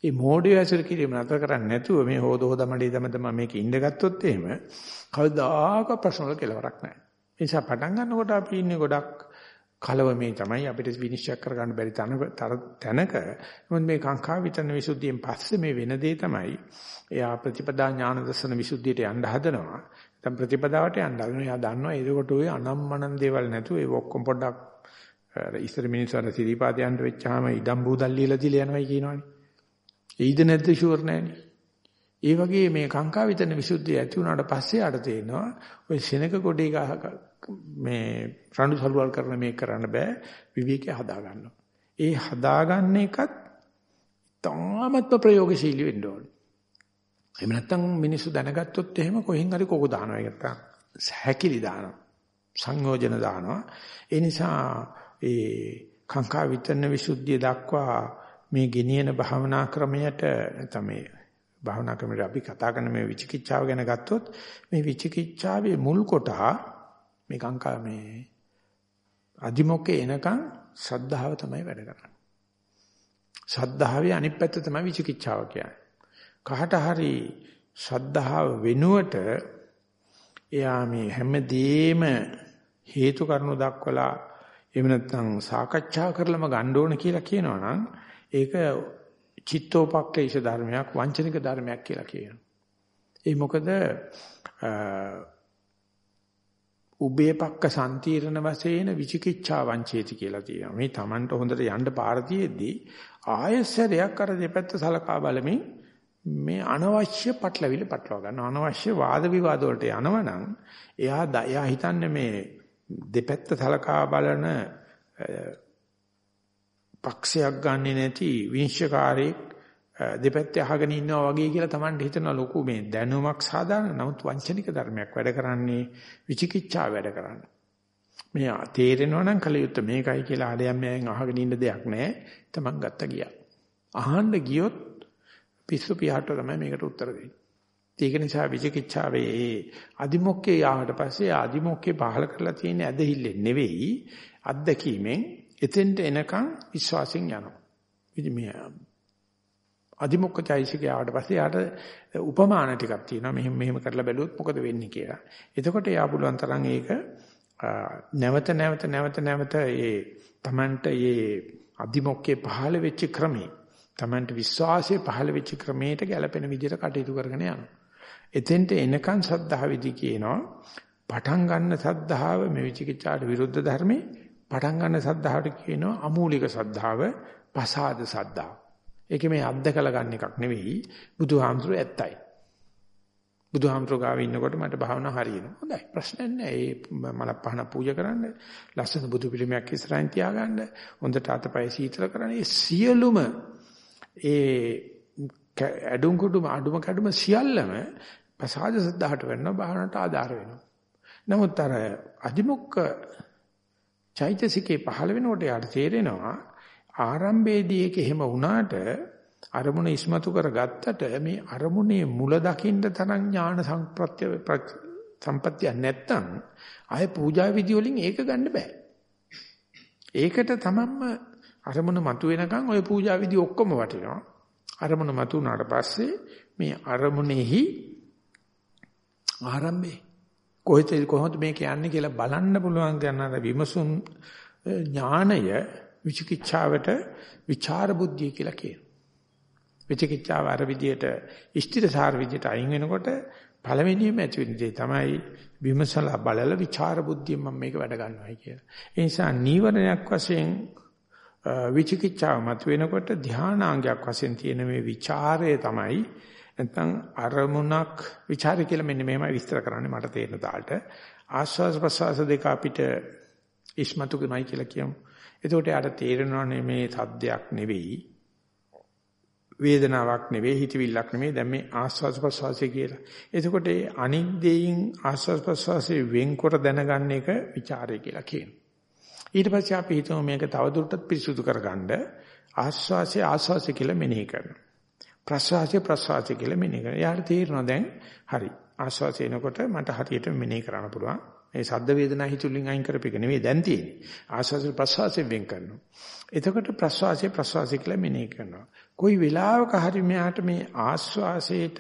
ඒ මෝඩේ ඇසුරු කිරීම නතර කරන්නේ නැතුව මේ හොද හොද මඩේ තම තම මේක ඉඳ ගත්තොත් එහෙම කවදාක ප්‍රශ්න වල කෙලවරක් නැහැ. ඒ නිසා පටන් ගන්නකොට අපි ඉන්නේ ගොඩක් කලවමේ තමයි අපිට විනිශ්චය කරගන්න බැරි තැනක. මොකද මේ කාංකා විතරන විසුද්ධියෙන් පස්සේ මේ වෙන දේ තමයි එයා ප්‍රතිපදා ඥාන දර්ශන විසුද්ධියට යන්න හදනවා. දැන් ප්‍රතිපදාවට යන්න හදනවා. එයා දන්නවා ඒකට ඔය අනම්මනම් දේවල් නැතුව ඒ ඔක්කොම පොඩ්ඩක් ඉස්සර මිනිස්සුන්ට සිරිපාදයන්ට වෙච්චාම ඉඩම් බූදල් ලියලා දීලා යනවා කියනවනේ. එයිද නැද්ද ෂුවර් නෑනේ? ඒ වගේ මේ කාංකා විතරන විසුද්ධිය ඇති වුණාට පස්සේ ආට තේනවා ඔය සෙනක කොටේ ගහක මේ රණ්ඩු සලුවල් කරන මේක කරන්න බෑ විවේකේ හදා ගන්නවා. ඒ හදාගන්න එකත් තාමත්ම ප්‍රයෝගශීලී වෙන්න ඕනේ. එහෙම නැත්නම් මිනිස්සු දැනගත්තොත් එහෙම කොහෙන් හරි කෝක දානවා ඒක නැත්නම් හැකිලි දානවා. සංයෝජන දානවා. ඒ නිසා ඒ කාංකා විතරන විසුද්ධිය දක්වා මේ ගෙනියන භාවනා ක්‍රමයට නැත්නම් මේ භාවනා ක්‍රමයට අපි කතා කරන මේ විචිකිච්ඡාව ගැන ගත්තොත් මේ විචිකිච්ඡාවේ මුල් කොටහ මේ කාංකා මේ අදිමොක්කේ එනකන් ශ්‍රද්ධාව තමයි වැඩ කරන්නේ. ශ්‍රද්ධාවේ අනිත් පැත්ත තමයි විචිකිච්ඡාව කියන්නේ. කහට හරි ශ්‍රද්ධාව වෙනුවට එයා මේ හැමදේම හේතු කරුණු දක්වලා එහෙම නැත්නම් සාකච්ඡා කරලම ගන්න ඕන කියලා කියනවනම් ඒක චිත්තෝපක්ඛේශ ධර්මයක් වංචනික ධර්මයක් කියලා කියනවා. ඒ මොකද උබේපක්ක සම්තිරණ වශයෙන් විචිකිච්ඡා වංචේති කියලා තියෙනවා. මේ Tamanට හොඳට යන්න පාර තියෙද්දී ආයසරයක් අර දෙපැත්ත සලකා බලමින් මේ අනවශ්‍ය පටලවිලි පටලවා ගන්න අනවශ්‍ය වාද විවාද වලට යනවනම් එයා එයා හිතන්නේ මේ දෙපැත්ත සලකා බලන පක්ෂයක් ගන්නෙ නැති විනිශ්චයකාරයෙක් දෙපැත්තේ අහගෙන ඉන්නවා වගේ කියලා Tamanට හිතන ලොකු මේ දැනුමක් සාධාරණ නමුත් වංචනික ධර්මයක් වැඩ කරන්නේ විචිකිච්ඡා වැඩ කරන්නේ. මේ තේරෙනවා නම් කලියුත් මේකයි කියලා ආඩයන් මෑන් අහගෙන ඉන්න දෙයක් නැහැ. Taman ගත්ත ගියා. අහන්න ගියොත් පිස්සු පියාට තමයි මේකට උත්තර දෙන්නේ. ඒක නිසා විචිකිච්ඡාවේ ඒ අදිමොක්කේ යාවට පස්සේ අදිමොක්කේ පහල කරලා තියෙන ඇදහිල්ලෙන් නෙවෙයි අත්දැකීමෙන් එතෙන්ට එනකන් විශ්වාසයෙන් යනවා. ඉතින් මේ අදිමොක්කචෛසිකය ආවට පස්සේ යාට උපමාන ටිකක් තියෙනවා. මෙහෙම මෙහෙම කරලා බැලුවොත් මොකද වෙන්නේ කියලා. එතකොට යා පුළුවන් තරම් ඒක නැවත නැවත නැවත නැවත ඒ Tamanට ඒ අදිමොක්කේ පහළ වෙච්ච ක්‍රමේ Tamanට විශ්වාසයේ පහළ වෙච්ච ක්‍රමයට ගැලපෙන විදිහට කටයුතු කරගෙන යනවා. එතෙන්ට එනකන් සද්ධා විදි කියනවා පටන් ගන්න සද්ධාව මේ විචිකිච්ඡාට විරුද්ධ ධර්මේ පටන් ගන්න සද්ධාවට කියනවා අමූලික සද්ධාව, පසාද සද්ධාව. ඒකේ මේ අත්දකලා ගන්න එකක් නෙවෙයි බුදුහාමුදුරුවෝ ඇත්තයි. බුදුහාමුදුරුවෝ ගාව ඉන්නකොට මට භාවනා හරියනවා. හොඳයි ප්‍රශ්නයක් නෑ. ඒ මල පහන පූජා කරන්න, ලස්සන බුදු පිළිමයක් ඉස්සරහින් තියාගන්න, හොඳට අතපය සීතල කරන්න. ඒ සියලුම ඒ අඩුම් කුඩුම අඩුම කැඩුම සියල්ලම ප්‍රසාද සද්ධාහට වෙනවා භාවනට ආධාර වෙනවා. නමුත් අර අදිමොක්ක චෛතසිකේ පහළ වෙනකොට යාට තේරෙනවා ආරම්භයේදී ඒක එහෙම වුණාට අරමුණ ඉස්මතු කරගත්තට මේ අරමුණේ මුල දකින්න තරම් ඥාන සම්ප්‍රත්‍ය සම්පත්‍ය නැත්තම් ආය පූජා විදි වලින් ඒක ගන්න බෑ. ඒකට තමන්ම අරමුණ මතුවෙනකන් ওই පූජා විදි ඔක්කොම වටිනවා. අරමුණ මතුවුණාට පස්සේ මේ අරමුණෙහි ආරම්භේ කොහෙද කොහොමද මේක යන්නේ කියලා බලන්න පුළුවන් කියන අර විමසුම් ඥානය විචිකිච්ඡාවට විචාර බුද්ධිය කියලා කියනවා. විචිකිච්ඡාව අර විදියට ඉෂ්ටිදසාර විදියට අයින් වෙනකොට පළවෙනියම ඇති වෙන දේ තමයි විමසලා බලලා විචාර බුද්ධියෙන් මම මේක වැඩ ගන්නවායි කියලා. ඒ නිසා නීවරණයක් වශයෙන් විචිකිච්ඡාව මත වෙනකොට ධානාංගයක් වශයෙන් තියෙන මේ ਵਿਚාරය තමයි නැත්නම් අරමුණක් ਵਿਚාරය කියලා මෙන්න මෙහෙමයි විස්තර කරන්නේ මට තේරෙන දාට ආස්වාස් ප්‍රසවාස දෙක අපිට ඉස්මතු කරනයි කියලා කියමු එතකොට යාට තේරෙනවානේ මේ සද්දයක් නෙවෙයි වේදනාවක් නෙවෙයි හිතවිල්ලක් නෙවෙයි දැන් මේ ආස්වාද ප්‍රසවාසය කියලා. එතකොට අනික් දෙයින් ආස්වාද ප්‍රසවාසයේ වෙන්කොට දැනගන්න එක ਵਿਚාරය කියලා කියනවා. ඊට පස්සේ අපි හිතමු මේක තවදුරටත් පිරිසුදු කරගන්න ආස්වාසය ආස්වාසය කියලා මෙනෙහි කරනවා. ප්‍රසවාසය ප්‍රසවාසය කියලා මෙනෙහි කරනවා. යාට තේරෙනවා දැන් හරි. ආස්වාසය එනකොට මට හරියට මෙනෙහි කරන්න පුළුවන්. මේ සද්ද වේදනා හිතුලින් අයින් කරපෙක නෙවෙයි දැන් තියෙන්නේ. ආස්වාසය ප්‍රසවාසය වෙන් කරනවා. එතකොට ප්‍රසවාසය ප්‍රසවාසය කියලා මෙනෙහි කරනවා. කොයි වෙලාවක හරි මෙයාට මේ ආස්වාසයට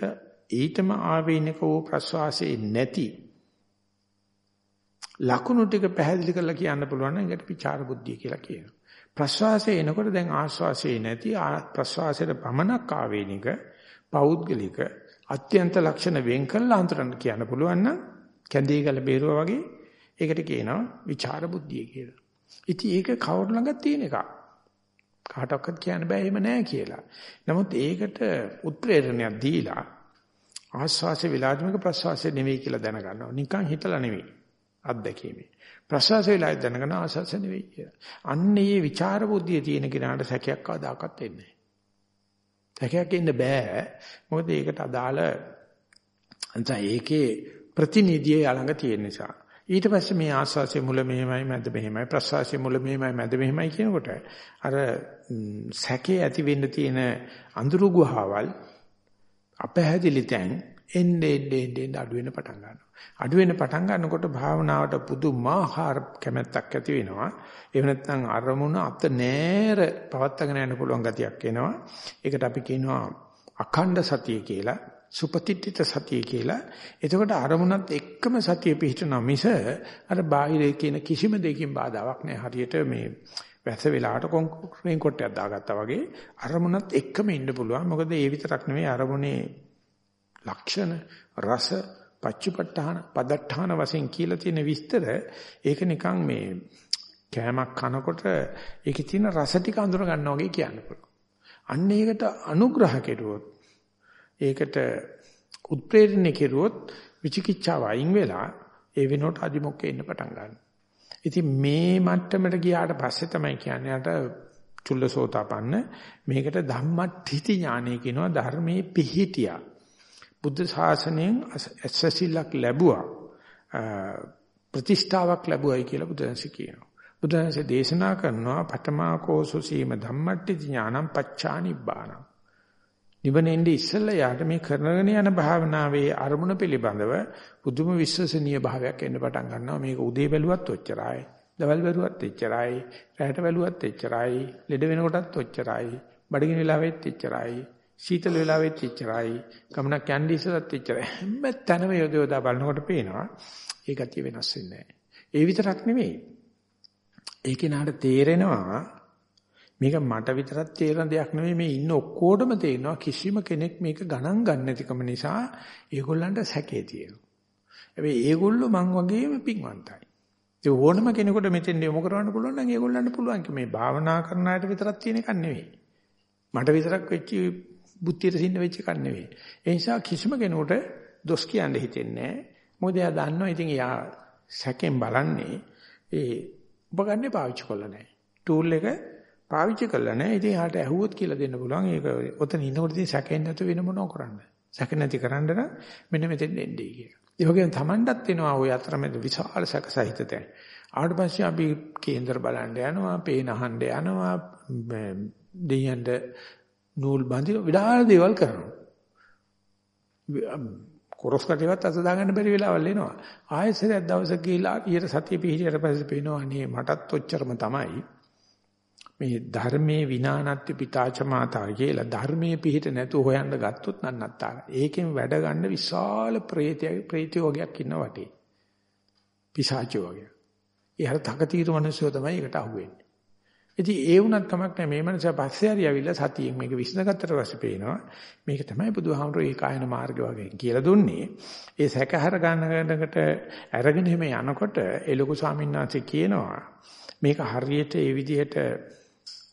ඊටම ආවේනික වූ ප්‍රසවාසයේ නැති ලකුණු ටික පැහැදිලි කරලා කියන්න පුළුවන් නම් ඒකට විචාර බුද්ධිය කියලා කියනවා. ප්‍රශ්වාසය එනකොට දැන් ආශ්වාසයේ නැති ප්‍රශ්වාසයට පමණක් ආවේනික පෞද්ගලික අත්‍යන්ත ලක්ෂණ වෙන් කළා අන්තරන්න කියන්න පුළුවන් නම් කැඳේ ගල බේරුවා වගේ ඒකට කියනවා විචාර බුද්ධිය කියලා. ඉතින් ඒක කවුරු ළඟ තියෙන එකක්. කාටවත් කියන්න බෑ එහෙම නෑ කියලා. නමුත් ඒකට උත්ප්‍රේරණයක් දීලා ආශ්වාසය විලාදමික ප්‍රශ්වාසය නෙවෙයි කියලා දැනගන්නවා. නිකන් හිතලා නෙවෙයි. අත්දැකීමේ. ප්‍රසවාස වෙලාවේ දැනගෙන ආසස නෙවෙයි කියලා. අන්න ඒ ਵਿਚාර බුද්ධිය තියෙන කෙනාට සැකයක් ආදාකත් එන්නේ නැහැ. සැකයක් එන්න බෑ. මොකද ඒකට අදාළ අන්ත ඒකේ ප්‍රතිනිධිය ළඟ තියෙන නිසා. ඊට පස්සේ මේ ආස්වාසිය මුල මෙහෙමයි මැද මෙහෙමයි ප්‍රසවාසයේ මුල මෙහෙමයි මැද මෙහෙමයි කියනකොට අර සැකේ ඇති වෙන්න තියෙන අඳුරු ගුහාවල් අපහැදිලි තැන් එන්නේ එන්නේ අඩු වෙන පටන් ගන්නවා. අඩු වෙන පටන් ගන්නකොට භාවනාවට පුදුමාකාර කැමැත්තක් ඇති වෙනවා. එහෙම නැත්නම් අරමුණ අත නෑර පවත්වාගෙන යන්න පුළුවන් ගතියක් එනවා. ඒකට අපි කියනවා අඛණ්ඩ සතිය කියලා, සුපතිත්‍ිත සතිය කියලා. එතකොට අරමුණත් එක්කම සතිය පිහිටන මිස අර බාහිරේ කියන කිසිම දෙයකින් බාධාවක් නෑ. හරියට මේ වැස වෙලාවට කොන්ක්‍රීට් කොටයක් දාගත්තා වගේ අරමුණත් එක්කම ඉන්න පුළුවන්. මොකද ඒ විතරක් නෙවෙයි අරමුණේ ලක්ෂණ රස පච්චුපට්ඨාන පදට්ඨාන වශයෙන් කියලා තියෙන විස්තර ඒක නිකන් මේ කෑමක් කනකොට ඒකේ තියෙන රස ටික අඳුර ගන්නවා වගේ කියන්න පුළුවන්. අන්න ඒකට අනුග්‍රහ කෙරුවොත් ඒකට උත්ප්‍රේරණය කෙරුවොත් විචිකිච්ඡාව අයින් වෙලා ඒ වෙනකොට අදිමොක්කේ ඉන්න පටන් ගන්නවා. ඉතින් මේ මට්ටමට ගියාට පස්සේ තමයි කියන්නේ අට චුල්ලසෝතාපන්න මේකට ධම්මට්ඨිති ඥානය කියනවා ධර්මයේ පිහිටියා. බුද්ධ ශාසනයෙන් ඇසසිලක් ලැබුවා ප්‍රතිෂ්ඨාවක් ලැබුවයි කියලා බුදුන්සේ කියනවා. බුදුන්සේ දේශනා කරනවා පඨමා කෝසු සීම ධම්මට්ටි ඥානම් පච්චා නිබ්බාන. නිවනෙන්දී ඉස්සෙල්ලා යාට මේ කරගෙන යන භාවනාවේ අරමුණ පිළිබඳව පුදුම විශ්වසනීය භාවයක් එන්න පටන් ගන්නවා. මේක උදේ බැලුවත් ඔච්චරයි. දවල් බැලුවත් එච්චරයි. රැට බැලුවත් එච්චරයි. ලෙඩ වෙනකොටත් ඔච්චරයි. බඩගිනි වෙලාවෙත් එච්චරයි. සීතල වෙලාවෙත් එච්චරයි. ගමනක් යන්නේ ඉස්සරත් එච්චරයි. හැම තැනම යොදවලා බලනකොට පේනවා ඒ ගතිය වෙනස් වෙන්නේ ඒ විතරක් නෙමෙයි. ඒ කෙනාට තේරෙනවා මේක මට විතරක් තේරෙන දෙයක් නෙමෙයි මේ ඉන්න ඔක්කොටම තේරෙනවා කිසිම කෙනෙක් මේක ගණන් ගන්න නැතිකම නිසා ඒගොල්ලන්ට සැකේ තියෙනවා. හැබැයි ඒගොල්ලෝ මං වගේම පින්වන්තයි. ඒ ඕනම කෙනෙකුට මෙතෙන් යොමු කරවන්න පුළුවන් නම් ඒගොල්ලන්ට පුළුවන් මේ භාවනා කරන අයට විතරක් තියෙන එකක් නෙවෙයි. මට විතරක් වෙච්ච බුද්ධියට සින්න වෙච්ච එකක් නෙවෙයි. ඒ නිසා කිසිම කෙනෙකුට දොස් කියන්න හිතෙන්නේ නැහැ. මොකද එයා දන්නවා ඉතින් එයා සැකෙන් බලන්නේ ඒ උපකරණේ පාවිච්චි කරලා නැහැ. ටූල් එක පාවිච්චි කරලා නැහැ. ඉතින් එයාට ඇහුවොත් කියලා දෙන්න පුළුවන්. ඒක ඔතන ඉන්නකොට ඉතින් සැකෙන් නැතු වෙන මොනව කරන්නේ. සැක නැති කරන්න නම් මෙන්න මෙතෙන් එන්නේ කියලා. ඒ වගේම Tamanටත් එනවා ওই අතරමැද විශාල සැකසහිත තැන්. ආවට පස්සේ අපි කේන්දර බලන්න යනවා, පේන අහන්න යනවා, දෙයයන්ට නූල් බඳින විඩාල දේවල් කරනවා. කොරස් කටේවත් අත දාගන්න බැරි වෙලාවල් එනවා. ආයෙත් දවසක ගිහිලා ඊට සතිය පිහිටියට පස්සේ පේනවා අනේ මටත් ඔච්චරම තමයි. මේ ධර්මයේ විනානත්ති පිතාච මාතා කියලා ධර්මයේ පිහිට නැතුව හොයන්න ගත්තොත් නන්නත්තා. ඒකෙන් වැඩ ගන්න විශාල ප්‍රේතය ප්‍රේතය වගේක් ඉන්න වටේ. පිසාචෝ වගේ. ඒ හර තකතිරු මිනිස්සු තමයි ඒකට අහුවෙන්නේ. ඉතින් ඒ වුණත් කමක් නැහැ මේ මනස පස්සේ හරි ඇවිල්ලා සතියෙන් මේක විශ්නගත්තට පස්සේ පේනවා මේක තමයි බුදුහාමුදුරේ ඒකායන මාර්ගය වගේ කියලා දුන්නේ ඒ සැකහර ගන්නකට අරගෙන එහෙම යනකොට ඒ ලොකු ස්වාමීන් වහන්සේ කියනවා මේක හරියට ඒ විදිහට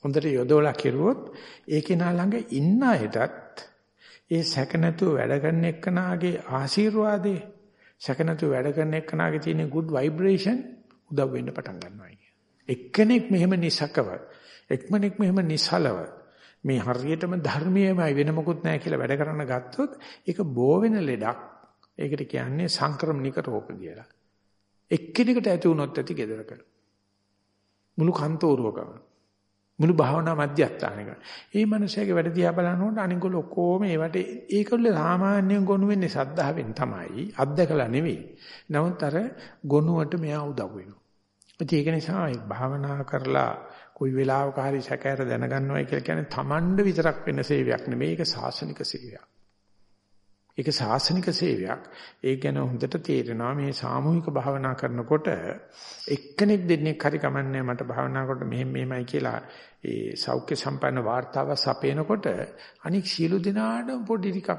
හොඳට යොදවලා කෙරුවොත් ඒ කෙනා ළඟ ඉන්න අයටත් ඒ සැක නැතුව වැඩ කරන එක්කනාගේ ආශිර්වාදේ සැක නැතුව වැඩ කරන එක්කනාගේ තියෙන good vibration උදව් වෙන්න පටන් ගන්නවා එක්කෙනෙක් මෙහෙම නිසකව එක්මනෙක් මෙහෙම නිසලව මේ හරියටම ධර්මයේමයි වෙන මොකුත් නැහැ කියලා වැඩ කරන්න ගත්තොත් ඒක බෝ වෙන ලෙඩක්. ඒකට කියන්නේ සංක්‍රමණික රෝග කියලා. එක්කෙනෙකුට ඇති වුණොත් ඇති gedරක. මුළු කන්තෝරුවකම මුළු භාවනා මධ්‍යස්ථානයක. මේ මිනිස්සයාගේ වැඩ දිහා බලනකොට අනිගොල්ල ඔක්කොම ඒවට ඒකවල සාමාන්‍යයෙන් ගොනු වෙන්නේ සද්ධාවෙන් තමයි. අත්දකලා නෙවෙයි. නමුත් අර ගොනුවට මෙයා උදව් වෙනවා. ඒක නිසා භාවනා කරලා කොයි වෙලාවක හරි සැකහැර දැනගන්නවයි කියලා කියන්නේ Tamand විතරක් වෙන සේවයක් නෙමෙයි ඒක සාසනික සේවයක්. ඒක සාසනික සේවයක්. ඒ ගැන හොඳට තේරෙනවා මේ සාමූහික භාවනා කරනකොට එක්කෙනෙක් දෙන්නෙක් හරි කමන්නේ මට භාවනා කරනකොට මෙහෙම මෙහෙමයි කියලා ඒ සෞඛ්‍ය සම්පන්න වார்த்தාව සපේනකොට අනික සියලු දිනාටම පොඩි ටිකක්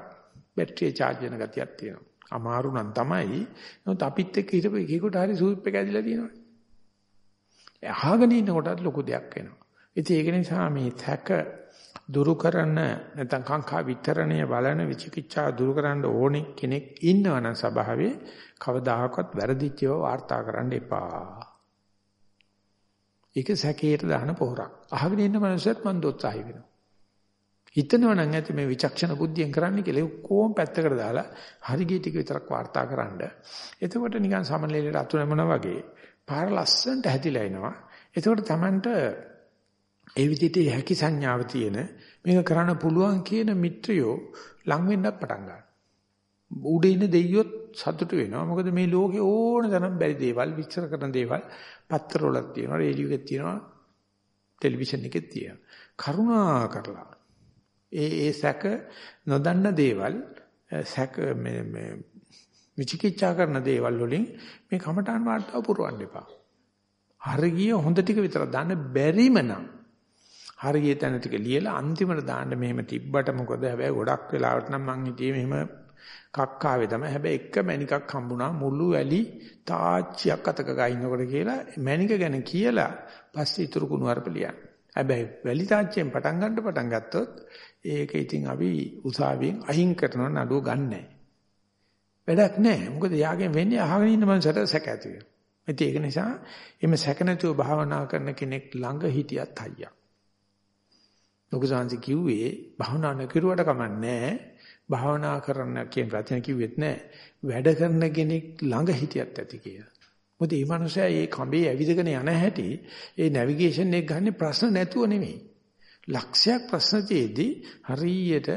බැටරිය charge වෙන ගතියක් තියෙනවා. අමාරු නම් තමයි. නමුත් අපිත් එක්ක හිටපු එකෙකුට හරි සූප් එක ඇදලා තියෙනවා. අහගෙන ඉන්නකොටත් ලොකු දෙයක් වෙනවා. ඉතින් ඒක නිසා මේ තැක දුරු කරන නැත්නම් කාංකා විතරණය බලන විචිකිච්ඡා දුරු කරන්න ඕනේ කෙනෙක් ඉන්නවනම් සභාවේ කවදාහක්වත් වැරදිච්චව වාර්තා කරන්න එපා. ඒක සැකේට දාන පොහොරක්. අහගෙන ඉන්න මනුස්සයත් මන් දොස්සහයි වෙනවා. හිතනවා නම් ඇති මේ විචක්ෂණ බුද්ධියෙන් කරන්න කියලා කොහොම පැත්තකට දාලා හරි ගිය ටික විතරක් වාර්තා කරන්න. එතකොට නිකන් සමනලෙලට අතු නැමනා වගේ පාර ලස්සනට හැදිලා එනවා. එතකොට Tamanට ඒ විදිහට හැකි සංඥාව තියෙන මේක කරන්න පුළුවන් කියන මිත්‍රයෝ ලං වෙන්නත් පටන් ගන්නවා. උඩ ඉන්න දෙයියොත් සතුටු වෙනවා. මොකද මේ ලෝකේ ඕන තරම් බැරි දේවල් විස්තර කරන දේවල් පත්තරවලක් තියෙනවා, රේඩියෝ එකේ තියෙනවා, ටෙලිවිෂන් එකේ තියෙනවා. කරුණා කරලා ඒ ඒ සැක නොදන්න දේවල් සැක මේ මේ විචිකිච්ඡා කරන දේවල් වලින් මේ කමඨාන් වාර්තාව පුරවන්න එපා. හරිය හොඳ ටික විතර දාන්න බැරිම නම් හරිය තැන ටික ලියලා අන්තිමට දාන්න මෙහෙම තිබ්බට මොකද හැබැයි ගොඩක් වෙලාවට නම් මං හිතියේ මෙහෙම කක්කාවේ තමයි හැබැයි එක මැණිකක් හම්බුණා මුළු වැලි තාච්චියක් අතක ගිනනකොට කියලා මැණික ගැන කියලා පස්සේ ඉතුරු කුණු අරප ලියන්න. හැබැයි වැලි තාච්චියෙන් පටන් ගන්න පටන් ගත්තොත් ඒක ඉතින් අපි උසාවියෙන් අහිං කරන නඩුව ගන්නෑ. වැඩක් නැහැ. මොකද යාගෙන් වෙන්නේ අහගෙන ඉන්න මනසට සැක ඇති වෙනවා. ඒක නිසා එimhe සැක නැතුව භාවනා කරන කෙනෙක් ළඟ හිටියත් හයියක්. ලොකු සාංශ කිව්වේ භාවනා නොකරුවට කමන්නේ භාවනා කරන්න කියන ප්‍රතින කිව්වෙත් නැහැ. වැඩ කරන කෙනෙක් ළඟ හිටියත් ඇති කියලා. මොකද මේ මනුස්සයා මේ කඹේ ඇවිදගෙන යන හැටි ඒ නැවිගේෂන් එක ගන්න ප්‍රශ්න නැතුව නෙමෙයි. ලක්ෂයක් ප්‍රශ්න තියේදී හරියට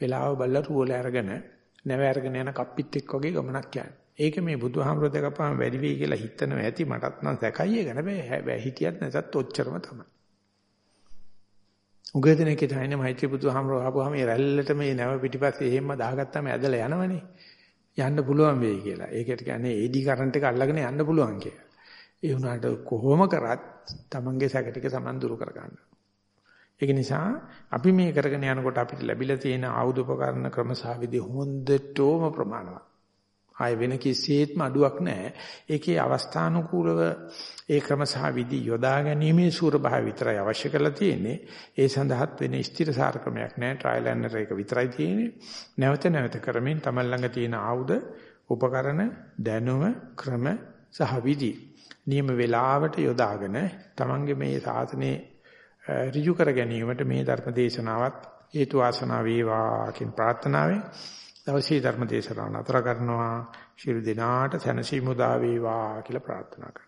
වෙලාව බලලා රුවල අරගෙන නැව අරගෙන යන කප්පිත් එක්ක වගේ ගමනක් යන්නේ. ඒක මේ බුදුහාමර දෙකපම වැඩි වෙයි කියලා හිතනවා ඇති මටත් නම් සැකයි ඒක නෙවෙයි හිතියත් නැසත් ඔච්චරම තමයි. උගදෙනෙක් හිතන්නේ මෛත්‍රී බුදුහාමර ආපුවාම මේ රැල්ලට මේ නැව පිටිපස්සේ එහෙම දාගත්තාම ඇදලා යනවනේ. යන්න පුළුවන් වෙයි කියලා. ඒකට කියන්නේ AD කරන්ට් එක අල්ලගෙන යන්න පුළුවන් කියලා. ඒ වුණාට කොහොම කරත් Tamange සැක ටික Taman දුරු කරගන්න. ඒක නිසා අපි මේ කරගෙන යනකොට අපිට ලැබිලා තියෙන ආයුධ උපකරණ ක්‍රම සහ විදි හොඳටම ප්‍රමාණවත්. ආය වෙන කිසිසේත්ම අඩුවක් නැහැ. ඒකේ අවස්ථානුකූලව ඒ ක්‍රම සහ විදි යොදා ගැනීමේ සූර භාව විතරයි අවශ්‍ය කරලා තියෙන්නේ. ඒ සඳහාත් වෙන ස්ථිරසාර ක්‍රමයක් නැහැ. ට්‍රයිල් ඇන්ඩ් එක විතරයි තියෙන්නේ. නැවත නැවත කරමින් තමයි ළඟ තියෙන ආයුධ, උපකරණ, දැනුම, ක්‍රම සහ විදි නියම වේලාවට යොදාගෙන තමන්ගේ මේ සාසනේ ඍජු කර ගැනීමට මේ ධර්ම දේශනාවත් හේතු ආසනාව වේවා කියන ප්‍රාර්ථනාවෙන් දවසේ ධර්ම දේශනාව නතර කරනවා. ශිරු දිනාට සැනසීම උදා වේවා කියලා ප්‍රාර්ථනා කරනවා.